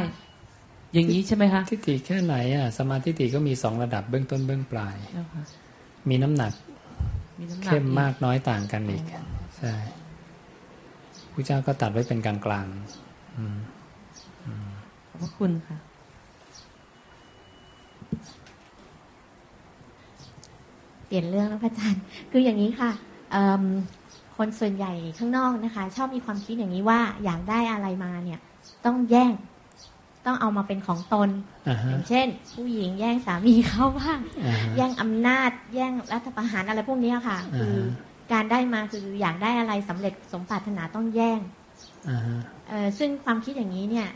[SPEAKER 8] อย่างนี้ใช่ไหมคะ
[SPEAKER 2] ทิฏฐิแค่ไหนอะสมาธิฏฐิก็มีสองระดับเบื้องต้นเบื้องปลาย มีน้ำหนักเข้มมากน้อยต่างกันอีกใช่พระเจ้าก็ตัดไว้เป็นกลางกลาง
[SPEAKER 8] ขอบคุณค่ะ
[SPEAKER 7] เปลี่ยนเรื่องแล้วพระอาจารย์ คืออย่างนี้ค่ะคนส่วนใหญ่ข้างนอกนะคะ ชอบมีความคิดอย่างนี้ว่าอยากได้อะไรมาเนี่ย ต้องแย่ง ต้องเอามาเป็นของตน อย่างเช่น ผู้หญิงแย่งสามีเขาบ้างแย่งอำนาจ แย่งรัฐประหารอะไรพวกนี้ค่ะ คือการได้มาคืออยากได้อะไรสำเร็จสมปรารถนาต้องแย่งซึ่งความคิดอย่างนี้เนี่ย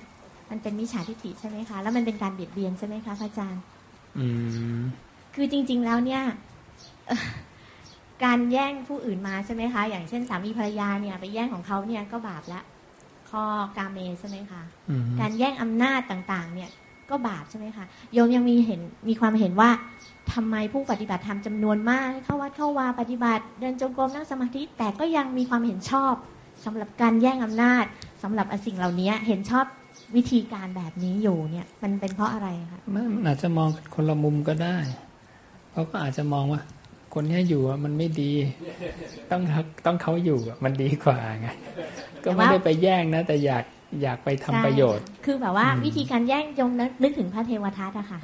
[SPEAKER 7] มันเป็นมิจฉาทิฏฐิใช่ไหมคะ แล้วมันเป็นการเบียดเบียนใช่ไหมคะพระอาจารย์คือจริง ๆแล้วเนี่ยการแย่งผู้อื่นมาใช่ไหมคะ อย่างเช่นสามีภรรยาเนี่ย ไปแย่งของเขาเนี่ยก็บาปละ ข้อกาเมใช่ไหมคะการแย่งอำนาจต่างๆ เนี่ยก็บาปใช่ไหมคะโยมยังมีเห็นมีความเห็นว่าทำไมผู้ปฏิบัติธรรมจำนวนมาก เข้าวัดเข้าวาปฏิบัติ เดินจงกรมนั่งสมาธิแต่ก็ยังมีความเห็นชอบสำหรับการแย่งอำนาจสำหรับสิ่งเหล่านี้เห็นชอบวิธีการแบบนี้อยู่เนี่ยมันเป็นเพราะอะไรคะ
[SPEAKER 2] มันอาจจะมองคนละมุมก็ได้เขาก็อาจจะมองว่า คนนี้อยู่มันไม่ดี ต้องต้องเขาอยู่มันดีกว่าไง ก็ไม่ได้ไปแย่งนะ แต่อยากอยากไปทำประโยชน์
[SPEAKER 7] คือแบบว่าวิธีการแย่งยงนึกถึงพระเทวทัตอะค่ะ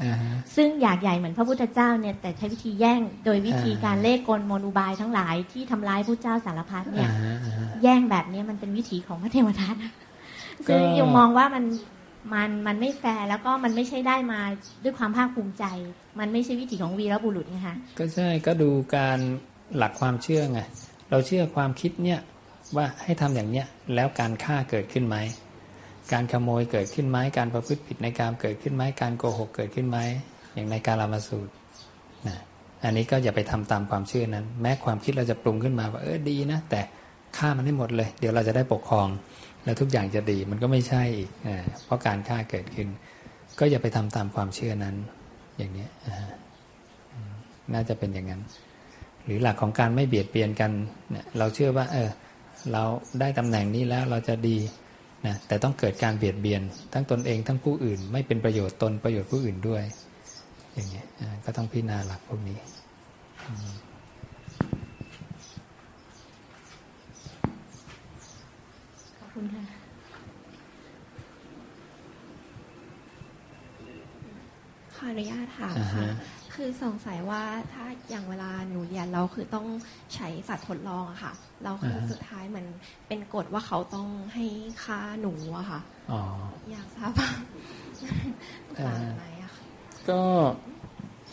[SPEAKER 7] ซึ่งอยากใหญ่เหมือนพระพุทธเจ้าเนี่ยแต่ใช้วิธีแย่งโดยวิธีการเล่กลมนุบายทั้งหลายที่ทำร้ายพระเจ้าสารพัดเนี่ย แย่งแบบนี้มันเป็นวิธีของพระเทวทัตซึ่งยังมองว่ามันมันมันไม่แฟร์แล้วก็มันไม่ใช่ได้มาด้วยความภาคภูมิใจ มันไม่ใช่วิถีของวีรบุรุษนะคะ
[SPEAKER 2] ก็ใช่ก็ดูการหลักความเชื่อไงเราเชื่อความคิดเนี่ย ว่าให้ทำอย่างเนี้ยแล้วการฆ่าเกิดขึ้นไหมการขโมยเกิดขึ้นไหมการประพฤติผิดในการเกิดขึ้นไหมการโกหกเกิดขึ้นไหมอย่างในการลามาสูตรนะอันนี้ก็อย่าไปทำตามความเชื่อนั้น แม้ความคิดเราจะปรุงขึ้นมาว่าเออดีนะ แต่ฆ่ามันให้หมดเลย เดี๋ยวเราจะได้ปกครอง แล้วทุกอย่างจะดีมันก็ไม่ใช่อีกเพราะการฆ่าเกิดขึ้น ก็อย่าไปทำตามความเชื่อนั้น อย่างนี้น่าจะเป็นอย่างนั้น หรือหลักของการไม่เบียดเบียนกันเราเชื่อว่า เออ เราได้ตำแหน่งนี้แล้วเราจะดีนะแต่ต้องเกิดการเบียดเบียน ทั้งตนเองทั้งผู้อื่น ไม่เป็นประโยชน์ตนประโยชน์ผู้อื่นด้วย อย่างเงี้ยก็ต้องพิจารณาหลักพวกนี้
[SPEAKER 7] คุณค่ะ
[SPEAKER 13] ขออนุญาตถามค่ะ คือสงสัยว่าถ้าอย่างเวลาหนูเรียนเราคือต้องใช้สัตว์ทดลองอะค่ะเราคือสุดท้ายมันเป็นกฎว่าเขาต้องให้ค่าหนูอะค่ะอยากทราบว่าบาปไหมอะค่ะ
[SPEAKER 2] ก็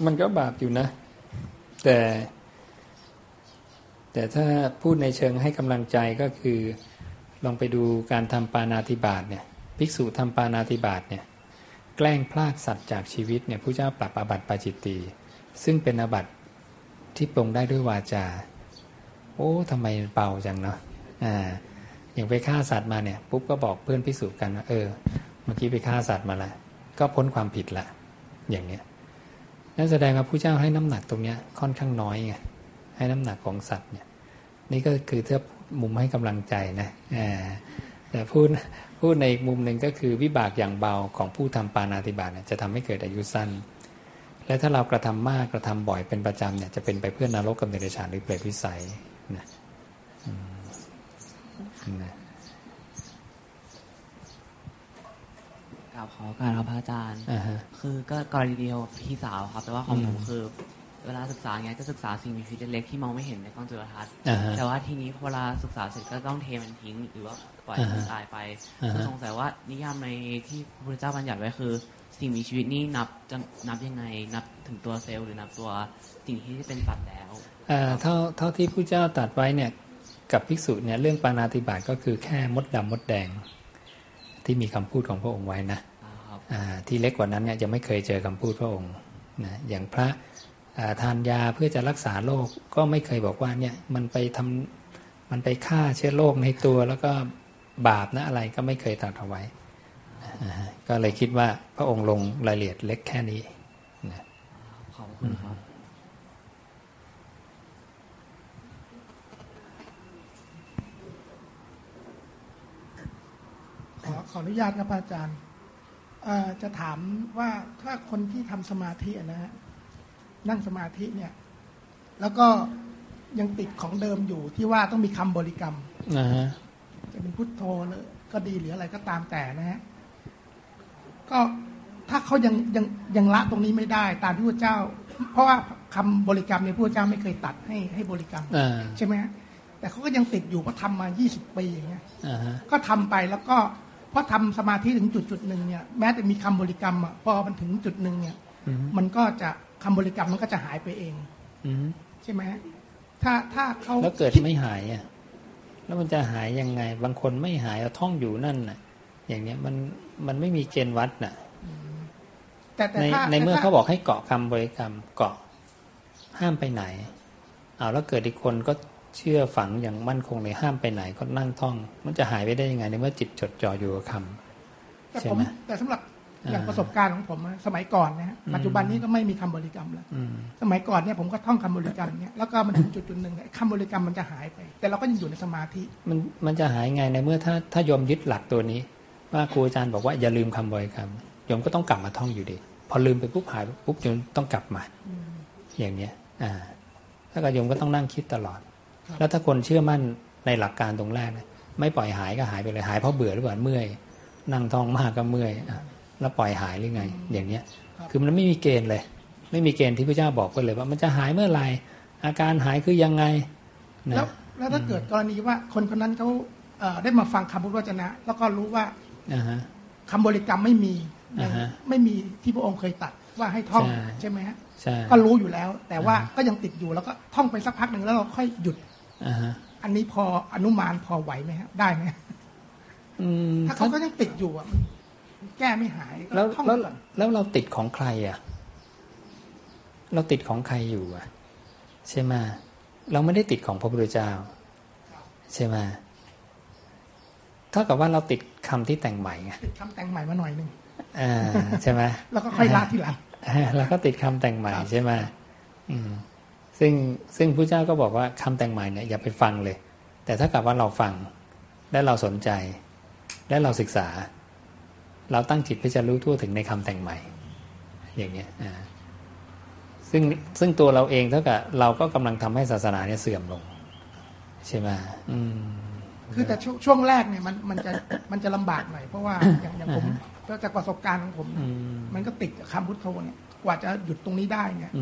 [SPEAKER 2] มันก็บาปอยู่นะ แต่ แต่ถ้าพูดในเชิงให้กำลังใจก็คือ ลองไปดูการทำปานาธิบาตเนี่ย ภิกษุทำปานาธิบาตเนี่ย แกล้งพลากสัตว์จากชีวิตเนี่ยผู้เจ้าปรับอาบัติปาจิตตีซึ่งเป็นอาบัติที่ปรงได้ด้วยวาจา โอ้ทำไมเบาจังเนาะอ่าอย่างไปฆ่าสัตว์มาเนี่ยปุ๊บก็บอกเพื่อนพิสูจน์กันว่าเออเมื่อกี้ไปฆ่าสัตว์มาละก็พ้นความผิดละ อย่างเนี้ยนั่นแสดงว่าผู้เจ้าให้น้ำหนักตรงเนี้ยค่อนข้างน้อยไงให้น้ำหนักของสัตว์เนี่ยนี่ก็คือถ้ามุมให้กำลังใจนะแต่พูด พูดในอีกมุมหนึ่งก็คือวิบากอย่างเบาของผู้ทำปานาติบาตจะทำให้เกิดอายุสั้น และถ้าเรากระทำมากกระทำบ่อยเป็นประจำเนี่ยจะเป็นไปเพื่อนนรกกับเดรัจฉานหรือเปรตวิสัยนะ
[SPEAKER 14] นะกล่าวขอการครับพระอาจารย์คือก็กรณีเดียวพี่สาวครับ แต่ว่าของผมคือเวลาศึกษาเงี้ยก็ศึกษาสิ่งมีชีวิตเล็กที่มองไม่เห็นในกล้องจุลทรรศน์แต่ว่าทีนี้พอเวลาศึกษาเสร็จก็ต้องเทมันทิ้งหรือว่า ปล่อยมันตายไปสงสัยว่านิยามในที่พระพุทธเจ้าบัญญัติไว้คือ สิ่งมีชีวิตนี่นับจะนับยังไง นับถึงตัวเซลล์หรือนับตัวสิ่งที่เป็นสัตว์แล้ว
[SPEAKER 2] เท่าเท่าที่พระเจ้าตัดไว้เนี่ยกับภิกษุเนี่ยเรื่องปานาติบาตก็คือแค่มดดำมดแดง ที่มีคำพูดของพระองค์ไว้นะที่เล็กกว่านั้นเนี่ยยังไม่เคยเจอคำพูดพระองค์นะอย่างพระทานยาเพื่อจะรักษาโรคกก็ไม่เคยบอกว่าเนี่ยมันไปทำมันไปฆ่าเชื้อโรคในตัวแล้วก็ บาปนะอะไรก็ไม่เคยตัดเอาไว้ ก็เลยคิดว่าพระองค์ลงรายละเอียดเล็กแค่นี้
[SPEAKER 14] ขอบคุณครับ
[SPEAKER 5] ขอขออนุญาตครับอาจารย์จะถามว่าถ้าคนที่ทำสมาธินะฮะนั่งสมาธิเนี่ย แล้วก็ยังติดของเดิมอยู่ที่ว่าต้องมีคำบริกรรมจะ เป็นพุทโธเลยก็ดีหรืออะไรก็ตามแต่นะฮะก็ถ้าเขายังยังยังละตรงนี้ไม่ได้ ตามที่พระเจ้า เพราะว่าคำบริกรรมเนี่ยพระเจ้าไม่เคยตัดให้ให้บริกรรมใช่ไหมฮะแต่เขาก็ยังติดอยู่เพราะทำมายี่สิบปีอย่างเงี้ยก็ทำไปแล้วก็เพราะทำสมาธิถึงจุดจุดหนึ่งเนี่ยแม้แต่มีคำบริกรรมอะพอมันถึงจุดหนึ่งเนี่ย มันก็จะคำบริกรรมมันก็จะหายไปเองใช่ไหมถ้าถ้าเขา
[SPEAKER 2] แล้วเกิดไม่หายอะ แล้วมันจะหายยังไง บางคนไม่หายเราท่องอยู่นั่นน่ะ อย่างเนี้ยมันมันไม่มีเกณฑ์วัดน่ะแต่ในในเมื่อเขาบอกให้เกาะคำบริกรรมเกาะห้ามไปไหนเอาแล้วเกิดอีกคนก็เชื่อฝังอย่างมั่นคงในห้ามไปไหนก็นั่งท่อง มันจะหายไปได้ยังไง ในเมื่อจิตจดจ่ออยู่กับคำใช่ไหม
[SPEAKER 5] แต่สำหรับ อย่างประสบการณ์ของผมสมัยก่อนนะฮะปัจจุบันนี้ก็ไม่มีคำบริกรรมแล้วสมัยก่อนเนี่ยผมก็ท่องคำบริกรรมเนี่ยแล้วก็มันถึงจุดจุดหนึ่งคำบริกรรมมันจะหายไป แต่เราก็ยังอยู่ในสมาธิ
[SPEAKER 2] มันมันจะหายไงในเมื่อถ้าถ้ายอมยึดหลักตัวนี้ ว่าครูอาจารย์บอกว่าอย่าลืมคำบริกรรมยมก็ต้องกลับมาท่องอยู่ดี พอลืมไปปุ๊บหายปุ๊บยมต้องกลับมา อย่างเนี้ยอ่าถ้าก็ยมก็ต้องนั่งคิดตลอด แล้วถ้าคนเชื่อมั่นในหลักการตรงแรกไม่ปล่อยหายก็หายไปเลยหายเพราะเบื่อหรือเปล่าเมื่อย นั่งท่องมากก็เมื่อย แล้วปล่อยหายหรือไง อย่างเนี้ย คือมันไม่มีเกณฑ์เลย ไม่มีเกณฑ์ที่พระเจ้าบอกไปเลยว่ามันจะหายเมื่อไหร่อาการหายคือยังไง
[SPEAKER 5] แล้วแล้วถ้าเกิดกรณีว่าคนคนนั้นเขาได้มาฟังคำพุทธวจนะ แล้วก็รู้ว่าคำบริกรรมไม่มีไม่มีที่พระองค์เคยตัดว่าให้ท่องใช่ไหมฮะก็รู้อยู่แล้ว แต่ว่าก็ยังติดอยู่แล้วก็ท่องไปสักพักหนึ่งแล้วเราค่อยหยุดอันนี้พออนุมานพอไหวไหมฮะได้ไหมถ้าเขาก็ยังติดอยู่อะ แก้ไม่หาย
[SPEAKER 2] แล้วแล้วแล้วเราติดของใครอะ เราติดของใครอยู่อะ ใช่ไหมเราไม่ได้ติดของพระพุทธเจ้า ใช่ไหมเท่ากับว่าเราติดคำที่แต่งใหม่ไง
[SPEAKER 5] ติดคำแต่งใหม่มาหน่อยหนึ่ง
[SPEAKER 2] อ่าใช่ไหม
[SPEAKER 5] แล้วก็ค่อยละทีหลัง
[SPEAKER 2] แล้วก็ติดคำแต่งใหม่ใช่ไหมอืมซึ่งซึ่งพระเจ้าก็บอกว่าคำแต่งใหม่เนี่ยอย่าไปฟังเลย แต่ถ้ากับว่าเราฟังและเราสนใจ และเราศึกษา เราตั้งจิตเพื่อจะรู้ทั่วถึงในคำแต่งใหม่ อย่างเนี้ยอ่าซึ่งซึ่งตัวเราเองเท่ากับเราก็กำลังทำให้ศาสนาเนี่ยเสื่อมลง ใช่ไหมอืม
[SPEAKER 5] คือแต่ช่วงแรกเนี่ยมันมันจะมันจะลำบากหน่อยเพราะว่าอย่างอย่างผมจากประสบการณ์ของผม มันก็ติดคำพุทโธเนี่ยกว่าจะหยุดตรงนี้ได้เนี่ย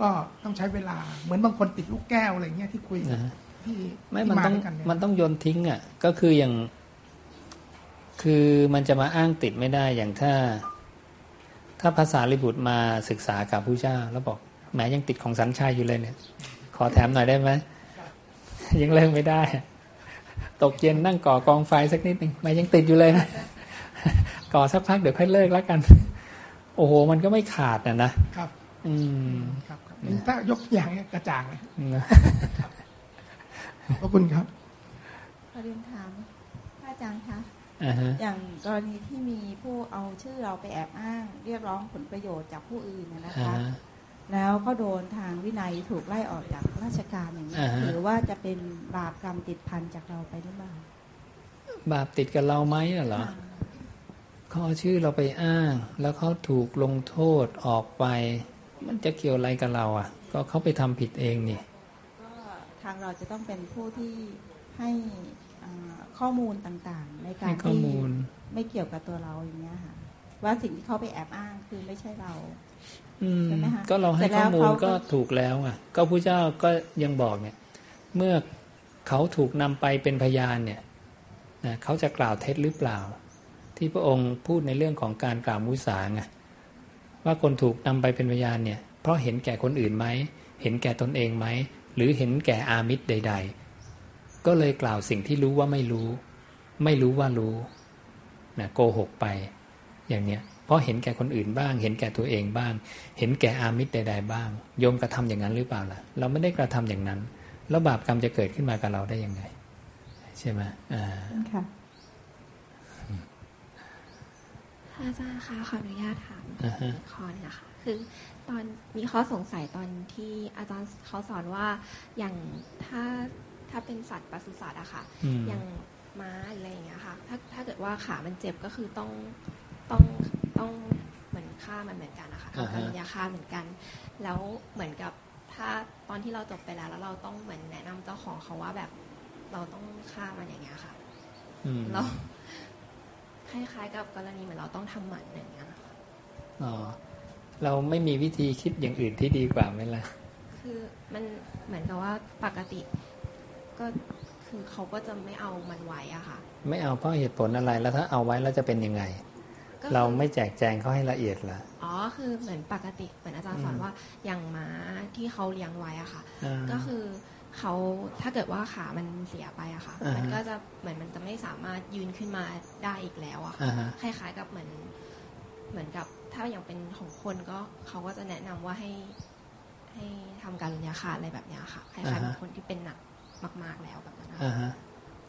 [SPEAKER 5] ก็ต้องใช้เวลาเหมือนบางคนติดลูกแก้วอะไรเงี้ยที่คุยที่
[SPEAKER 2] ไม่มันต้องมันต้องโยนทิ้งอะก็คืออย่าง คือมันจะมาอ้างติดไม่ได้อย่างถ้า ถ้าภาษาลิบุตรมาศึกษากับผู้เจ้า แล้วบอกแหมยังติดของสันชัยอยู่เลยเนี่ย ขอแถมหน่อยได้ไหมยังเลิกไม่ได้ ตกเย็นนั่งก่อกองไฟสักนิดหนึ่งแหมยังติดอยู่เลยนะก่อสักพักเดี๋ยวค่อยเลิกแล้วกัน โอ้โห มันก็ไม่ขาดนะนะครับ อืม
[SPEAKER 5] ครับถ้ายกอย่างกระจ่างเลยขอบคุณครับ
[SPEAKER 15] ประเด็นถามพระอาจารย์คะ อย่างกรณีที่มีผู้เอาชื่อเราไปแอบอ้าง เรียกร้องผลประโยชน์จากผู้อื่นนะคะ แล้วก็โดนทางวินัยถูกไล่ออกจากราชการอย่างนี้ถือว่าจะเป็นบาปกรรมติดพันจากเราไปหรือเปล่า
[SPEAKER 2] บาปติดกับเราไหมเหรอเขาเอาชื่อเราไปอ้าง แล้วเขาถูกลงโทษออกไป มันจะเกี่ยวอะไรกับเรา อะ ก็เขาไปทำผิดเองนี่
[SPEAKER 15] ก็ทางเราจะต้องเป็นผู้ที่ให้ข้อมูลต่างๆในการที่ไม่เกี่ยวกับตัวเราอย่างเงี้ยค่ะ ว่าสิ่งที่เขาไปแอบอ้างคือไม่ใช่เรา
[SPEAKER 2] ใช่ไหมคะก็เราให้ข้อมูลก็ถูกแล้วอะ ก็พระเจ้าก็ยังบอกเนี่ย เมื่อเขาถูกนำไปเป็นพยานเนี่ยนะเขาจะกล่าวเท็จหรือเปล่า ที่พระองค์พูดในเรื่องของการกล่าวมุสาไงว่าคนถูกนำไปเป็นพยานเนี่ย เพราะเห็นแก่คนอื่นไหมเห็นแก่ตนเองไหมหรือเห็นแก่อามิตรใด ๆ ก็เลยกล่าวสิ่งที่รู้ว่าไม่รู้ ไม่รู้ว่ารู้นะโกหกไปอย่างเนี้ยเพราะเห็นแก่คนอื่นบ้าง เห็นแก่ตัวเองบ้าง เห็นแก่อามิตรใดๆบ้างโยมกระทำอย่างนั้นหรือเปล่าล่ะ เราไม่ได้กระทำอย่างนั้น แล้วบาปกรรมจะเกิดขึ้นมากับเราได้ยังไง ใช่ไหมอ่าค่ะ
[SPEAKER 10] อาจารย์คะขออนุญาตถามข้อนี้นะคะคือตอนมีข้อสงสัยตอนที่อาจารย์เขาสอนว่าอย่างถ้าถ้าเป็นสัตว์ปศุสัตว์อะค่ะอย่าง ม้าอะไรอย่างเงี้ยค่ะ ถ้าถ้าเกิดว่าขามันเจ็บก็คือต้องต้อง
[SPEAKER 13] ต้องเหมือนฆ่ามันเหมือนกันนะคะทำการยาฆ่าเหมือนกัน แล้วเหมือนกับถ้าตอนที่เราจบไปแล้ว แล้วเราต้องเหมือนแนะนำเจ้าของเขาว่าแบบเราต้องฆ่ามันอย่างเงี้ยค่ะแล้วคล้ายๆกับกรณีเหมือนเราต้องทำหมันอย่างเงี้ย
[SPEAKER 2] อ๋อเราไม่มีวิธีคิดอย่างอื่นที่ดีกว่าไหมล่ะ
[SPEAKER 13] คือมันเหมือนกับว่าปกติ ก็ คือเขาก็จะไม่เอามันไว้อะค่ะ
[SPEAKER 2] ไม่เอาเพราะเหตุผลอะไรแล้วถ้าเอาไว้แล้วจะเป็นยังไง เราไม่แจกแจงเขาให้ละเอียดละ
[SPEAKER 13] อ๋อคือเหมือนปกติเหมือนอาจารย์สอนว่าอย่างม้าที่เขาเลี้ยงไว้อะค่ะ ก็คือเขาถ้าเกิดว่าขามันเสียไปอะค่ะ มันก็จะเหมือนมันจะไม่สามารถยืนขึ้นมาได้อีกแล้วอะคล้ายๆกับเหมือนเหมือนกับถ้าอย่างเป็นของคนก็เขาก็จะแนะนำว่าให้ให้ทำการลดยาขาดอะไรแบบนี้ค่ะคล้ายๆบางคนที่เป็นหนักมาก ๆแล้วแบบ นั้น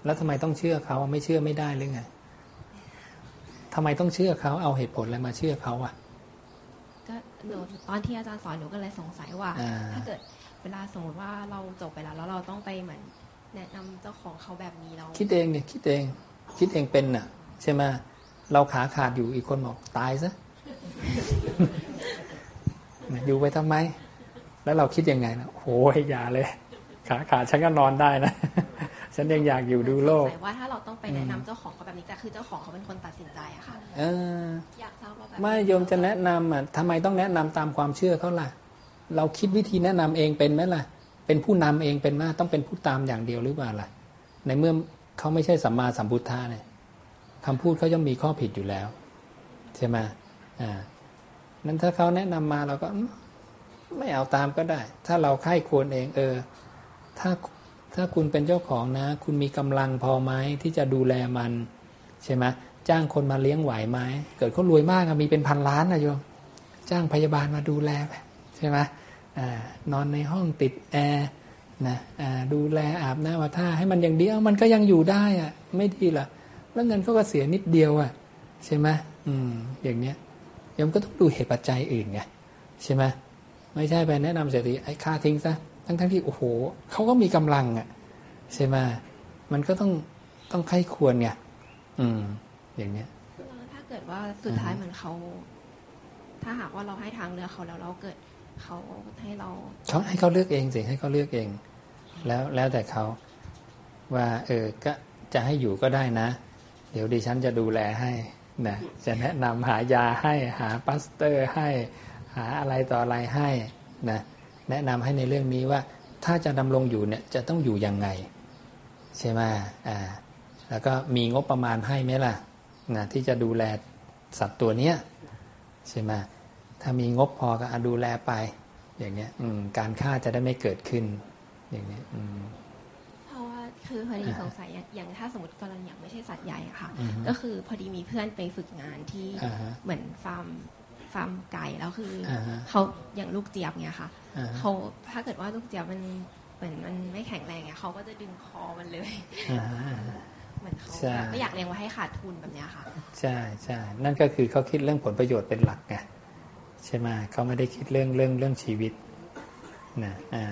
[SPEAKER 2] แล้วทำไมต้องเชื่อเขาไม่เชื่อไม่ได้หรือไงทำไมต้องเชื่อเขาเอาเหตุผลอะไรมาเชื่อเขาอะ
[SPEAKER 13] ก็หนูตอนที่อาจารย์สอนหนูก็เลยสงสัยว่า ถ้าเกิดเวลาสมมติว่าเราจบไปแล้วแล้วเราต้องไปเหมือน แนะนำเจ้าของเขาแบบนี้เรา
[SPEAKER 2] คิดเองเนี่ยคิดเอง คิดเองเป็นน่ะ ใช่ไหมเราขาขาดอยู่อีกคนบอกตายซะอยู่ไปทำไม แล้วเราคิดยังไงนะโอ้ยอย่าเลย ขาขาดฉันก็นอนได้นะ ฉันยังอยากอยู่ดูโลก
[SPEAKER 13] ว่าถ้าเราต้องไปแนะนำเจ้าของเขาแบบนี้แต่คือเจ้าของเขาเป็นคนตัดสินใจอะค่ะ
[SPEAKER 2] เอออยากทราบว่าแบบไม่โยมจะแนะนำอะทำไมต้องแนะนำตามความเชื่อเขาล่ะ เราคิดวิธีแนะนำเองเป็นไหมล่ะ เป็นผู้นำเองเป็นไหมต้องเป็นผู้ตามอย่างเดียวหรือเปล่าล่ะ ในเมื่อเขาไม่ใช่สัมมาสัมพุทธะเนี่ยคำพูดเขาย่อมมีข้อผิดอยู่แล้ว ใช่ไหมอ่านั้นถ้าเขาแนะนำมาเราก็ไม่เอาตามก็ได้ ถ้าเราไข้ควรเอง เออ ถ้าถ้าคุณเป็นเจ้าของนะ คุณมีกำลังพอไหมที่จะดูแลมัน ใช่ไหมจ้างคนมาเลี้ยงไหวไหมเกิดเขารวยมากมีเป็นพันล้านนะโยมจ้างพยาบาลมาดูแลใช่ไหมอนอนในห้องติดแอร์นะดูแลอาบน้ำว่าท่าให้มันอย่างเดียวมันก็ยังอยู่ได้อะไม่ดีหรอแล้วเงินเขาก็เสียนิดเดียวอะ ใช่ไหมอืมอย่างเนี้ยยมก็ต้องดูเหตุปัจจัยอื่นไงใช่ไหมไม่ใช่ไปแนะนำเศรษฐีไอ้ค่าทิ้งซะ ทั้งทั้งที่โอ้โหเขาก็มีกำลังอะใช่ไหมมันก็ต้องต้องไข้ควรไงอืม อย่างเนี้ย
[SPEAKER 13] ถ้าเกิดว่าสุดท้ายเหมือนเขาถ้าหากว่าเราให้ทางเลือกเขาแล้วเราเกิดเขาให้เรา
[SPEAKER 2] เขาให้เขาเลือกเองสิให้เขาเลือกเอง แล้วแล้วแต่เขาว่า เออก็จะให้อยู่ก็ได้นะ เดี๋ยวดิฉันจะดูแลให้นะจะแนะนำหายาให้หาปัสเตอร์ให้หาอะไรต่ออะไรให้นะ แนะนำให้ในเรื่องนี้ว่าถ้าจะดำรงอยู่เนี่ยจะต้องอยู่ยังไง ใช่ไหมอ่าแล้วก็มีงบประมาณให้ไหมล่ะนะที่จะดูแลสัตว์ตัวเนี้ยใช่ไหมถ้ามีงบพอก็ดูแลไป อย่างเนี้ยการฆ่าจะได้ไม่เกิดขึ้น อย่างเนี้ย
[SPEAKER 13] เพราะว่าคือพอดีสงสัยอย่างถ้าสมมติกรณีอย่างไม่ใช่สัตว์ใหญ่อะค่ะ ก็คือพอดีมีเพื่อนไปฝึกงานที่เหมือนฟาร์ม ฟาร์มไก่แล้วคือเขาอย่างลูกเจี๊ยบเนี่ยค่ะเขาถ้าเกิดว่าลูกเจี๊ยบมันเหมือนมันไม่แข็งแรงเนี่ยเขาก็จะดึงคอมันเลยเหมือนเขาไม่อยากเลี้ยงไว้ให้ขาดทุนแบบนี้ค่ะ
[SPEAKER 2] ใช่ใช่นั่นก็คือเขาคิดเรื่องผลประโยชน์เป็นหลักไงใช่ไหมเขาไม่ได้คิดเรื่องเรื่องเรื่องชีวิตนะอ่า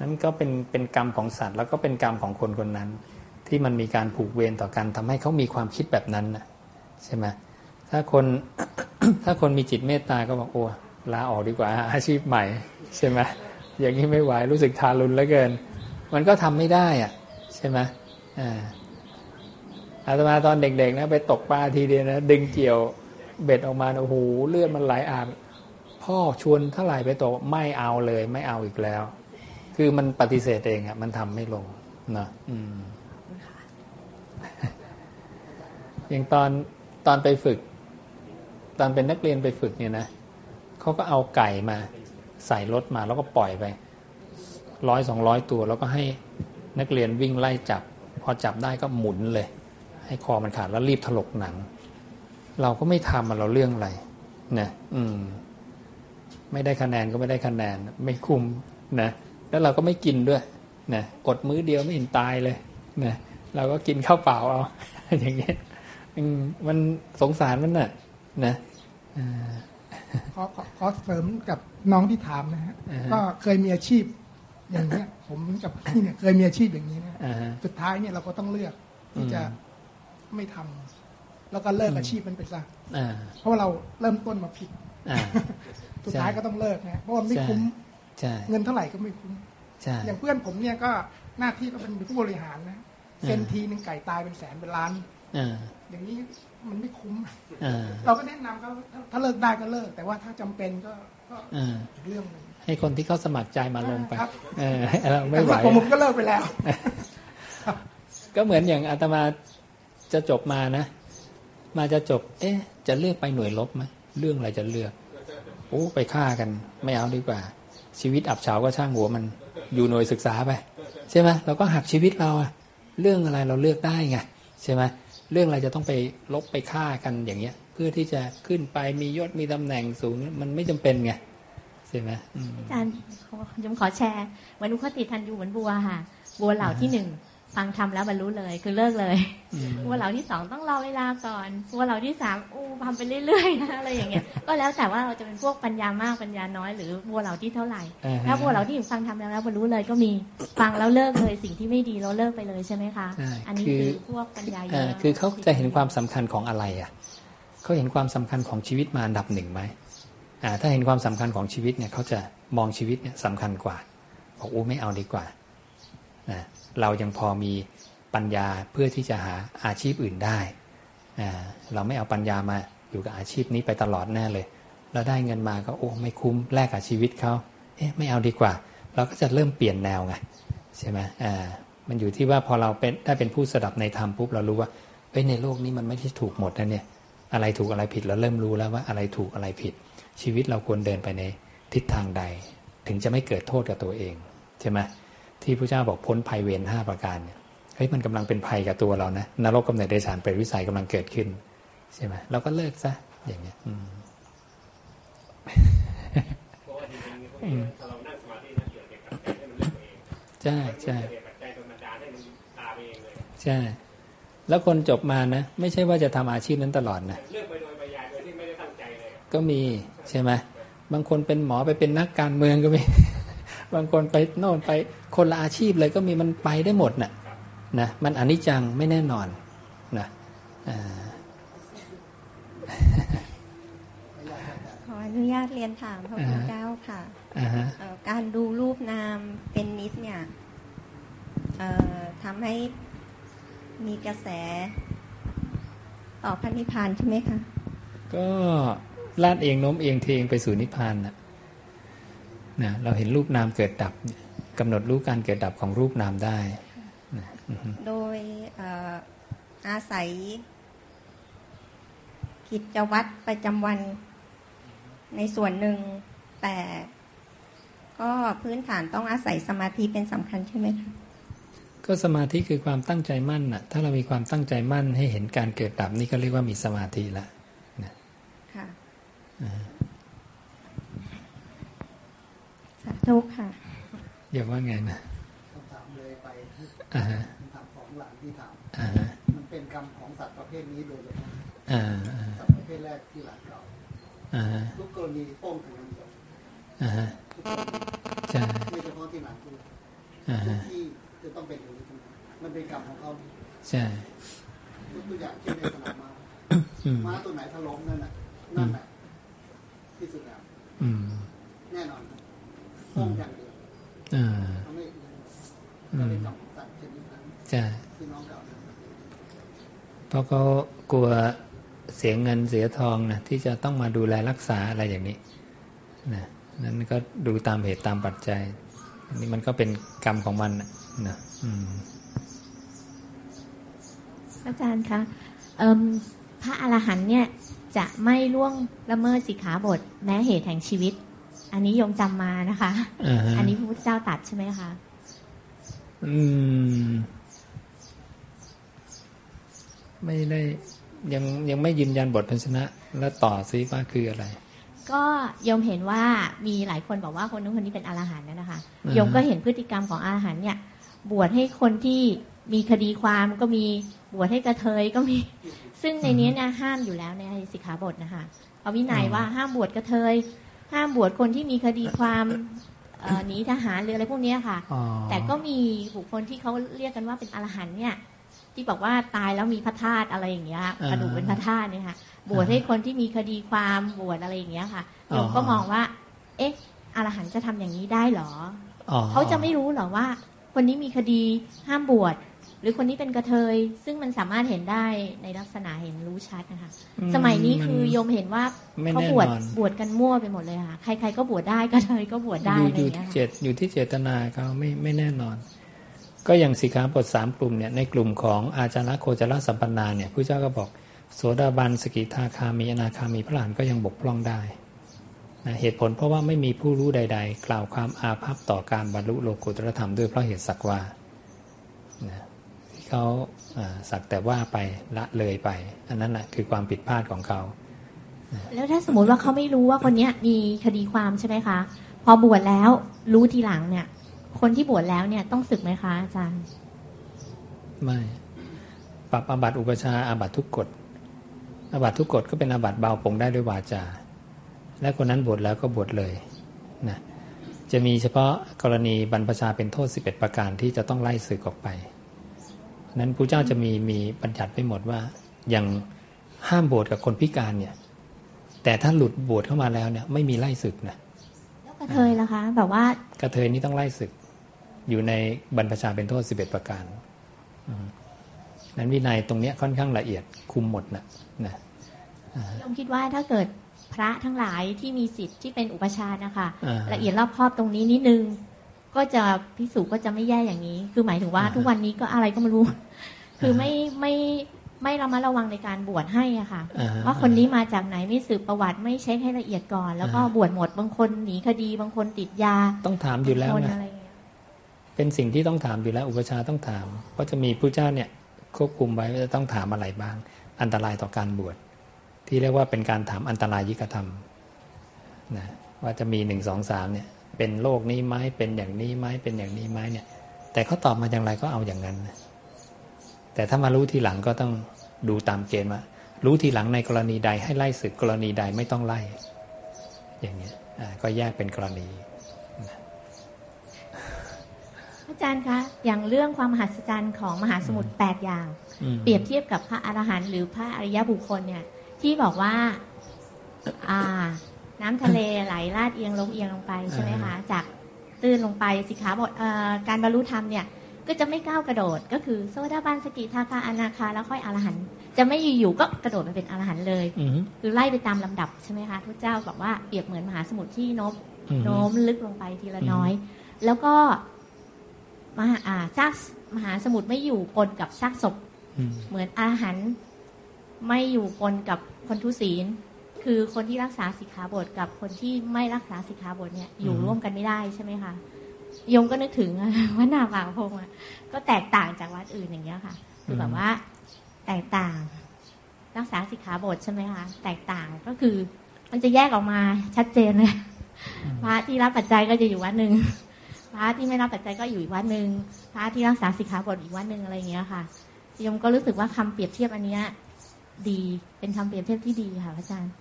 [SPEAKER 2] นั่นก็เป็นเป็นกรรมของสัตว์ แล้วก็เป็นกรรมของคนคนนั้น ที่มันมีการผูกเวรต่อกันทำให้เขามีความคิดแบบนั้นนะใช่ไหมถ้าคน ถ้าคนมีจิตเมตตาก็บอกโอ้ลาออกดีกว่า อาชีพใหม่ ใช่ไหมอย่างนี้ไม่ไหวรู้สึกทารุณเหลือเกิน มันก็ทำไม่ได้อะ ใช่ไหมอ่าอาตมาตอนเด็กๆนะไปตกปลาทีเดียวนะดึงเกี่ยวเบ็ดออกมาโอ้โหเลือดมันไหลอาบพ่อชวนเท่าไหร่ไปตกไม่เอาเลยไม่เอาอีกแล้ว คือมันปฏิเสธเองอะมันทำไม่ลงนะอืมอย่างตอนตอนไปฝึก ตอนเป็นนักเรียนไปฝึกเนี่ยนะเขาก็เอาไก่มาใส่รถมาแล้วก็ปล่อยไปร้อยสองร้อยตัว แล้วก็ให้นักเรียนวิ่งไล่จับ พอจับได้ก็หมุนเลย ให้คอมันขาดแล้วรีบถลกหนัง เราก็ไม่ทำมาเราเรื่องอะไรนะอืม ไม่ได้คะแนนก็ไม่ได้คะแนน ไม่คุมนะแล้วเราก็ไม่กินด้วยนะอดมื้อเดียวไม่เห็นตายเลยนะเราก็กินข้าวเปล่าเอาอย่างเงี้ยมันสงสารมันน่ะ นะ
[SPEAKER 5] ขอขอเสริมกับน้องที่ถามนะฮะก็เคยมีอาชีพอย่างเนี้ย ผมกับพี่เนี่ยเคยมีอาชีพอย่างนี้นะสุดท้ายเนี่ยเราก็ต้องเลือกที่จะไม่ทำแล้วก็เลิกอาชีพมันไปซะเพราะว่าเราเริ่มต้นมาผิดสุดท้ายก็ต้องเลิกนะเพราะว่าไม่คุ้มเงินเท่าไหร่ก็ไม่คุ้มอย่างเพื่อนผมเนี่ยก็หน้าที่ก็เป็นผู้บริหารนะเซ็นทีหนึ่งไก่ตายเป็นแสนเป็นล้านอย่างนี้ มันไม่คุ้มเราก็แนะนำเขาถ้าเลิกได้ก็เลิก แต่ว่าถ้าจำเป็นก็เรื่องนึง
[SPEAKER 2] ให้คนที่เขาสมัครใจมาลงไปเออเราไม่ไหว
[SPEAKER 5] ผมก็เลิกไปแล้ว
[SPEAKER 2] ก็เหมือนอย่างอาตมาจะจบมานะ มาจะจบ เอ๊ะ จะเลือกไปหน่วยลบไหมเรื่องอะไรจะเลือกโอ้ไปฆ่ากัน ไม่เอาดีกว่า ชีวิตอับเฉาก็ช่างหัวมันอยู่หน่วยศึกษาไป ใช่ไหมเราก็หักชีวิตเราอะเรื่องอะไรเราเลือกได้ไงใช่ไหม เรื่องอะไรจะต้องไปลบไปฆ่ากันอย่างเงี้ย เพื่อที่จะขึ้นไปมียศมีตำแหน่งสูงมันไม่จำเป็นไงใช่ไหม
[SPEAKER 7] อาจารย์ผมขอแชร์วันนุคติทันอยู่เหมือนบัวค่ะ บัวเหล่าที่หนึ่ง ฟังทำแล้วบรรลุเลยคือเลิกเลยบัวเหล่าที่สองต้องรอเวลาก่อนบัวเหล่าที่สามอู้ทำไปเรื่อยๆนะอะไรอย่างเงี้ยก็แล้วแต่ว่าเราจะเป็นพวกปัญญามากปัญญาน้อยหรือบัวเหล่าที่เท่าไหร่ถ้าบัวเหล่าที่ฟังทำแล้วแล้วบรรลุเลยก็มีฟังแล้วเลิกเลยสิ่งที่ไม่ดีเราเลิกไปเลยใช่ไหมคะ อันนี้คือพวกปัญญาเยอะ
[SPEAKER 2] คือเขาจะเห็นความสำคัญของอะไรอะเขาเห็นความสำคัญของชีวิตมาอันดับหนึ่งไหมอ่าถ้าเห็นความสำคัญของชีวิตเนี่ยเขาจะมองชีวิตเนี่ยสำคัญกว่าบอกอู้ไม่เอาดีกว่านะ เรายังพอมีปัญญาเพื่อที่จะหาอาชีพอื่นได้เราไม่เอาปัญญามาอยู่กับอาชีพนี้ไปตลอดแน่เลย เราได้เงินมาก็โอ้ไม่คุ้มแลกกับชีวิตเขาเอ๊ะไม่เอาดีกว่า เราก็จะเริ่มเปลี่ยนแนวไงใช่ไหมอ่ามันอยู่ที่ว่าพอเราเป็นได้เป็นผู้สดับในธรรมปุ๊บเรารู้ว่าเอ้ยในโลกนี้มันไม่ใช่ถูกหมดนะเนี่ย อะไรถูกอะไรผิดเราเริ่มรู้แล้วว่าอะไรถูกอะไรผิด ชีวิตเราควรเดินไปในทิศทางใด ถึงจะไม่เกิดโทษกับตัวเองใช่ไหม ที่พระเจ้าบอกพ้นภัยเวรห้าประการเนี่ยเฮ้ยมันกำลังเป็นภัยกับตัวเรานะนรกกำเนิดเดชานเปรตวิสัยกำลังเกิดขึ้นใช่ไหมเราก็เลิกซะอย่างเงี้ยใช่ใช่ใช่ แล้วคนจบมานะ ไม่ใช่ว่าจะทำอาชีพนั้นตลอดนะเลือก
[SPEAKER 1] ไปโดยปยายโดยที่ไม่
[SPEAKER 2] ได้ตั้งใจเลยก็มีใช่ไหมบางคนเป็นหมอไปเป็นนักการเมืองก็มี บางคนไปโน่นไปคนละอาชีพเลยก็มีมันไปได้หมดนะ่ะนะมันอนิจจังไม่แน่นอนนะ
[SPEAKER 13] ขออนุญาตเรียนถามพระคุณเจ้าค่ะการดูรูปนามเป็นนิดเนี่ยทำให้มีกระแสต่อพระนิพพานใช่ไหมคะ
[SPEAKER 2] ก็ลาดเองโน้มเองเทเองไปสู่นิพพานนะ นะเราเห็นรูปนามเกิดดับกำหนดรู้การเกิดดับของรูปนามได้นะ
[SPEAKER 13] โดยอาศัย กิจวัตรประจำวันในส่วนหนึ่งแต่ก็พื้นฐานต้องอาศัยสมาธิเป็นสำคัญใช่ไหมคะ
[SPEAKER 2] ก็สมาธิคือความตั้งใจมั่นน่ะ ถ้าเรามีความตั้งใจมั่นให้เห็นการเกิดดับนี่ก็เรียกว่ามีสมาธิละ
[SPEAKER 13] สาธุค่ะ
[SPEAKER 2] อย่าว่าไง
[SPEAKER 9] นะคำถามเลยไป
[SPEAKER 2] คำ
[SPEAKER 9] ถามของหลานที่ถามมันเป็นกรรมของสัตว์ประเภทนี้โดยเฉพาะสัตว์ประเภทแรกที่หลานเก่าทุกกรณีโป้งถึงนั้นเดียวใช่ไม่เฉพาะที่หลานพูดที่จะต้องเป็นอย่างนี้มันเป็นกรรมของเขา
[SPEAKER 2] ใช่
[SPEAKER 9] ตัวอย่างเช่นในสนามม้าม้าตัวไหนถล่มนั่นแหละนั่นแหละที่สุดแล้วแน่นอนป้ องอย่างเดียวทำให้ก็เลยจับสัตว์ชนิดนั้นใช่ที่น้องเก่า
[SPEAKER 2] เพราะเขากลัวเสียเงินเสียทองนะที่จะต้องมาดูแลรักษาอะไรอย่างนี้นะนั้นก็ดูตามเหตุตามปัจจัยอันนี้มันก็เป็นกรรมของมันนะ
[SPEAKER 7] อาจารย์คะพระอรหันต์เนี่ยจะไม่ล่วงละเมิดสิกขาบทแม้เหตุแห่งชีวิต อันนี้ยมจำมานะคะอันนี้พระพุทธเจ้าตัดใช่ไหมคะ
[SPEAKER 2] อืม ไม่ได้ยังยังไม่ยืนยันบทพันชนะ แล้วต่อซิว่าคืออะไร
[SPEAKER 7] ก็ยมเห็นว่ามีหลายคนบอกว่าคนนู้นคนนี้เป็นอรหันต์นะคะยมก็เห็นพฤติกรรมของอรหันต์เนี่ย บวชให้คนที่มีคดีความก็มีบวชให้กระเทยก็มี ซึ่งในนี้เนี่ยห้ามอยู่แล้วในสิกขาบทนะคะเอาวินัยว่าห้ามบวชกระเทย ห้ามบวชคนที่มีคดีความหนีทหารหรืออะไรพวกนี้ค่ะ แต่ก็มีบุคคลที่เขาเรียกกันว่าเป็นอรหันเนี่ย ที่บอกว่าตายแล้วมีพระธาตุอะไรอย่างเงี้ยกระดูกเป็นพระธาตุเนี่ยค่ะบวชให้คนที่มีคดีความบวชอะไรอย่างเงี้ยค่ะโยมก็มองว่า เอ๊ะอรหันต์จะทำอย่างนี้ได้หรอเขาจะไม่รู้หรอว่า คนนี้มีคดีห้ามบวชห รือคนนี้เป็นกระเทย ซึ่งมันสามารถเห็นได้ในลักษณะเห็นรู้ชัดนะคะ สมัยนี้คือโยมเห็นว่าเขาบวชบวชกันมั่วไปหมดเลยค่ะ ใคร ๆ ก็บวชได้กระเทยก็บวชได้อะไรอย่างเงี้ย
[SPEAKER 2] อยู่ที่เจตอยู่ที่เจตนาเขาไม่ไม่แน่นอน ก็อย่างสิกขาบทสามกลุ่มเนี่ยในกลุ่มของอาจารย์โคจรสัมปันนาเนี่ยผู้เจ้าก็บอกโสดาบันสกิทาคามีอนาคามีพระหลานก็ยังบกพร่องได้นะเหตุผลเพราะว่าไม่มีผู้รู้ใด ๆ กล่าวความอาภัพต่อการบรรลุโลกุตรธรรมด้วยเพราะเหตุสักว่านะที่ เขาสักแต่ว่าไปละเลยไป อันนั้นแหะคือความผิดพลาดของเขา
[SPEAKER 7] แล้วถ้าสมมติว่าเขาไม่รู้ว่าคนนี้มีคดีความใช่ไหมคะ พอบวชแล้วรู้ทีหลังเนี่ย คนที่บวชแล้วเนี่ยต้องศึกไหมคะอาจารย์
[SPEAKER 2] ไม่ปรับอาบัติอุปชาอาบัติทุกกฎอาบัติทุกกฎก็เป็นอาบัติเบาปงได้ด้วยวาจา และคนนั้นบวชแล้วก็บวชเลยนะจะมีเฉพาะกรณีบรรพชาเป็นโทษ 11 ประการที่จะต้องไล่สึกออกไป นั้นพระเจ้าจะมีมีบัญญัติไปหมดว่าอย่างห้ามบวชกับคนพิการเนี่ย แต่ถ้าหลุดบวชเข้ามาแล้วเนี่ย ไม่มีไล่ศึกนะ
[SPEAKER 7] แล้วกระเทยล่ะคะแบบว่า
[SPEAKER 2] กระเทยนี่ต้องไล่ศึก อยู่ในบรรพชาเป็นโทษ11ประการนั้นวินัยตรงนี้ค่อนข้างละเอียดคุมหมดนะนะ
[SPEAKER 7] ยมคิดว่าถ้าเกิดพระทั้งหลายที่มีสิทธิ์ที่เป็นอุปชานะคะละเอียดรอบครอบตรงนี้นิดนึง ก็จะพิสูจก็จะไม่แย่อย่างนี้ คือหมายถึงว่าทุกวันนี้ก็อะไรก็ไม่รู้ คือไม่ไม่ไม่เรามาระวังในการบวชให้อะค่ะ ว่าคนนี้มาจากไหนไม่สืบประวัติไม่เช็คให้ละเอียดก่อน แล้วก็บวชหมดบางคนหนีคดีบางคนติดยา
[SPEAKER 2] ต้องถามอยู่แล้วนะเป็นสิ่งที่ต้องถามอยู่แล้ว อุปชาต้องถาม เพราะจะมีผู้เจ้าเนี่ยควบคุมไว้ว่าจะต้องถามอะไรบ้าง อันตรายต่อการบวชที่เรียกว่าเป็นการถามอันตรายิกธรรมนะว่าจะมีหนึ่งสองสามเนี่ย เป็นโรคนี้ไหมเป็นอย่างนี้ไหมเป็นอย่างนี้ไหมเนี่ย แต่เขาตอบมาอย่างไรก็เอาอย่างนั้น แต่ถ้ามารู้ทีหลังก็ต้องดูตามเกณฑ์ว่ารู้ทีหลังในกรณีใดให้ไล่สึกกรณีใดไม่ต้องไล่ อย่างเงี้ยก็แยกเป็นกรณี
[SPEAKER 7] อาจารย์คะ อย่างเรื่องความมหัศจรรย์ของมหาสมุทรแปดอย่าง เปรียบเทียบกับพระอรหันต์หรือพระอริยบุคคลเนี่ย ที่บอกว่า อ่า น้ำทะเลไหลลาดเอียงลงเอียงลงไปใช่ไหมคะจากตื้นลงไปสิขาบทการบรรลุธรรมเนี่ยก็จะไม่ก้าวกระโดดก็คือโซดาบันสกิทาคาอนาคาแล้วค่อยอรหันต์จะไม่อยู่ๆก็กระโดดมาเป็นอรหันต์เลยคือไล่ไปตามลำดับใช่ไหมคะทุกเจ้าบอกว่าเปรียบเหมือนมหาสมุทรที่โน้มโน้มลึกลงไปทีละน้อย แล้วก็มหาอ่าซากมหาสมุทรไม่อยู่ปนกับซากศพเหมือนอาหารไม่อยู่ปนกับคนทุศีล คือคนที่รักษาสิกขาบทกับคนที่ไม่รักษาสิกขาบทเนี่ยอยู่ร่วมกันไม่ได้ใช่ไหมคะยงก็นึกถึงว่านาบางพงก็แตกต่างจากวัดอื่นอย่างเงี้ยค่ะ คือแบบว่าแตกต่าง รักษาสิกขาบทใช่ไหมคะแตกต่างก็คือ มันจะแยกออกมาชัดเจนเลยพระที่รับปัจจัยก็จะอยู่วัดหนึ่งพระที่ไม่รับปัจจัยก็อยู่อีกวัดหนึ่งพระที่รักษาสิกขาบทอีกวัดหนึ่งอะไรเงี้ยค่ะยมก็รู้สึกว่าคำเปรียบเทียบอันเนี้ยดีเป็นคำเปรียบเทียบที่ดีค่ะพระอาจารย์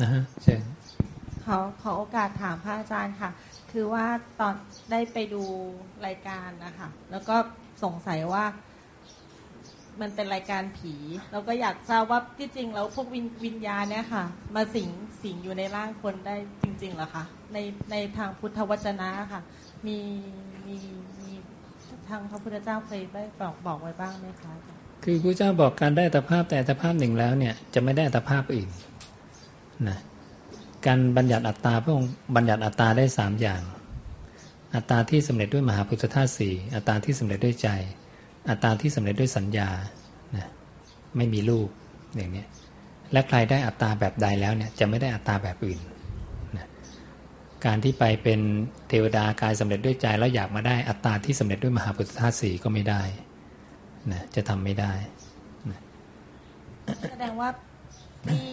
[SPEAKER 2] นะฮะเชิญ
[SPEAKER 15] ขอขอโอกาสถามพระอาจารย์ค่ะ คือว่าตอนได้ไปดูรายการนะคะ แล้วก็สงสัยว่า มันเป็นรายการผีเราก็อยากทราบว่าที่จริงแล้วพวกวิญวิญญาณเนี่ยค่ะ มาสิงสิงอยู่ในร่างคนได้จริงๆเหรอคะในในทางพุทธวจนะค่ะ มีมีมี ทางพระพุทธเจ้าเคยได้บอกบอกไว้บ้างไหมคะ
[SPEAKER 2] คือพระเจ้าบอกการได้อัตภาพแต่อัตภาพหนึ่งแล้วเนี่ยจะไม่ได้อัตภาพอื่นนะการบัญญัติอัตตาพระองค์บัญญัติอัตตาได้สามอย่าง อัตตาที่สำเร็จด้วยมหาพุทธธาตุสี่อัตตาที่สำเร็จด้วยใจ อัตตาที่สำเร็จด้วยสัญญานะไม่มีรูปอย่างนี้และใครได้อัตตาแบบใดแล้วเนี่ยจะไม่ได้อัตตาแบบอื่น การที่ไปเป็นเทวดากายสำเร็จด้วยใจแล้วอยากมาได้อัตตาที่สำเร็จด้วยมหาพุทธธาตุสี่ก็ไม่ได้นะจะทำไม่ได้
[SPEAKER 15] นะแสดงว่าที่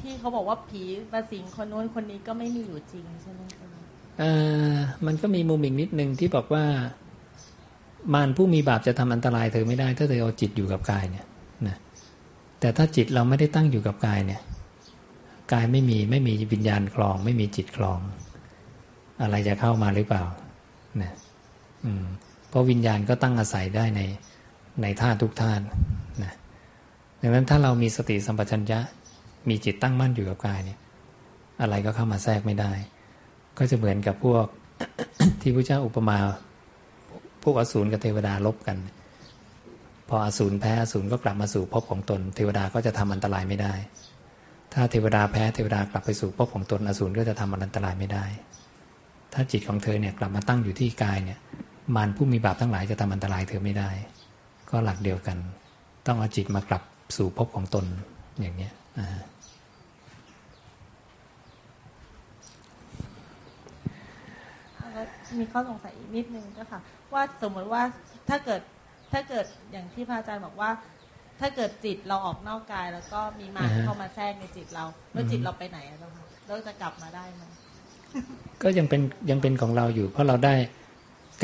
[SPEAKER 15] ที่เขาบอกว่าผีประสิงคนโน้นคนนี้ก็ไม่มีอยู่จริงใช่ไหมคะ
[SPEAKER 2] อ่ามันก็มีมุมอีกนิดนึงที่บอกว่า มารผู้มีบาปจะทำอันตรายเธอไม่ได้ถ้าเธอเอาจิตอยู่กับกายเนี่ยนะแต่ถ้าจิตเราไม่ได้ตั้งอยู่กับกายเนี่ยกายไม่มีไม่มีวิญญาณคลอง ไม่มีจิตคลอง อะไรจะเข้ามาหรือเปล่านะอืมเพราะวิญญาณก็ตั้งอาศัยได้ในในธาตุทุกธาตุนะดังนั้นถ้าเรามีสติสัมปชัญญะ มีจิตตั้งมั่นอยู่กับกายเนี่ย อะไรก็เข้ามาแทรกไม่ได้ ก็จะเหมือนกับพวกที่พระเจ้าอุปมาพวกอสูรกับเทวดาลบกัน พออสูรแพ้อสูรก็กลับมาสู่ภพของตน เทวดาก็จะทำอันตรายไม่ได้ ถ้าเทวดาแพ้เทวดากลับไปสู่ภพของตนอสูรก็จะทำอันตรายไม่ได้ ถ้าจิตของเธอเนี่ยกลับมาตั้งอยู่ที่กายเนี่ยมารผู้มีบาปทั้งหลายจะทำอันตรายเธอไม่ได้ ก็หลักเดียวกัน ต้องเอาจิตมากลับสู่ภพของตนอย่างเนี้ย
[SPEAKER 15] มีข้อสงสัยอีกนิดนึงก็ค่ะว่าสมมติว่าถ้าเกิดถ้าเกิดอย่างที่พระอาจารย์บอกว่า ถ้าเกิดจิตเราออกนอกกาย แล้วก็มีมารเข้ามาแทรกในจิตเรา แล้วจิตเราไปไหนอะเจ้าค่ะเราจะกลับมาได้ไหม
[SPEAKER 2] ก็ยังเป็นยังเป็นของเราอยู่ เพราะเราได้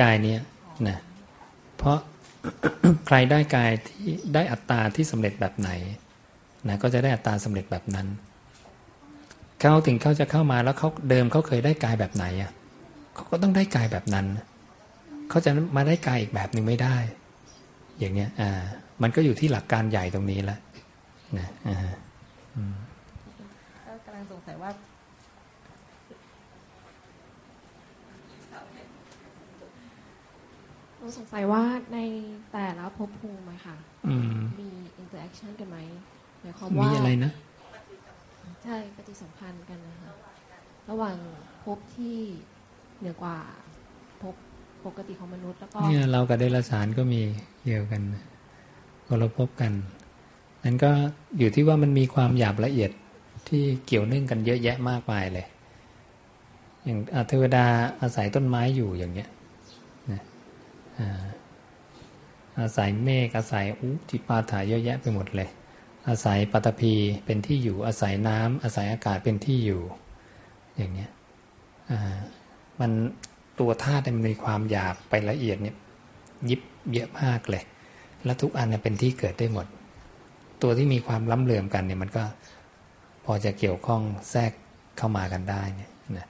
[SPEAKER 2] กายเนี้ยนะเพราะใครได้กายที่ได้อัตตาที่สำเร็จแบบไหนนะก็จะได้อัตตาสำเร็จแบบนั้นเขาถึงเขาจะเข้ามาแล้วเขาเดิมเขาเคยได้กายแบบไหนอะเขาก็ต้องได้กายแบบนั้น เขาจะมาได้กายอีกแบบหนึ่งไม่ได้ อย่างเนี้ยอ่า มันก็อยู่ที่หลักการใหญ่ตรงนี้แหละนะอ่า
[SPEAKER 15] ก็กำลังสงสัยว่า
[SPEAKER 13] เรา สงสัยว่าในแต่ละภพภูมิค่ะมีinteraction กันไหมหมายความว่า
[SPEAKER 2] มีอะไรนะ
[SPEAKER 13] ใช่ปฏิสัมพันธ์กันนะคะระหว่างภพที่เหนือกว่าภพปกติของมนุษย์แล้วก็
[SPEAKER 2] เนี่ยเรากับเดรัจฉานก็มีเกี่ยวกันคนละภพกันนั้นก็อยู่ที่ว่ามันมีความหยาบละเอียดที่เกี่ยวเนื่องกันเยอะแยะมากมายเลย อย่างเทวดาอาศัยต้นไม้อยู่อย่างเนี้ย อาศัยเมฆอาศัยอุจิปาถาเยอะแยะไปหมดเลย อาศัยปัตภีเป็นที่อยู่อาศัยน้ำอาศัยอากาศเป็นที่อยู่ อย่างเนี้ยมันตัวธาตุมันมีความหยาบไปละเอียดเนี่ยยิบเยอะมากเลย และทุกอันเป็นที่เกิดได้หมด ตัวที่มีความล้ำเหลื่อมกันเนี่ยมันก็พอจะเกี่ยวข้องแทรกเข้ามากันได้เนี่ยนะ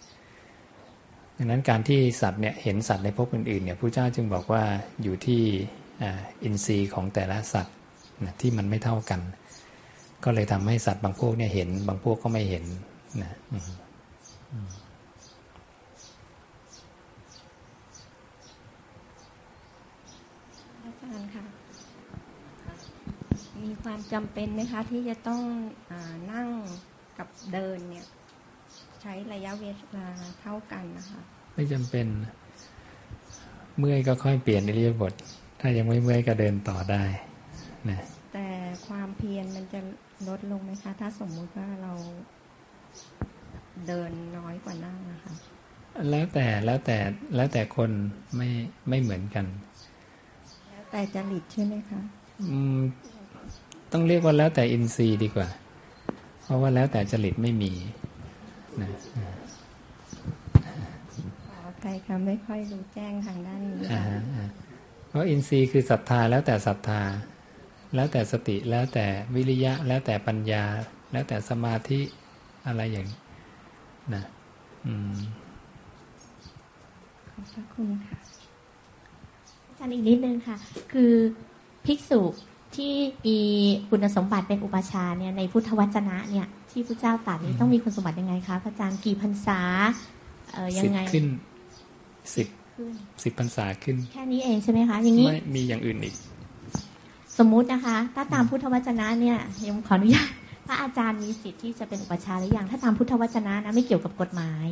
[SPEAKER 2] ดังนั้นการที่สัตว์เนี่ยเห็นสัตว์ในภพอื่นๆเนี่ยพระเจ้าจึงบอกว่าอยู่ที่อินทรีย์ของแต่ละสัตว์นะที่มันไม่เท่ากัน ก็เลยทำให้สัตว์บางพวกเนี่ยเห็น บางพวกก็ไม่เห็นนะ
[SPEAKER 7] อาจารย์ค่ะมีความจำเป็นไหมคะที่จะต้องอนั่งกับเดินเนี่ย ใช้ระยะเวลาเท่ากันนะคะ
[SPEAKER 2] ไม่จำเป็น เมื่อยก็ค่อยเปลี่ยนอิริยาบถถ้ายังไม่เมื่อยก็เดินต่อได้นะ
[SPEAKER 7] แต่ความเพียรมันจะลดลงไหมคะ ถ้าสมมุติว่าเราเดินน้อยกว่านั่งนะคะ
[SPEAKER 2] แล้วแต่แล้วแต่แล้วแต่คนไม่ไม่เหมือนกัน
[SPEAKER 7] แล้วแต่จริตใช่ไหมคะ
[SPEAKER 2] อืมต้องเรียกว่าแล้วแต่อินทรีย์ดีกว่า เพราะว่าแล้วแต่จริตไม่มี นะ
[SPEAKER 7] ใครคะไม่ค่อยรู้แจ้งทางด้านนี้
[SPEAKER 2] เพราะอินทรีย์คือศรัทธาแล้วแต่ศรัทธา แล้วแต่สติแล้วแต่วิริยะ แล้วแต่ปัญญา แล้วแต่สมาธิอะไรอย่างนะอืม
[SPEAKER 7] ขอบพระคุณค่ะอาจารย์อีกนิดนึงค่ะ คือภิกษุ ที่มีคุณสมบัติเป็นอุปชาเนี่ยในพุทธวจนะเนี่ยที่พระเจ้าตรัสนี้ต้องมีคุณสมบัติยังไงคะพระอาจารย์กี่พรรษาเออยังไง
[SPEAKER 2] ขึ้นสิบสิบพรรษาขึ้น
[SPEAKER 7] แค่นี้เองใช่ไหมคะ อย่างนี้
[SPEAKER 2] ไม่มีอย่างอื่นอีก
[SPEAKER 7] สมมุตินะคะ ถ้าตามพุทธวจนะเนี่ยยังขออนุญาตพระอาจารย์มีสิทธิ์ที่จะเป็นอุปชาหรือยังถ้าตามพุทธวจนะนะไม่เกี่ยวกับกฎหมาย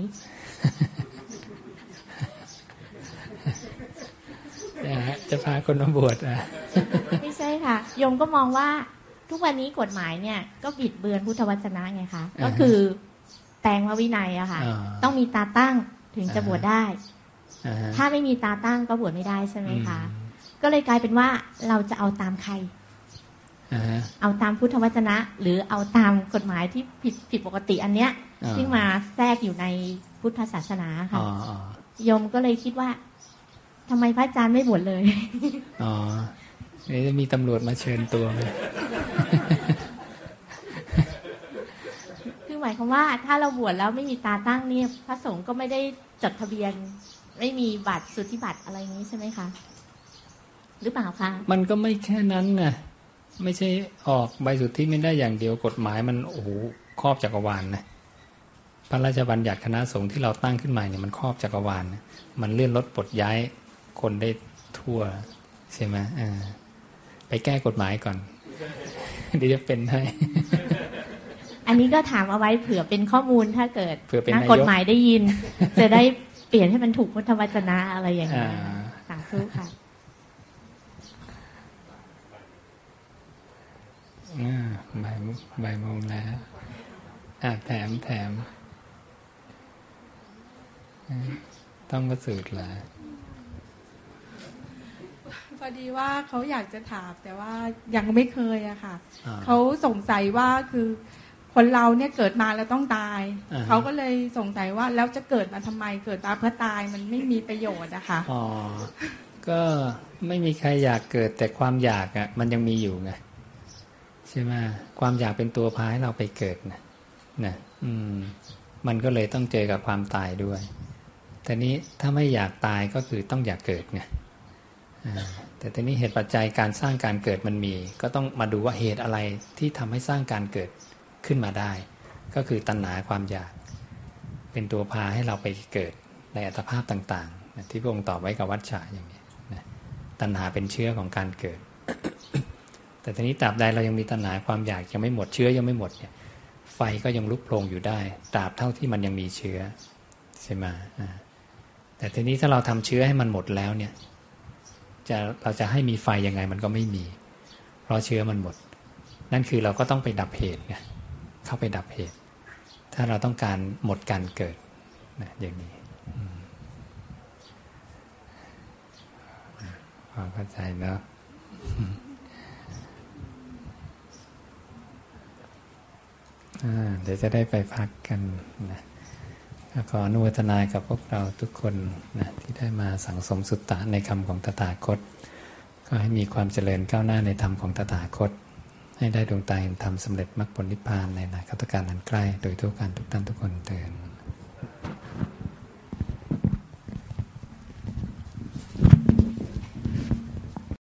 [SPEAKER 2] จะพาคนมาบวชอะ
[SPEAKER 7] ไม่ใช่ค่ะ โยมก็มองว่าทุกวันนี้กฎหมายเนี่ย ก็บิดเบือนพุทธวจนะไงคะก็คือแปลงว่าวินัยอะค่ะ ต้องมีตาตั้งถึงจะบวชได้ ถ้าไม่มีตาตั้งก็บวชไม่ได้ใช่ไหมคะ ก็เลยกลายเป็นว่าเราจะเอาตามใครเอาตามพุทธวจนะ หรือเอาตามกฎหมายที่ผิดผิดปกติอันเนี้ยที่มาแทรกอยู่ในพุทธศาสนาค่ะยมก็เลยคิดว่าทำไมพระอาจารย์ไม่บวชเลย
[SPEAKER 2] อ๋อเดี๋ยวจะมีตำรวจมาเชิญตัว
[SPEAKER 7] คือหมายความว่า ถ้าเราบวชแล้วไม่มีตาตั้งเนี่ยพระสงฆ์ก็ไม่ได้จดทะเบียน ไม่มีบัตรสุทธิบัตรอะไรนี้ใช่ไหมคะ หรือเปล่าคะ
[SPEAKER 2] มันก็ไม่แค่นั้นนะไม่ใช่ออกใบสุทธิไม่ได้อย่างเดียวกฎหมายมันโอ้โหครอบจักรวาลนะพระราชบัญญัติคณะสงฆ์ที่เราตั้งขึ้นมาเนี่ยมันครอบจักรวาลนะมันเลื่อนลดปลดย้ายคนได้ทั่วใช่ไหมอ่า ไปแก้กฎหมายก่อนเดี๋ยวจะเป็นให้
[SPEAKER 7] อันนี้ก็ถามเอาไว้เผื่อเป็นข้อมูลถ้าเกิด
[SPEAKER 2] นั
[SPEAKER 7] กกฎหมายได้ยิน จะได้เปลี่ยนให้มันถูกพุทธวจนะอะไรอย่างนี้สาธุค่ะ
[SPEAKER 2] บ่ายบ่ายโมงแล้วอ่าแถมแถม ต้องมาสูตรละ
[SPEAKER 16] พอดีว่าเขาอยากจะถามแต่ว่ายังไม่เคยอะค่ะเขาสงสัยว่าคือคนเราเนี่ยเกิดมาแล้วต้องตายเขาก็เลยสงสัยว่าแล้วจะเกิดมาทำไมเกิดมาเพื่อตายมันไม่มีประโยชน์อะค่ะ
[SPEAKER 2] อ๋อก็ไม่มีใครอยากเกิดแต่ความอยากอะมันยังมีอยู่ไงใช่ไหมความอยากเป็นตัวพาให้เราไปเกิดนะนะอืม มันก็เลยต้องเจอกับความตายด้วยแต่นี้ถ้าไม่อยากตายก็คือต้องอยากเกิดไง แต่ทีนี้เหตุปัจจัยการสร้างการเกิดมันมี ก็ต้องมาดูว่าเหตุอะไรที่ทำให้สร้างการเกิดขึ้นมาได้ ก็คือตัณหาความอยาก เป็นตัวพาให้เราไปเกิดในอัตภาพต่างๆ ที่พระองค์ตอบไว้กับวัชชะอย่างนี้ตัณหาเป็นเชื้อของการเกิด แต่ทีนี้ตราบใดเรายังมีตัณหาความอยากยังไม่หมดเชื้อยังไม่หมดเนี่ยไฟก็ยังลุกโผล่อยู่ได้ตราบเท่าที่มันยังมีเชื้อใช่ไหมแต่ทีนี้ถ้าเราทำเชื้อให้มันหมดแล้วเนี่ย จะเราจะให้มีไฟยังไงมันก็ไม่มี เพราะเชื้อมันหมด นั่นคือเราก็ต้องไปดับเหตุไงเข้าไปดับเหตุ ถ้าเราต้องการหมดการเกิดนะอย่างนี้ความเข้าใจเนาะเดี๋ยวจะได้ไปพักกันนะ ขออนุโมทนากับพวกเราทุกคนนะที่ได้มาสังสมสุตตะในคำของตถาคต ก็ให้มีความเจริญก้าวหน้าในธรรมของตถาคต ให้ได้ดวงตาเห็นธรรมสำเร็จมรรคผลนิพพานในนาคตการอันใกล้ โดยทุกการทุกท่านทุกคนเตือน